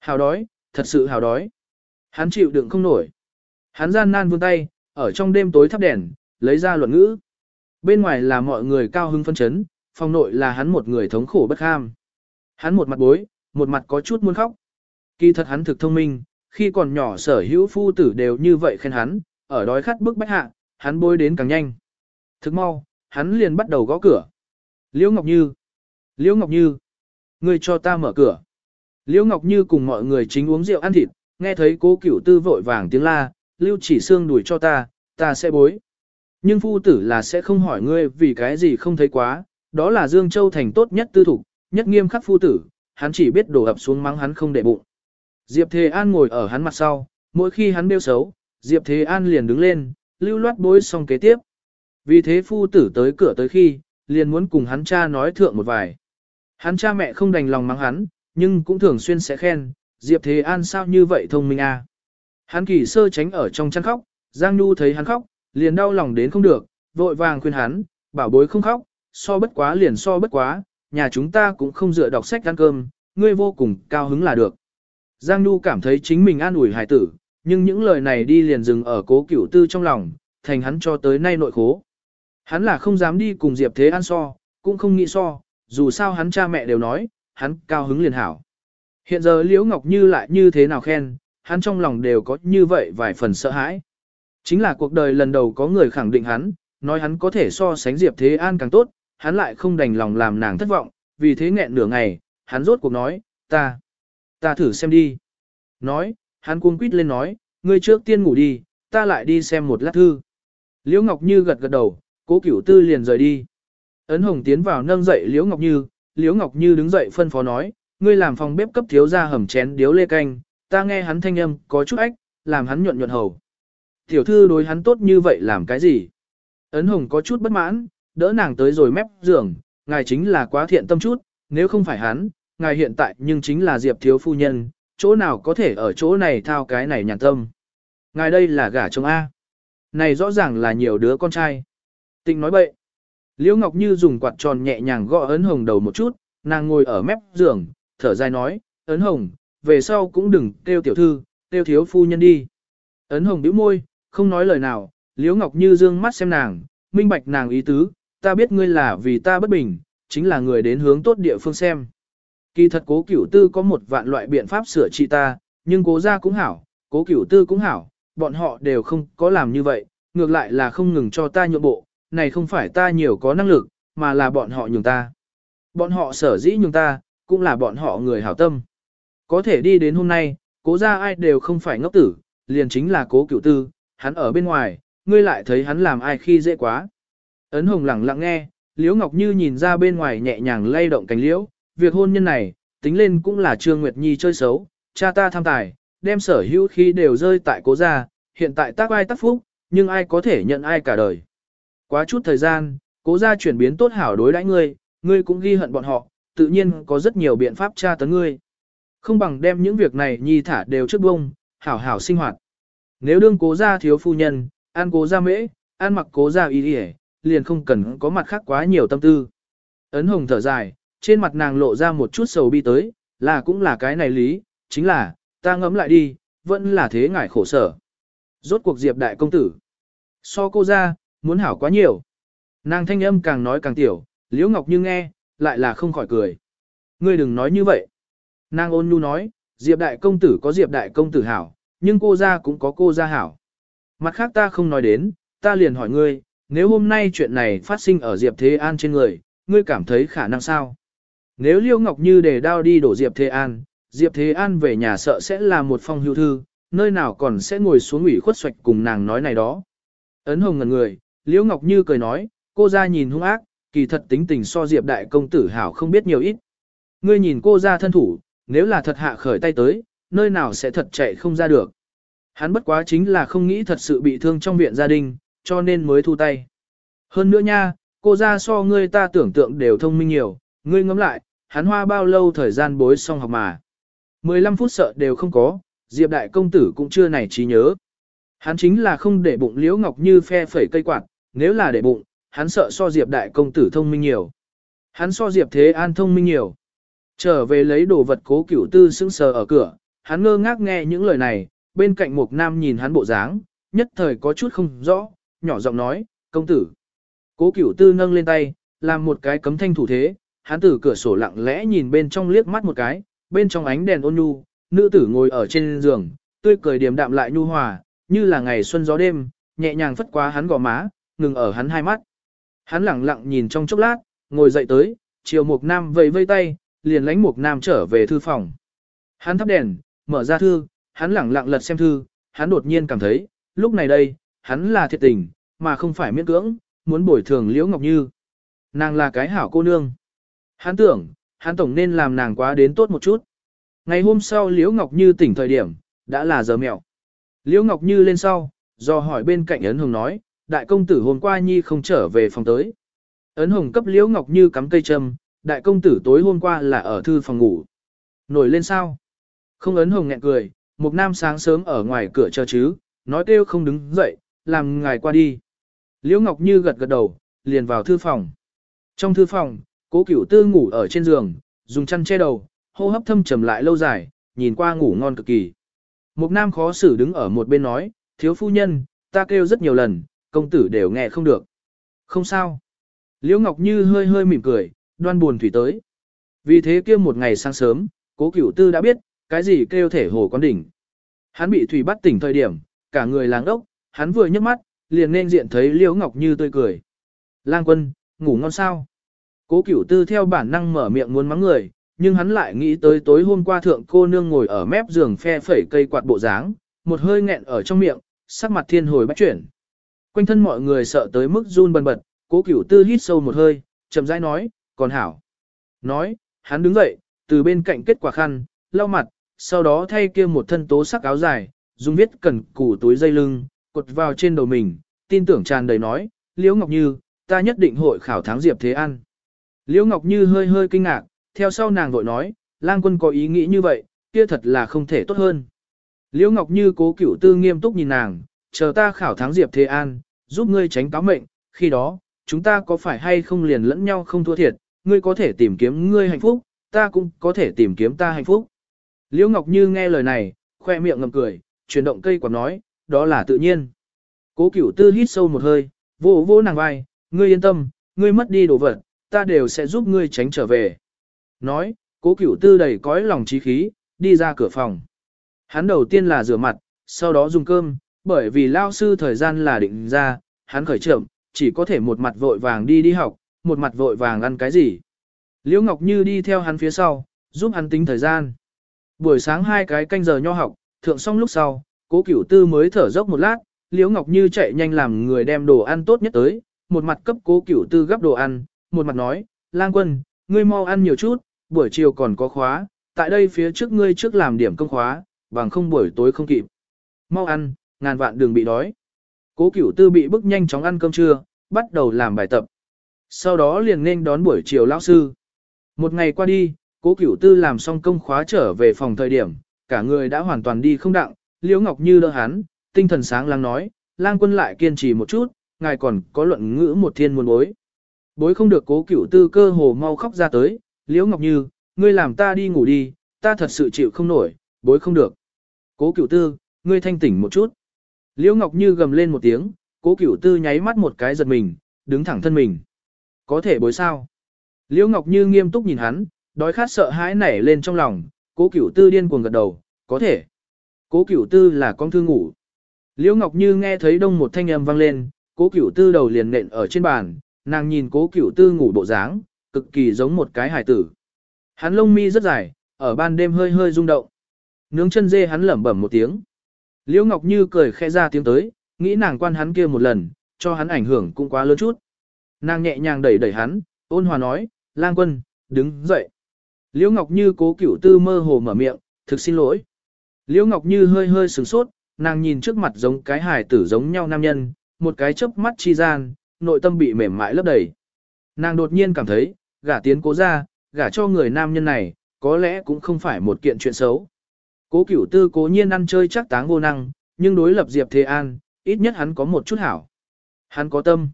Hào đói, thật sự hào đói. Hắn chịu đựng không nổi. Hắn gian nan vươn tay, ở trong đêm tối thắp đèn, lấy ra luận ngữ. Bên ngoài là mọi người cao hưng phân chấn, phòng nội là hắn một người thống khổ bất ham. Hắn một mặt bối, một mặt có chút muốn khóc. Kỳ thật hắn thực thông minh, khi còn nhỏ sở hữu phu tử đều như vậy khen hắn, ở đói khát bức bách hạ, hắn bối đến càng nhanh. Thức mau, hắn liền bắt đầu gõ cửa. Liễu Ngọc Như! Liễu Ngọc Như! Ngươi cho ta mở cửa. Liễu Ngọc Như cùng mọi người chính uống rượu ăn thịt, nghe thấy cố cửu tư vội vàng tiếng la, lưu chỉ xương đuổi cho ta, ta sẽ bối. Nhưng phu tử là sẽ không hỏi ngươi vì cái gì không thấy quá, đó là Dương Châu thành tốt nhất tư thục, nhất nghiêm khắc phu tử, hắn chỉ biết đổ ập xuống mắng hắn không để bụng. Diệp Thế An ngồi ở hắn mặt sau, mỗi khi hắn bêu xấu, Diệp Thế An liền đứng lên, lưu loát bối xong kế tiếp. Vì thế phu tử tới cửa tới khi, liền muốn cùng hắn cha nói thượng một vài. Hắn cha mẹ không đành lòng mắng hắn, nhưng cũng thường xuyên sẽ khen, Diệp Thế An sao như vậy thông minh à. Hắn kỳ sơ tránh ở trong chăn khóc, Giang Nhu thấy hắn khóc, liền đau lòng đến không được, vội vàng khuyên hắn, bảo bối không khóc, so bất quá liền so bất quá, nhà chúng ta cũng không dựa đọc sách ăn cơm, ngươi vô cùng cao hứng là được. Giang Nhu cảm thấy chính mình an ủi Hải tử, nhưng những lời này đi liền dừng ở cố cửu tư trong lòng, thành hắn cho tới nay nội khố. Hắn là không dám đi cùng Diệp Thế An so, cũng không nghĩ so, dù sao hắn cha mẹ đều nói, hắn cao hứng liền hảo. Hiện giờ Liễu Ngọc Như lại như thế nào khen, hắn trong lòng đều có như vậy vài phần sợ hãi. Chính là cuộc đời lần đầu có người khẳng định hắn, nói hắn có thể so sánh Diệp Thế An càng tốt, hắn lại không đành lòng làm nàng thất vọng, vì thế nghẹn nửa ngày, hắn rốt cuộc nói, ta, ta thử xem đi. Nói, hắn cuống quýt lên nói, ngươi trước tiên ngủ đi, ta lại đi xem một lát thư. Liễu Ngọc Như gật gật đầu, cố cửu tư liền rời đi. Ấn Hồng tiến vào nâng dậy Liễu Ngọc Như, Liễu Ngọc Như đứng dậy phân phó nói, ngươi làm phòng bếp cấp thiếu ra hầm chén điếu lê canh, ta nghe hắn thanh âm có chút ách, làm hắn nhuận nhuận hầu. Tiểu thư đối hắn tốt như vậy làm cái gì? Ấn Hồng có chút bất mãn, đỡ nàng tới rồi mép giường, ngài chính là quá thiện tâm chút, nếu không phải hắn, ngài hiện tại nhưng chính là Diệp thiếu phu nhân, chỗ nào có thể ở chỗ này thao cái này nhàn tâm. Ngài đây là gả chồng A. Này rõ ràng là nhiều đứa con trai. Tịnh nói bậy. Liễu Ngọc Như dùng quạt tròn nhẹ nhàng gõ ấn hồng đầu một chút, nàng ngồi ở mép giường, thở dài nói, ấn hồng, về sau cũng đừng kêu tiểu thư, kêu thiếu phu nhân đi. Ấn hồng bĩu môi, không nói lời nào, Liễu Ngọc Như dương mắt xem nàng, minh bạch nàng ý tứ, ta biết ngươi là vì ta bất bình, chính là người đến hướng tốt địa phương xem. Kỳ thật cố cửu tư có một vạn loại biện pháp sửa trị ta, nhưng cố gia cũng hảo, cố cửu tư cũng hảo, bọn họ đều không có làm như vậy, ngược lại là không ngừng cho ta nhượng bộ, này không phải ta nhiều có năng lực, mà là bọn họ nhường ta. Bọn họ sở dĩ nhường ta, cũng là bọn họ người hảo tâm. Có thể đi đến hôm nay, cố gia ai đều không phải ngốc tử, liền chính là cố cửu tư, hắn ở bên ngoài, ngươi lại thấy hắn làm ai khi dễ quá. Ấn hồng lặng lặng nghe, Liễu Ngọc Như nhìn ra bên ngoài nhẹ nhàng lay động cánh liễu, việc hôn nhân này, tính lên cũng là Trương Nguyệt Nhi chơi xấu, cha ta tham tài, đem sở hữu khi đều rơi tại cố gia, hiện tại tác ai tác phúc, nhưng ai có thể nhận ai cả đời. Quá chút thời gian, cố gia chuyển biến tốt hảo đối đãi ngươi, ngươi cũng ghi hận bọn họ, tự nhiên có rất nhiều biện pháp tra tấn ngươi. Không bằng đem những việc này nhi thả đều trước bông, hảo hảo sinh hoạt. Nếu đương cố gia thiếu phu nhân, ăn cố gia mễ, ăn mặc cố gia y liền không cần có mặt khác quá nhiều tâm tư. Ấn hồng thở dài, trên mặt nàng lộ ra một chút sầu bi tới, là cũng là cái này lý, chính là, ta ngẫm lại đi, vẫn là thế ngại khổ sở. Rốt cuộc diệp đại công tử. So cô ra, muốn hảo quá nhiều. Nàng thanh âm càng nói càng tiểu, liễu ngọc như nghe, lại là không khỏi cười. Ngươi đừng nói như vậy. Nàng ôn nhu nói, diệp đại công tử có diệp đại công tử hảo, nhưng cô ra cũng có cô ra hảo. Mặt khác ta không nói đến, ta liền hỏi ngươi, nếu hôm nay chuyện này phát sinh ở Diệp Thế An trên người, ngươi cảm thấy khả năng sao? Nếu Liêu Ngọc Như để đao đi đổ Diệp Thế An, Diệp Thế An về nhà sợ sẽ là một phong hưu thư, nơi nào còn sẽ ngồi xuống ủy khuất xoạch cùng nàng nói này đó. Ấn hồng ngần người, Liễu Ngọc Như cười nói, cô ra nhìn hung ác, kỳ thật tính tình so Diệp đại công tử hảo không biết nhiều ít. Ngươi nhìn cô ra thân thủ, nếu là thật hạ khởi tay tới, nơi nào sẽ thật chạy không ra được. Hắn bất quá chính là không nghĩ thật sự bị thương trong viện gia đình, cho nên mới thu tay. Hơn nữa nha, cô ra so ngươi ta tưởng tượng đều thông minh nhiều, ngươi ngẫm lại, hắn hoa bao lâu thời gian bối xong học mà. 15 phút sợ đều không có, Diệp đại công tử cũng chưa này trí nhớ. Hắn chính là không để bụng Liễu Ngọc Như phe phẩy cây quạt, nếu là để bụng, hắn sợ so Diệp đại công tử thông minh nhiều. Hắn so Diệp Thế An thông minh nhiều. Trở về lấy đồ vật cố cửu tư sững sờ ở cửa, hắn ngơ ngác nghe những lời này, bên cạnh một nam nhìn hắn bộ dáng, nhất thời có chút không rõ, nhỏ giọng nói, công tử. Cố cửu tư nâng lên tay, làm một cái cấm thanh thủ thế, hắn từ cửa sổ lặng lẽ nhìn bên trong liếc mắt một cái, bên trong ánh đèn ôn nhu, nữ tử ngồi ở trên giường, tươi cười điềm đạm lại nhu hòa, như là ngày xuân gió đêm, nhẹ nhàng phất qua hắn gò má, ngừng ở hắn hai mắt. Hắn lặng lặng nhìn trong chốc lát, ngồi dậy tới, chiều Mục Nam vẫy vây tay, liền lánh Mục Nam trở về thư phòng. Hắn thắp đèn, mở ra thư, hắn lặng lặng lật xem thư, hắn đột nhiên cảm thấy, lúc này đây, hắn là thiệt tình, mà không phải miễn cưỡng, muốn bồi thường Liễu Ngọc Như. Nàng là cái hảo cô nương. Hắn tưởng, hắn tổng nên làm nàng quá đến tốt một chút. Ngày hôm sau Liễu Ngọc Như tỉnh thời điểm, đã là giờ mẹo. Liễu Ngọc Như lên sau, do hỏi bên cạnh Ấn Hồng nói, đại công tử hôm qua Nhi không trở về phòng tới. Ấn Hồng cấp Liễu Ngọc Như cắm cây châm, đại công tử tối hôm qua là ở thư phòng ngủ. Nổi lên sao? Không Ấn Hồng nghẹn cười, một nam sáng sớm ở ngoài cửa chờ chứ, nói kêu không đứng dậy, làm ngài qua đi. Liễu Ngọc Như gật gật đầu, liền vào thư phòng. Trong thư phòng, cố cửu tư ngủ ở trên giường, dùng chăn che đầu, hô hấp thâm trầm lại lâu dài, nhìn qua ngủ ngon cực kỳ. Một nam khó xử đứng ở một bên nói, thiếu phu nhân, ta kêu rất nhiều lần, công tử đều nghe không được. Không sao. Liễu Ngọc Như hơi hơi mỉm cười, đoan buồn thủy tới. Vì thế kia một ngày sáng sớm, cố cửu tư đã biết, cái gì kêu thể hồ con đỉnh. Hắn bị thủy bắt tỉnh thời điểm, cả người làng ốc, hắn vừa nhấc mắt, liền nên diện thấy Liễu Ngọc Như tươi cười. Lang quân, ngủ ngon sao? Cố cửu tư theo bản năng mở miệng muốn mắng người, nhưng hắn lại nghĩ tới tối hôm qua thượng cô nương ngồi ở mép giường phe phẩy cây quạt bộ dáng, một hơi nghẹn ở trong miệng, sắc mặt thiên hồi bách chuyển. Quanh thân mọi người sợ tới mức run bần bật, cố cửu tư hít sâu một hơi, chậm rãi nói, còn hảo. Nói, hắn đứng dậy, từ bên cạnh kết quả khăn, lau mặt, sau đó thay kia một thân tố sắc áo dài, dùng viết cẩn củ túi dây lưng, cột vào trên đầu mình, tin tưởng tràn đầy nói, Liễu Ngọc Như, ta nhất định hội khảo thắng Diệp Thế An. Liễu Ngọc Như hơi hơi kinh ngạc, theo sau nàng vội nói, lang quân có ý nghĩ như vậy, kia thật là không thể tốt hơn. Liễu Ngọc Như cố cửu tư nghiêm túc nhìn nàng, chờ ta khảo thắng Diệp Thế An, giúp ngươi tránh cáo mệnh, khi đó, chúng ta có phải hay không liền lẫn nhau không thua thiệt, ngươi có thể tìm kiếm ngươi hạnh phúc, ta cũng có thể tìm kiếm ta hạnh phúc. Liễu Ngọc Như nghe lời này, khoe miệng ngầm cười, chuyển động cây quạt nói, đó là tự nhiên. Cố cửu tư hít sâu một hơi, vô vô nàng vai, ngươi yên tâm, ngươi mất đi đồ vật, ta đều sẽ giúp ngươi tránh trở về. Nói, cố cửu tư đầy cõi lòng trí khí, đi ra cửa phòng. Hắn đầu tiên là rửa mặt, sau đó dùng cơm, bởi vì lao sư thời gian là định ra, hắn khởi trưởng, chỉ có thể một mặt vội vàng đi đi học, một mặt vội vàng ăn cái gì. Liễu Ngọc Như đi theo hắn phía sau, giúp hắn tính thời gian. Buổi sáng hai cái canh giờ nho học, thượng xong lúc sau, cố cửu tư mới thở dốc một lát, Liễu Ngọc Như chạy nhanh làm người đem đồ ăn tốt nhất tới, một mặt cấp cố cửu tư gấp đồ ăn, một mặt nói, lang quân, ngươi mau ăn nhiều chút, buổi chiều còn có khóa, tại đây phía trước ngươi trước làm điểm công khóa, bằng không buổi tối không kịp. Mau ăn, ngàn vạn đừng bị đói. Cố cửu tư bị bức nhanh chóng ăn cơm trưa, bắt đầu làm bài tập. Sau đó liền nên đón buổi chiều lão sư. Một ngày qua đi, cố cửu tư làm xong công khóa trở về phòng thời điểm, cả người đã hoàn toàn đi không đặng, Liễu Ngọc Như đỡ hắn, tinh thần sáng lắng nói, lang quân lại kiên trì một chút, ngài còn có luận ngữ một thiên muôn bối. Bối không được cố cửu tư cơ hồ mau khóc ra tới, Liễu Ngọc Như, ngươi làm ta đi ngủ đi, ta thật sự chịu không nổi, bối không được. Cố cửu tư, ngươi thanh tỉnh một chút. Liễu Ngọc Như gầm lên một tiếng, cố cửu tư nháy mắt một cái giật mình, đứng thẳng thân mình. Có thể bối sao? Liễu Ngọc Như nghiêm túc nhìn hắn, đói khát sợ hãi nảy lên trong lòng, cố cửu tư điên cuồng gật đầu, có thể. Cố cửu tư là con thư ngủ. Liễu Ngọc Như nghe thấy đông một thanh âm vang lên, cố cửu tư đầu liền nện ở trên bàn, nàng nhìn cố cửu tư ngủ bộ dáng, cực kỳ giống một cái hài tử. Hắn lông mi rất dài, ở ban đêm hơi hơi rung động. Nướng chân dê hắn lẩm bẩm một tiếng. Liễu Ngọc Như cười khẽ ra tiếng tới, nghĩ nàng quan hắn kia một lần, cho hắn ảnh hưởng cũng quá lớn chút. Nàng nhẹ nhàng đẩy đẩy hắn, ôn hòa nói, lang quân, đứng dậy. Liễu Ngọc Như cố cửu tư mơ hồ mở miệng, thực xin lỗi. Liễu Ngọc Như hơi hơi sửng sốt, nàng nhìn trước mặt giống cái hài tử giống nhau nam nhân, một cái chớp mắt chi gian, nội tâm bị mềm mại lấp đầy. Nàng đột nhiên cảm thấy, gả tiến cố ra, gả cho người nam nhân này, có lẽ cũng không phải một kiện chuyện xấu. Cố cửu tư cố nhiên ăn chơi chắc táng vô năng, nhưng đối lập Diệp Thế An, ít nhất hắn có một chút hảo. Hắn có tâm.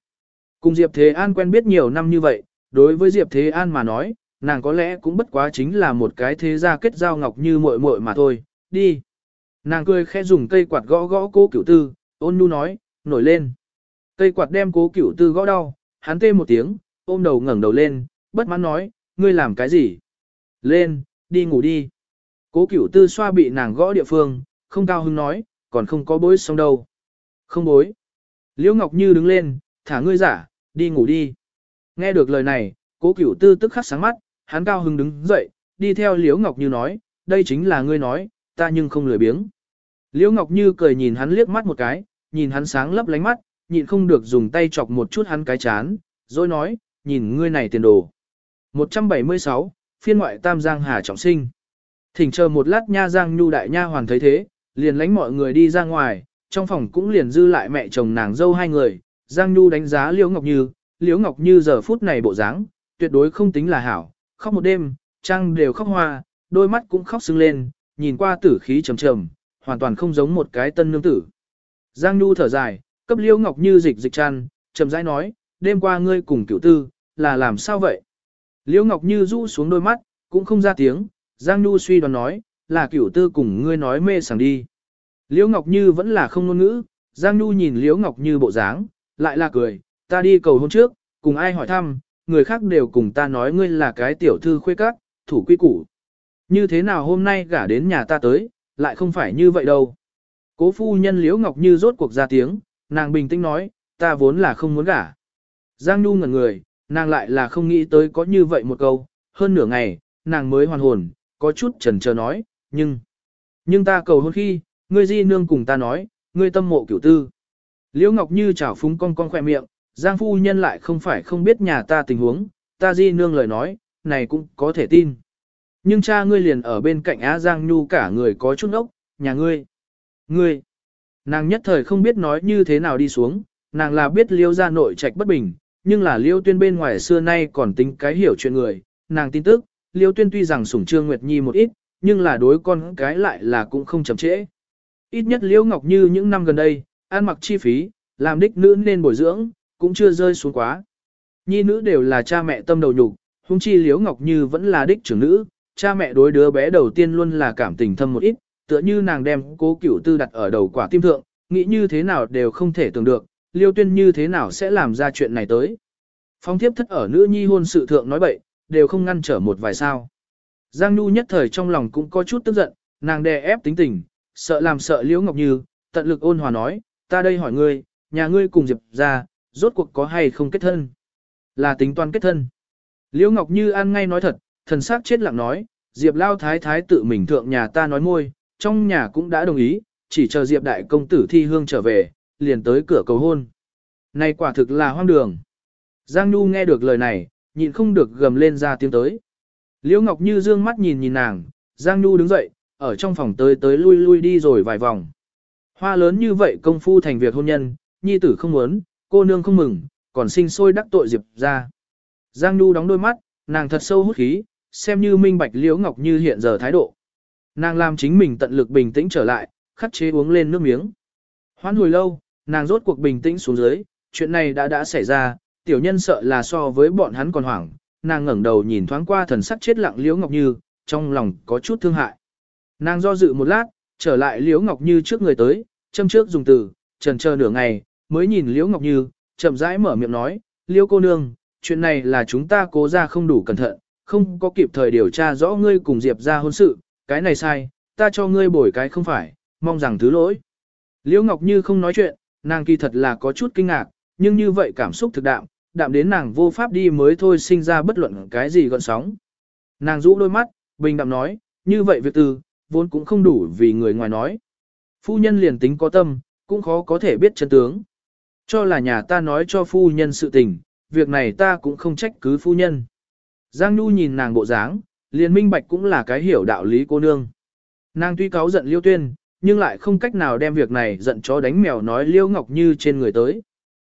Cùng Diệp Thế An quen biết nhiều năm như vậy, đối với Diệp Thế An mà nói, nàng có lẽ cũng bất quá chính là một cái thế gia kết giao ngọc như muội muội mà thôi, đi. Nàng cười khẽ dùng cây quạt gõ gõ cố cửu tư, ôn nhu nói, nổi lên. Cây quạt đem cố cửu tư gõ đau, hắn tê một tiếng, ôm đầu ngẩng đầu lên, bất mãn nói, ngươi làm cái gì? Lên, đi ngủ đi. Cố cửu tư xoa bị nàng gõ địa phương, không cao hứng nói, còn không có bối xong đâu. Không bối. Liễu Ngọc Như đứng lên, thả ngươi giả, đi ngủ đi. Nghe được lời này, cố cửu tư tức khắc sáng mắt, hắn cao hứng đứng dậy, đi theo Liễu Ngọc Như nói, đây chính là ngươi nói, ta nhưng không lười biếng. Liễu Ngọc Như cười nhìn hắn liếc mắt một cái, nhìn hắn sáng lấp lánh mắt, nhịn không được dùng tay chọc một chút hắn cái chán, rồi nói, nhìn ngươi này tiền đồ. 176, phiên ngoại Tam Giang Hà Trọng Sinh. Thỉnh chờ một lát nha Giang Nhu đại nha hoàn thấy thế, liền lánh mọi người đi ra ngoài, trong phòng cũng liền dư lại mẹ chồng nàng dâu hai người, Giang Nhu đánh giá Liễu Ngọc Như, Liễu Ngọc Như giờ phút này bộ dáng, tuyệt đối không tính là hảo, khóc một đêm, trăng đều khóc hoa, đôi mắt cũng khóc sưng lên, nhìn qua tử khí trầm trầm, hoàn toàn không giống một cái tân nương tử. Giang Nhu thở dài, cấp liêu Ngọc Như dịch dịch chăn, chậm rãi nói, đêm qua ngươi cùng cửu tư, là làm sao vậy? liêu Ngọc Như rũ xuống đôi mắt, cũng không ra tiếng, Giang Nhu suy đoán nói, là cửu tư cùng ngươi nói mê sảng đi. Liễu Ngọc Như vẫn là không ngôn ngữ, Giang Nhu nhìn Liễu Ngọc Như bộ dáng, lại là cười, ta đi cầu hôn trước, cùng ai hỏi thăm, người khác đều cùng ta nói ngươi là cái tiểu thư khuê các, thủ quy củ. Như thế nào hôm nay gả đến nhà ta tới, lại không phải như vậy đâu. Cố phu nhân Liễu Ngọc Như rốt cuộc ra tiếng, nàng bình tĩnh nói, ta vốn là không muốn gả. Giang Nhu ngẩn người, nàng lại là không nghĩ tới có như vậy một câu, hơn nửa ngày, nàng mới hoàn hồn, có chút chần chờ nói, nhưng, nhưng ta cầu hôn khi, ngươi di nương cùng ta nói, ngươi tâm mộ cửu tư. Liễu Ngọc Như chảo phúng con con khỏe miệng, Giang phu nhân lại không phải không biết nhà ta tình huống, ta di nương lời nói, này cũng có thể tin. Nhưng cha ngươi liền ở bên cạnh Á Giang Nhu cả người có chút ốc, nhà ngươi. Ngươi. Nàng nhất thời không biết nói như thế nào đi xuống, nàng là biết liêu ra nội trạch bất bình, nhưng là liêu tuyên bên ngoài xưa nay còn tính cái hiểu chuyện người, nàng tin tức, liêu tuyên tuy rằng sủng trương Nguyệt Nhi một ít, nhưng là đối con cái lại là cũng không chậm trễ. Ít nhất liêu ngọc như những năm gần đây, ăn mặc chi phí, làm đích nữ nên bồi dưỡng, cũng chưa rơi xuống quá. Nhi nữ đều là cha mẹ tâm đầu nhục, hung chi liêu ngọc như vẫn là đích trưởng nữ, cha mẹ đối đứa bé đầu tiên luôn là cảm tình thâm một ít, tựa như nàng đem cố cửu tư đặt ở đầu quả tim thượng, nghĩ như thế nào đều không thể tưởng được, liêu tuyên như thế nào sẽ làm ra chuyện này tới. Phong thiếp thất ở nữ nhi hôn sự thượng nói bậy, đều không ngăn trở một vài sao. Giang Nhu nhất thời trong lòng cũng có chút tức giận, nàng đè ép tính tình, sợ làm sợ Liễu Ngọc Như, tận lực ôn hòa nói, ta đây hỏi ngươi, nhà ngươi cùng Diệp ra, rốt cuộc có hay không kết thân? Là tính toán kết thân. Liễu Ngọc Như ăn ngay nói thật, thần sắc chết lặng nói, Diệp Lao Thái Thái tự mình thượng nhà ta nói môi, trong nhà cũng đã đồng ý, chỉ chờ Diệp Đại Công Tử thi hương trở về, liền tới cửa cầu hôn. Này quả thực là hoang đường. Giang Nhu nghe được lời này, nhịn không được gầm lên ra tiếng tới. Liễu Ngọc Như dương mắt nhìn nhìn nàng, Giang Nhu đứng dậy, ở trong phòng tới tới lui lui đi rồi vài vòng. Hoa lớn như vậy công phu thành việc hôn nhân, nhi tử không muốn, cô nương không mừng, còn sinh sôi đắc tội Diệp ra. Giang Nhu đóng đôi mắt, nàng thật sâu hút khí, xem như minh bạch Liễu Ngọc Như hiện giờ thái độ. Nàng làm chính mình tận lực bình tĩnh trở lại, khắc chế uống lên nước miếng. Hoan hồi lâu, nàng rốt cuộc bình tĩnh xuống dưới, chuyện này đã đã xảy ra, tiểu nhân sợ là so với bọn hắn còn hoảng, nàng ngẩng đầu nhìn thoáng qua thần sắc chết lặng Liễu Ngọc Như, trong lòng có chút thương hại. Nàng do dự một lát, trở lại Liễu Ngọc Như trước người tới, châm trước dùng từ, trần chờ nửa ngày, mới nhìn Liễu Ngọc Như, chậm rãi mở miệng nói, Liễu cô nương, chuyện này là chúng ta cố ra không đủ cẩn thận, không có kịp thời điều tra rõ ngươi cùng Diệp ra hôn sự, cái này sai, ta cho ngươi bồi cái không phải, mong rằng thứ lỗi. Liễu Ngọc Như không nói chuyện, nàng kỳ thật là có chút kinh ngạc, nhưng như vậy cảm xúc thực đạm, đạm đến nàng vô pháp đi mới thôi sinh ra bất luận cái gì gọn sóng. Nàng rũ đôi mắt, bình đạm nói, như vậy việc từ, vốn cũng không đủ vì người ngoài nói. Phu nhân liền tính có tâm, cũng khó có thể biết chân tướng. Cho là nhà ta nói cho phu nhân sự tình, việc này ta cũng không trách cứ phu nhân. Giang Nhu nhìn nàng bộ dáng, liền minh bạch cũng là cái hiểu đạo lý cô nương. Nàng tuy cáo giận liêu tuyên, nhưng lại không cách nào đem việc này giận chó đánh mèo nói liêu ngọc như trên người tới.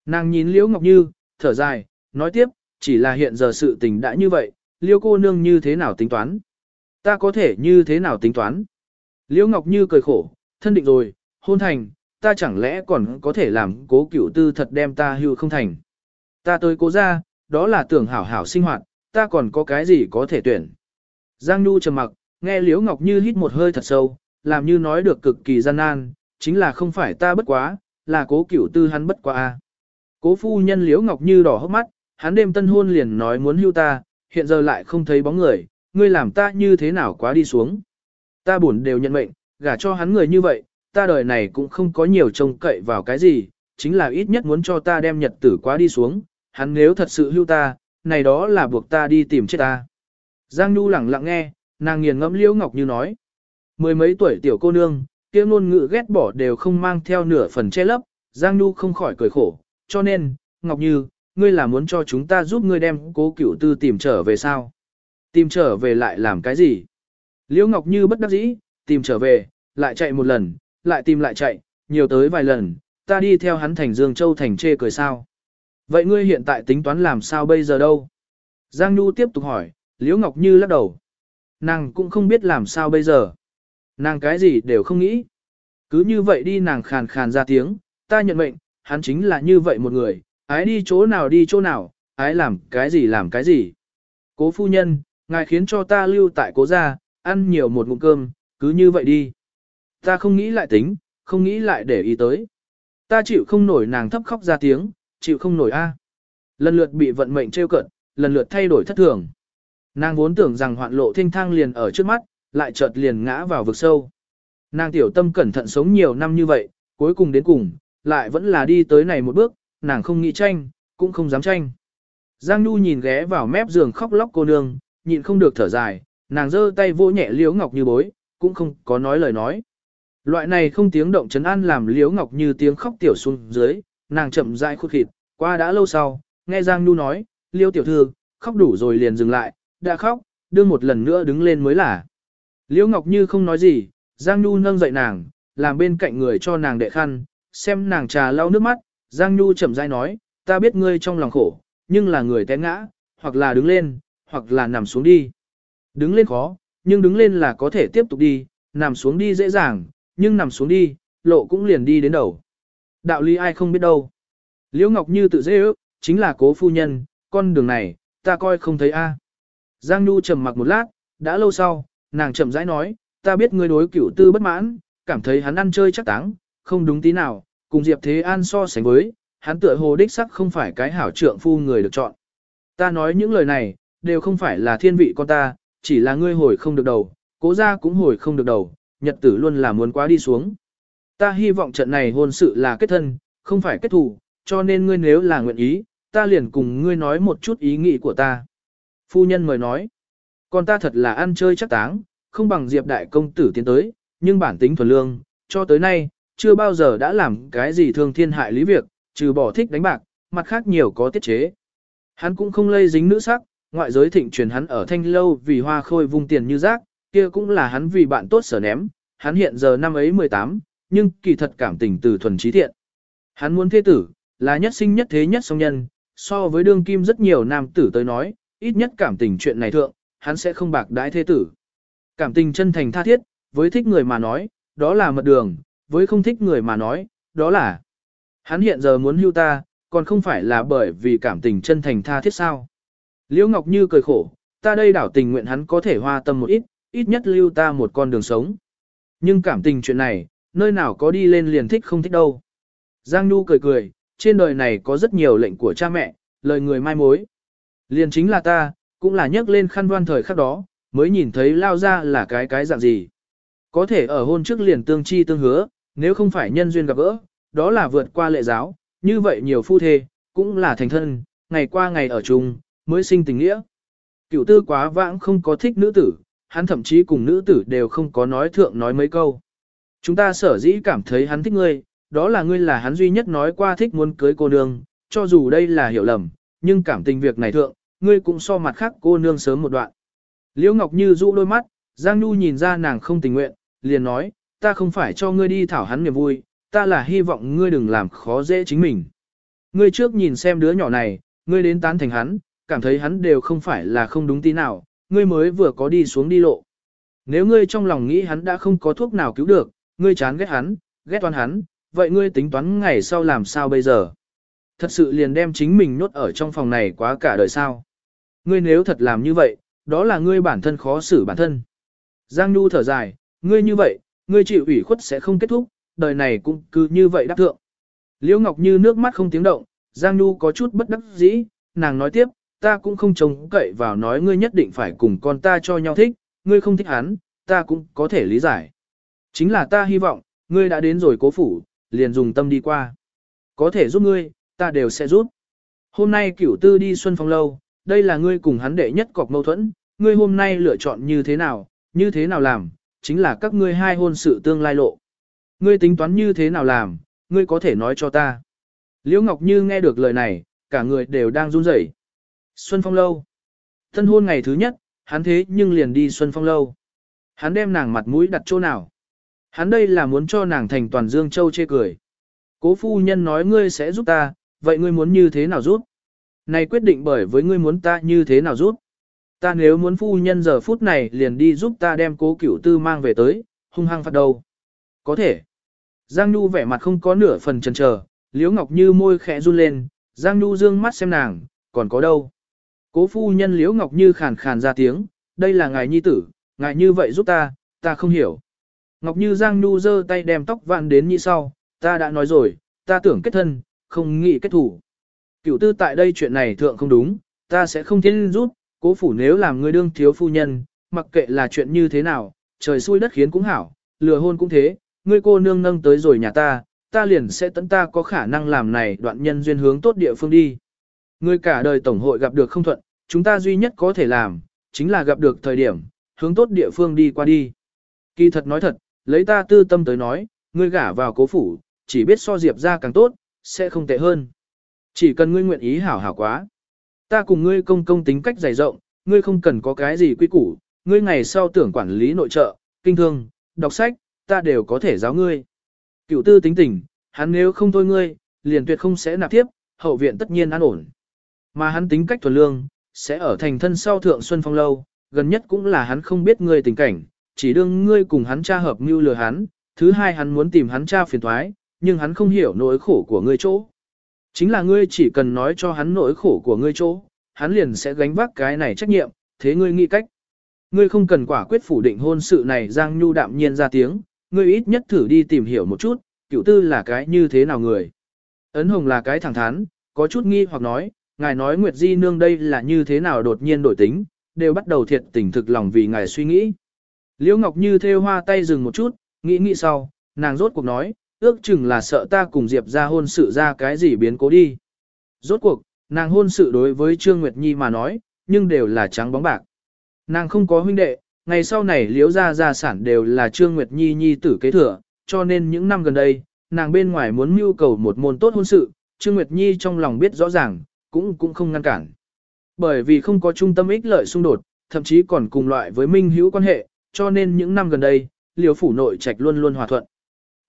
Nàng nhìn liêu ngọc như, thở dài, nói tiếp, chỉ là hiện giờ sự tình đã như vậy, liêu cô nương như thế nào tính toán? Ta có thể như thế nào tính toán? Liễu Ngọc Như cười khổ, thân định rồi, hôn thành, ta chẳng lẽ còn có thể làm cố cửu tư thật đem ta hưu không thành. Ta tới cố ra, đó là tưởng hảo hảo sinh hoạt, ta còn có cái gì có thể tuyển. Giang Nhu trầm mặc, nghe Liễu Ngọc Như hít một hơi thật sâu, làm như nói được cực kỳ gian nan, chính là không phải ta bất quá, là cố cửu tư hắn bất quá a. Cố phu nhân Liễu Ngọc Như đỏ hốc mắt, hắn đêm tân hôn liền nói muốn hưu ta, hiện giờ lại không thấy bóng người, ngươi làm ta như thế nào quá đi xuống. Ta buồn đều nhận mệnh, gả cho hắn người như vậy, ta đời này cũng không có nhiều trông cậy vào cái gì, chính là ít nhất muốn cho ta đem nhật tử quá đi xuống, hắn nếu thật sự hưu ta, này đó là buộc ta đi tìm chết ta. Giang Nhu lẳng lặng nghe, nàng nghiền ngẫm Liễu Ngọc Như nói. Mười mấy tuổi tiểu cô nương, kia ngôn ngữ ghét bỏ đều không mang theo nửa phần che lấp, Giang Nhu không khỏi cười khổ, cho nên, Ngọc Như, ngươi là muốn cho chúng ta giúp ngươi đem cố cửu tư tìm trở về sao? Tìm trở về lại làm cái gì? Liễu Ngọc Như bất đắc dĩ, tìm trở về, lại chạy một lần, lại tìm lại chạy, nhiều tới vài lần, ta đi theo hắn thành Dương Châu thành chê cười sao? Vậy ngươi hiện tại tính toán làm sao bây giờ đâu? Giang Nhu tiếp tục hỏi, Liễu Ngọc Như lắc đầu. Nàng cũng không biết làm sao bây giờ. Nàng cái gì đều không nghĩ. Cứ như vậy đi nàng khàn khàn ra tiếng, ta nhận mệnh, hắn chính là như vậy một người, ái đi chỗ nào đi chỗ nào, ái làm cái gì làm cái gì. Cố phu nhân, ngài khiến cho ta lưu tại cố gia, ăn nhiều một ngụm cơm, cứ như vậy đi. Ta không nghĩ lại tính, không nghĩ lại để ý tới. Ta chịu không nổi nàng thấp khóc ra tiếng, chịu không nổi a. Lần lượt bị vận mệnh trêu cận, lần lượt thay đổi thất thường. Nàng vốn tưởng rằng hoạn lộ thanh thang liền ở trước mắt, lại chợt liền ngã vào vực sâu. Nàng tiểu tâm cẩn thận sống nhiều năm như vậy, cuối cùng đến cùng, lại vẫn là đi tới này một bước, nàng không nghĩ tranh, cũng không dám tranh. Giang Nhu nhìn ghé vào mép giường khóc lóc cô nương, nhịn không được thở dài, nàng giơ tay vỗ nhẹ Liễu Ngọc Như bối, cũng không có nói lời nói. Loại này không tiếng động chấn an làm Liễu Ngọc Như tiếng khóc tiểu xuống dưới, nàng chậm rãi khuất khịt, qua đã lâu sau, nghe Giang Nhu nói, Liễu tiểu thư, khóc đủ rồi liền dừng lại, đã khóc, đưa một lần nữa đứng lên mới là. Liễu Ngọc Như không nói gì, Giang Nhu nâng dậy nàng, làm bên cạnh người cho nàng đệ khăn, xem nàng trà lau nước mắt, Giang Nhu chậm rãi nói, ta biết ngươi trong lòng khổ, nhưng là người té ngã, hoặc là đứng lên, hoặc là nằm xuống đi. Đứng lên khó, nhưng đứng lên là có thể tiếp tục đi, nằm xuống đi dễ dàng, nhưng nằm xuống đi, lộ cũng liền đi đến đầu. Đạo lý ai không biết đâu. Liễu Ngọc Như tự dễ ước, chính là cố phu nhân, con đường này, ta coi không thấy a. Giang Nhu trầm mặc một lát, đã lâu sau, nàng chậm rãi nói, ta biết ngươi đối cửu tư bất mãn, cảm thấy hắn ăn chơi chắc táng, không đúng tí nào, cùng Diệp Thế An so sánh với, hắn tựa hồ đích sắc không phải cái hảo trượng phu người được chọn. Ta nói những lời này, đều không phải là thiên vị con ta, chỉ là ngươi hồi không được đầu, cố ra cũng hồi không được đầu, nhật tử luôn là muốn quá đi xuống. Ta hy vọng trận này hôn sự là kết thân, không phải kết thù, cho nên ngươi nếu là nguyện ý, ta liền cùng ngươi nói một chút ý nghĩ của ta. Phu nhân mời nói, con ta thật là ăn chơi chắc táng, không bằng diệp đại công tử tiến tới, nhưng bản tính thuần lương, cho tới nay, chưa bao giờ đã làm cái gì thương thiên hại lý việc, trừ bỏ thích đánh bạc, mặt khác nhiều có tiết chế. Hắn cũng không lây dính nữ sắc, ngoại giới thịnh truyền hắn ở thanh lâu vì hoa khôi vung tiền như rác, kia cũng là hắn vì bạn tốt sở ném, hắn hiện giờ năm ấy 18, nhưng kỳ thật cảm tình từ thuần trí thiện. Hắn muốn thế tử, là nhất sinh nhất thế nhất song nhân, so với đương kim rất nhiều nam tử tới nói, ít nhất cảm tình chuyện này thượng, hắn sẽ không bạc đãi thế tử. Cảm tình chân thành tha thiết, với thích người mà nói, đó là mật đường, với không thích người mà nói, đó là hắn hiện giờ muốn hưu ta, còn không phải là bởi vì cảm tình chân thành tha thiết sao. Liễu Ngọc Như cười khổ, ta đây đảo tình nguyện hắn có thể hoa tâm một ít, ít nhất lưu ta một con đường sống. Nhưng cảm tình chuyện này, nơi nào có đi lên liền thích không thích đâu. Giang Nhu cười cười, trên đời này có rất nhiều lệnh của cha mẹ, lời người mai mối. Liền chính là ta, cũng là nhắc lên khăn đoan thời khắc đó, mới nhìn thấy lao ra là cái cái dạng gì. Có thể ở hôn trước liền tương chi tương hứa, nếu không phải nhân duyên gặp gỡ, đó là vượt qua lệ giáo, như vậy nhiều phu thê, cũng là thành thân, ngày qua ngày ở chung, mới sinh tình nghĩa. Cựu tư quá vãng không có thích nữ tử, hắn thậm chí cùng nữ tử đều không có nói thượng nói mấy câu. Chúng ta sở dĩ cảm thấy hắn thích ngươi, đó là ngươi là hắn duy nhất nói qua thích muốn cưới cô nương, cho dù đây là hiểu lầm, nhưng cảm tình việc này thượng, ngươi cũng so mặt khác cô nương sớm một đoạn. Liễu Ngọc Như dụ đôi mắt, Giang Nhu nhìn ra nàng không tình nguyện, liền nói, ta không phải cho ngươi đi thảo hắn niềm vui, ta là hy vọng ngươi đừng làm khó dễ chính mình. Ngươi trước nhìn xem đứa nhỏ này, ngươi đến tán thành hắn, cảm thấy hắn đều không phải là không đúng tí nào, ngươi mới vừa có đi xuống đi lộ. Nếu ngươi trong lòng nghĩ hắn đã không có thuốc nào cứu được, ngươi chán ghét hắn, ghét toán hắn, vậy ngươi tính toán ngày sau làm sao bây giờ? Thật sự liền đem chính mình nhốt ở trong phòng này quá cả đời sao? Ngươi nếu thật làm như vậy, đó là ngươi bản thân khó xử bản thân. Giang Nhu thở dài, ngươi như vậy, ngươi chịu ủy khuất sẽ không kết thúc, đời này cũng cứ như vậy đáp thượng. Liễu Ngọc Như nước mắt không tiếng động, Giang Nhu có chút bất đắc dĩ, nàng nói tiếp, ta cũng không trông cậy vào nói ngươi nhất định phải cùng con ta cho nhau thích, ngươi không thích hắn, ta cũng có thể lý giải. Chính là ta hy vọng, ngươi đã đến rồi cố phủ, liền dùng tâm đi qua. Có thể giúp ngươi, ta đều sẽ giúp. Hôm nay cửu tư đi xuân phong lâu, đây là ngươi cùng hắn đệ nhất cọc mâu thuẫn, ngươi hôm nay lựa chọn như thế nào, như thế nào làm, chính là các ngươi hai hôn sự tương lai lộ. Ngươi tính toán như thế nào làm, ngươi có thể nói cho ta. Liễu Ngọc Như nghe được lời này, cả người đều đang run rẩy. Xuân Phong Lâu. Thân hôn ngày thứ nhất, hắn thế nhưng liền đi Xuân Phong Lâu. Hắn đem nàng mặt mũi đặt chỗ nào. Hắn đây là muốn cho nàng thành toàn Dương Châu chê cười. Cố phu nhân nói ngươi sẽ giúp ta, vậy ngươi muốn như thế nào giúp? Này quyết định bởi với ngươi muốn ta như thế nào giúp? Ta nếu muốn phu nhân giờ phút này liền đi giúp ta đem cố cửu tư mang về tới, hung hăng phạt đầu. Có thể. Giang Nhu vẻ mặt không có nửa phần chần chờ, Liễu Ngọc Như môi khẽ run lên, Giang Nhu dương mắt xem nàng, còn có đâu. Cố phu nhân Liễu Ngọc Như khàn khàn ra tiếng, đây là ngài nhi tử, ngài như vậy giúp ta, ta không hiểu. Ngọc Như Giang Nhu giơ tay đem tóc vạn đến như sau, ta đã nói rồi, ta tưởng kết thân, không nghĩ kết thủ. Cửu tư tại đây chuyện này thượng không đúng, ta sẽ không thiên rút cố phủ nếu làm người đương thiếu phu nhân, mặc kệ là chuyện như thế nào, trời xui đất khiến cũng hảo, lừa hôn cũng thế, ngươi cô nương nâng tới rồi nhà ta, ta liền sẽ tận ta có khả năng làm này đoạn nhân duyên hướng tốt địa phương đi. Ngươi cả đời tổng hội gặp được không thuận, chúng ta duy nhất có thể làm, chính là gặp được thời điểm, hướng tốt địa phương đi qua đi. Kỳ thật nói thật, lấy ta tư tâm tới nói, ngươi gả vào cố phủ, chỉ biết so diệp ra càng tốt, sẽ không tệ hơn. Chỉ cần ngươi nguyện ý hảo hảo quá. Ta cùng ngươi công công tính cách dày rộng, ngươi không cần có cái gì quy củ, ngươi ngày sau tưởng quản lý nội trợ, kinh thương, đọc sách, ta đều có thể giáo ngươi. Cựu tư tính tình, hắn nếu không thôi ngươi, liền tuyệt không sẽ nạp tiếp, hậu viện tất nhiên an ổn. Mà hắn tính cách thuần lương, sẽ ở thành thân sau thượng xuân phong lâu, gần nhất cũng là hắn không biết ngươi tình cảnh, chỉ đương ngươi cùng hắn cha hợp mưu lừa hắn, thứ hai hắn muốn tìm hắn cha phiền thoái, nhưng hắn không hiểu nỗi khổ của ngươi chỗ. Chính là ngươi chỉ cần nói cho hắn nỗi khổ của ngươi chỗ, hắn liền sẽ gánh vác cái này trách nhiệm, thế ngươi nghĩ cách. Ngươi không cần quả quyết phủ định hôn sự này Giang Nhu đạm nhiên ra tiếng, ngươi ít nhất thử đi tìm hiểu một chút, cựu tư là cái như thế nào người. Ấn Hồng là cái thẳng thắn, có chút nghi hoặc nói, ngài nói Nguyệt Di Nương đây là như thế nào đột nhiên đổi tính, đều bắt đầu thiệt tình thực lòng vì ngài suy nghĩ. Liễu Ngọc Như theo hoa tay dừng một chút, nghĩ nghĩ sau, nàng rốt cuộc nói, ước chừng là sợ ta cùng Diệp ra hôn sự ra cái gì biến cố đi. Rốt cuộc, nàng hôn sự đối với Trương Nguyệt Nhi mà nói, nhưng đều là trắng bóng bạc. Nàng không có huynh đệ, ngày sau này liễu ra gia sản đều là Trương Nguyệt Nhi Nhi tử kế thừa, cho nên những năm gần đây, nàng bên ngoài muốn mưu cầu một môn tốt hôn sự, Trương Nguyệt Nhi trong lòng biết rõ ràng, cũng cũng không ngăn cản. Bởi vì không có trung tâm ích lợi xung đột, thậm chí còn cùng loại với minh hữu quan hệ, cho nên những năm gần đây, liễu phủ nội trạch luôn luôn hòa thuận.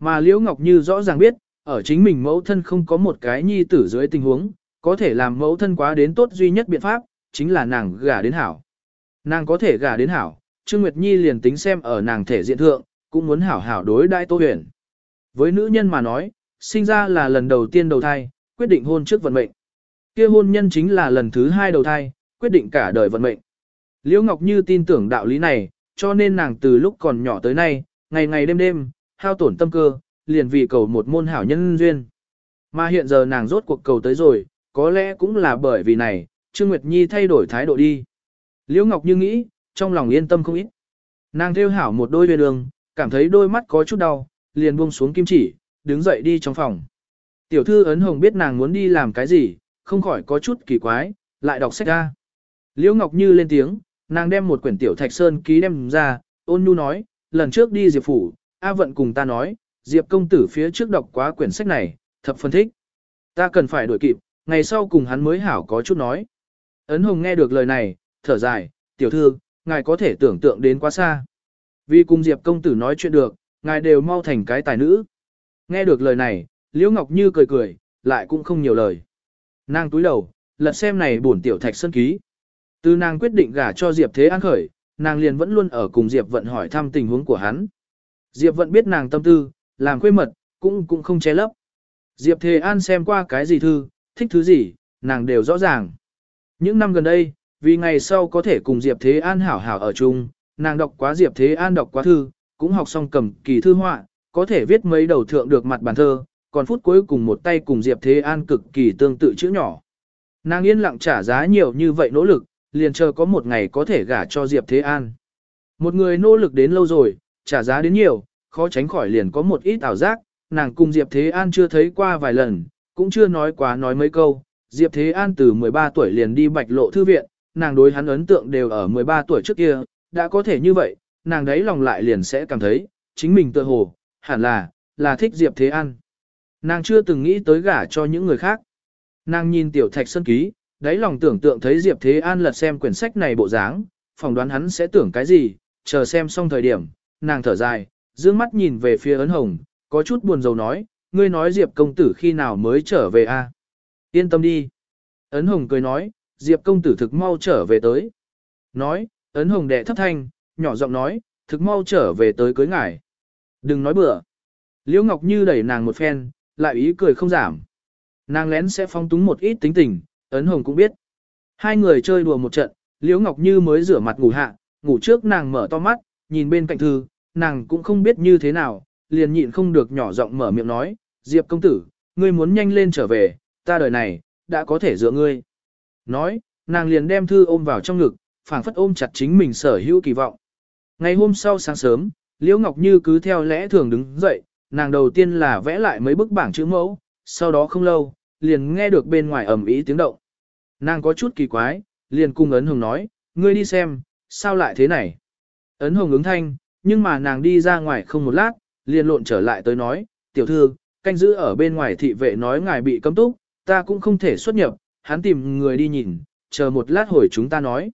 Mà liễu Ngọc Như rõ ràng biết, ở chính mình mẫu thân không có một cái nhi tử dưới tình huống, có thể làm mẫu thân quá đến tốt duy nhất biện pháp, chính là nàng gả đến hảo. Nàng có thể gả đến hảo, Trương Nguyệt Nhi liền tính xem ở nàng thể diện thượng, cũng muốn hảo hảo đối Đại Tô Huyền. Với nữ nhân mà nói, sinh ra là lần đầu tiên đầu thai, quyết định hôn trước vận mệnh. Kia hôn nhân chính là lần thứ hai đầu thai, quyết định cả đời vận mệnh. Liễu Ngọc Như tin tưởng đạo lý này, cho nên nàng từ lúc còn nhỏ tới nay, ngày ngày đêm đêm, hao tổn tâm cơ, liền vì cầu một môn hảo nhân duyên. Mà hiện giờ nàng rốt cuộc cầu tới rồi, có lẽ cũng là bởi vì này, Trương Nguyệt Nhi thay đổi thái độ đi. Liễu Ngọc Như nghĩ, trong lòng yên tâm không ít. Nàng theo hảo một đôi về đường, cảm thấy đôi mắt có chút đau, liền buông xuống kim chỉ, đứng dậy đi trong phòng. Tiểu thư ấn hồng biết nàng muốn đi làm cái gì, không khỏi có chút kỳ quái, lại đọc sách ra. Liễu Ngọc Như lên tiếng, nàng đem một quyển tiểu thạch sơn ký đem ra, ôn nhu nói, lần trước đi Diệp Phủ, A Vận cùng ta nói, Diệp công tử phía trước đọc quá quyển sách này, thập phân thích. Ta cần phải đổi kịp, ngày sau cùng hắn mới hảo có chút nói. Ấn Hồng nghe được lời này, thở dài, tiểu thư, ngài có thể tưởng tượng đến quá xa. Vì cùng Diệp công tử nói chuyện được, ngài đều mau thành cái tài nữ. Nghe được lời này, Liễu Ngọc Như cười cười, lại cũng không nhiều lời. Nàng túi đầu, lật xem này bổn tiểu thạch sân ký. Từ nàng quyết định gả cho Diệp Thế An khởi, nàng liền vẫn luôn ở cùng Diệp Vận hỏi thăm tình huống của hắn. Diệp Vận biết nàng tâm tư, làm khuê mật, cũng cũng không che lấp. Diệp Thề An xem qua cái gì thư, thích thứ gì, nàng đều rõ ràng. Những năm gần đây, vì ngày sau có thể cùng Diệp Thế An hảo hảo ở chung, nàng đọc quá Diệp Thế An đọc quá thư, cũng học xong cầm kỳ thư họa, có thể viết mấy đầu thượng được mặt bản thơ, còn phút cuối cùng một tay cùng Diệp Thế An cực kỳ tương tự chữ nhỏ. Nàng yên lặng trả giá nhiều như vậy nỗ lực, liền chờ có một ngày có thể gả cho Diệp Thế An. Một người nỗ lực đến lâu rồi, trả giá đến nhiều, khó tránh khỏi liền có một ít ảo giác, nàng cùng Diệp Thế An chưa thấy qua vài lần, cũng chưa nói quá nói mấy câu. Diệp Thế An từ 13 tuổi liền đi bạch lộ thư viện, nàng đối hắn ấn tượng đều ở 13 tuổi trước kia, đã có thể như vậy, nàng đấy lòng lại liền sẽ cảm thấy, chính mình tự hồ, hẳn là, là thích Diệp Thế An. Nàng chưa từng nghĩ tới gả cho những người khác. Nàng nhìn tiểu thạch sân ký, đáy lòng tưởng tượng thấy Diệp Thế An lật xem quyển sách này bộ dáng, phỏng đoán hắn sẽ tưởng cái gì, chờ xem xong thời điểm, nàng thở dài, dương mắt nhìn về phía ấn hồng, có chút buồn rầu nói, ngươi nói Diệp công tử khi nào mới trở về a? Yên tâm đi. Ấn hồng cười nói, Diệp công tử thực mau trở về tới. Nói, ấn hồng đệ thấp thanh, nhỏ giọng nói, thực mau trở về tới cưới ngải. Đừng nói bừa. Liễu Ngọc Như đẩy nàng một phen, lại ý cười không giảm. Nàng lén sẽ phong túng một ít tính tình, ấn hồng cũng biết. Hai người chơi đùa một trận, Liễu Ngọc Như mới rửa mặt ngủ hạ, ngủ trước nàng mở to mắt, nhìn bên cạnh thư, nàng cũng không biết như thế nào, liền nhịn không được nhỏ giọng mở miệng nói, Diệp công tử, ngươi muốn nhanh lên trở về, ta đời này, đã có thể dựa ngươi. Nói, nàng liền đem thư ôm vào trong ngực, phảng phất ôm chặt chính mình sở hữu kỳ vọng. Ngày hôm sau sáng sớm, Liễu Ngọc Như cứ theo lẽ thường đứng dậy, nàng đầu tiên là vẽ lại mấy bức bảng chữ mẫu, sau đó không lâu, liền nghe được bên ngoài ầm ý tiếng động. Nàng có chút kỳ quái, liền cung ấn hồng nói, ngươi đi xem, sao lại thế này? Ấn hồng ứng thanh, nhưng mà nàng đi ra ngoài không một lát, liền lộn trở lại tới nói, tiểu thư, canh giữ ở bên ngoài thị vệ nói ngài bị cấm túc, ta cũng không thể xuất nhập, hắn tìm người đi nhìn, chờ một lát hồi chúng ta nói.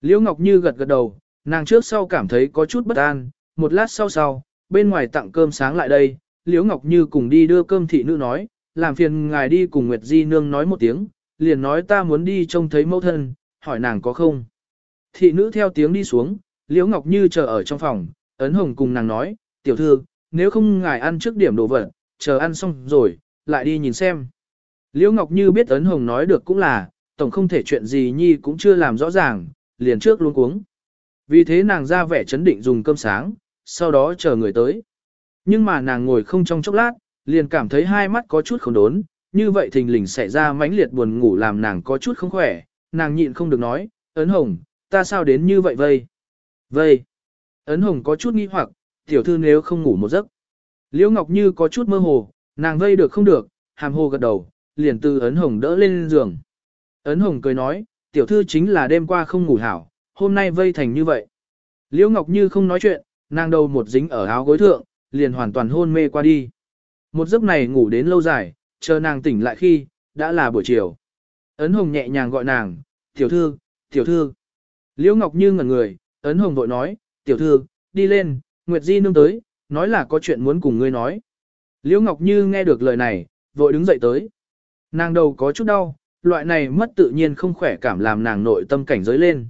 Liễu Ngọc Như gật gật đầu, nàng trước sau cảm thấy có chút bất an, một lát sau sau, bên ngoài tặng cơm sáng lại đây, Liễu Ngọc Như cùng đi đưa cơm thị nữ nói, làm phiền ngài đi cùng Nguyệt Di Nương nói một tiếng, liền nói ta muốn đi trông thấy mẫu thân, hỏi nàng có không. Thị nữ theo tiếng đi xuống, Liễu Ngọc Như chờ ở trong phòng, ấn hồng cùng nàng nói, tiểu thư, nếu không ngài ăn trước điểm đồ vật, chờ ăn xong rồi, lại đi nhìn xem. Liễu Ngọc Như biết ấn hồng nói được cũng là, tổng không thể chuyện gì nhi cũng chưa làm rõ ràng, liền trước luôn cuống. Vì thế nàng ra vẻ chấn định dùng cơm sáng, sau đó chờ người tới. Nhưng mà nàng ngồi không trong chốc lát, liền cảm thấy hai mắt có chút không đốn, như vậy thình lình xảy ra mãnh liệt buồn ngủ làm nàng có chút không khỏe, nàng nhịn không được nói, ấn hồng, ta sao đến như vậy vây? Vây. Ấn hồng có chút nghi hoặc, tiểu thư nếu không ngủ một giấc. Liễu Ngọc Như có chút mơ hồ, nàng vây được không được, hàm hồ gật đầu, liền từ ấn hồng đỡ lên giường. Ấn hồng cười nói, tiểu thư chính là đêm qua không ngủ hảo, hôm nay vây thành như vậy. Liễu Ngọc Như không nói chuyện, nàng đầu một dính ở áo gối thượng, liền hoàn toàn hôn mê qua đi. Một giấc này ngủ đến lâu dài, chờ nàng tỉnh lại khi, đã là buổi chiều. Ấn Hồng nhẹ nhàng gọi nàng, tiểu thư, tiểu thư. Liễu Ngọc Như ngẩn người, Ấn Hồng vội nói, tiểu thư, đi lên, Nguyệt Di nương tới, nói là có chuyện muốn cùng ngươi nói. Liễu Ngọc Như nghe được lời này, vội đứng dậy tới. Nàng đầu có chút đau, loại này mất tự nhiên không khỏe cảm làm nàng nội tâm cảnh giới lên.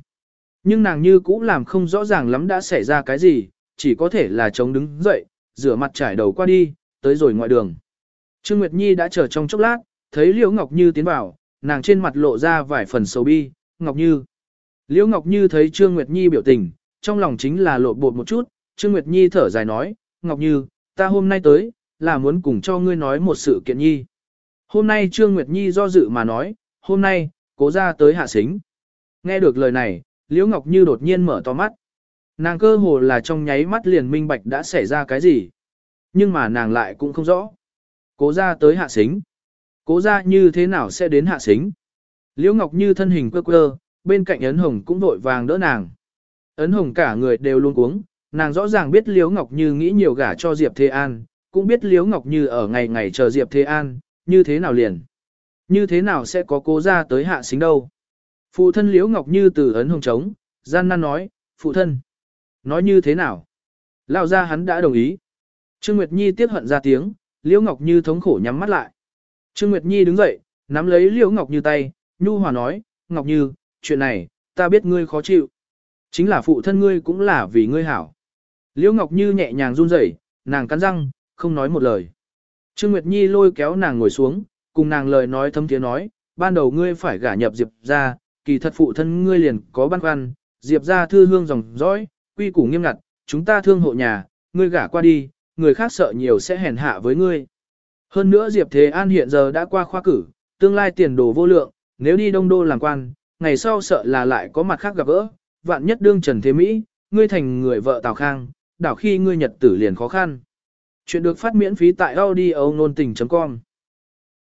Nhưng nàng như cũ làm không rõ ràng lắm đã xảy ra cái gì, chỉ có thể là chống đứng dậy, rửa mặt trải đầu qua đi, tới rồi ngoại đường. Trương Nguyệt Nhi đã chờ trong chốc lát, thấy Liễu Ngọc Như tiến vào, nàng trên mặt lộ ra vài phần sầu bi, Ngọc Như. Liễu Ngọc Như thấy Trương Nguyệt Nhi biểu tình, trong lòng chính là lộ bột một chút, Trương Nguyệt Nhi thở dài nói, Ngọc Như, ta hôm nay tới, là muốn cùng cho ngươi nói một sự kiện nhi. Hôm nay Trương Nguyệt Nhi do dự mà nói, hôm nay, cố ra tới hạ xính. Nghe được lời này, Liễu Ngọc Như đột nhiên mở to mắt. Nàng cơ hồ là trong nháy mắt liền minh bạch đã xảy ra cái gì. Nhưng mà nàng lại cũng không rõ. Cố ra tới hạ xính. Cố ra như thế nào sẽ đến hạ xính. Liễu Ngọc Như thân hình quơ quơ, bên cạnh Ấn Hồng cũng vội vàng đỡ nàng. Ấn Hồng cả người đều luôn cuống, nàng rõ ràng biết Liễu Ngọc Như nghĩ nhiều gả cho Diệp Thế An, cũng biết Liễu Ngọc Như ở ngày ngày chờ Diệp Thế An, như thế nào liền. Như thế nào sẽ có cố ra tới hạ xính đâu. Phụ thân Liễu Ngọc Như từ Ấn Hồng trống, gian nan nói, phụ thân. Nói như thế nào? Lão ra hắn đã đồng ý. Trương Nguyệt Nhi tiếc hận ra tiếng, Liễu Ngọc Như thống khổ nhắm mắt lại. Trương Nguyệt Nhi đứng dậy, nắm lấy Liễu Ngọc Như tay, nhu hòa nói, Ngọc Như, chuyện này, ta biết ngươi khó chịu. Chính là phụ thân ngươi cũng là vì ngươi hảo. Liễu Ngọc Như nhẹ nhàng run rẩy, nàng cắn răng, không nói một lời. Trương Nguyệt Nhi lôi kéo nàng ngồi xuống, cùng nàng lời nói thâm tiếng nói, ban đầu ngươi phải gả nhập Diệp ra, kỳ thật phụ thân ngươi liền có băn khoăn, Diệp ra thư hương dòng dõi, quy củ nghiêm ngặt, chúng ta thương hộ nhà, ngươi gả qua đi, người khác sợ nhiều sẽ hèn hạ với ngươi. Hơn nữa Diệp Thế An hiện giờ đã qua khoa cử, tương lai tiền đồ vô lượng, nếu đi đông đô làm quan, ngày sau sợ là lại có mặt khác gặp gỡ, vạn nhất đương Trần Thế Mỹ, ngươi thành người vợ Tào Khang, đảo khi ngươi nhật tử liền khó khăn. Chuyện được phát miễn phí tại audio nôn tình.com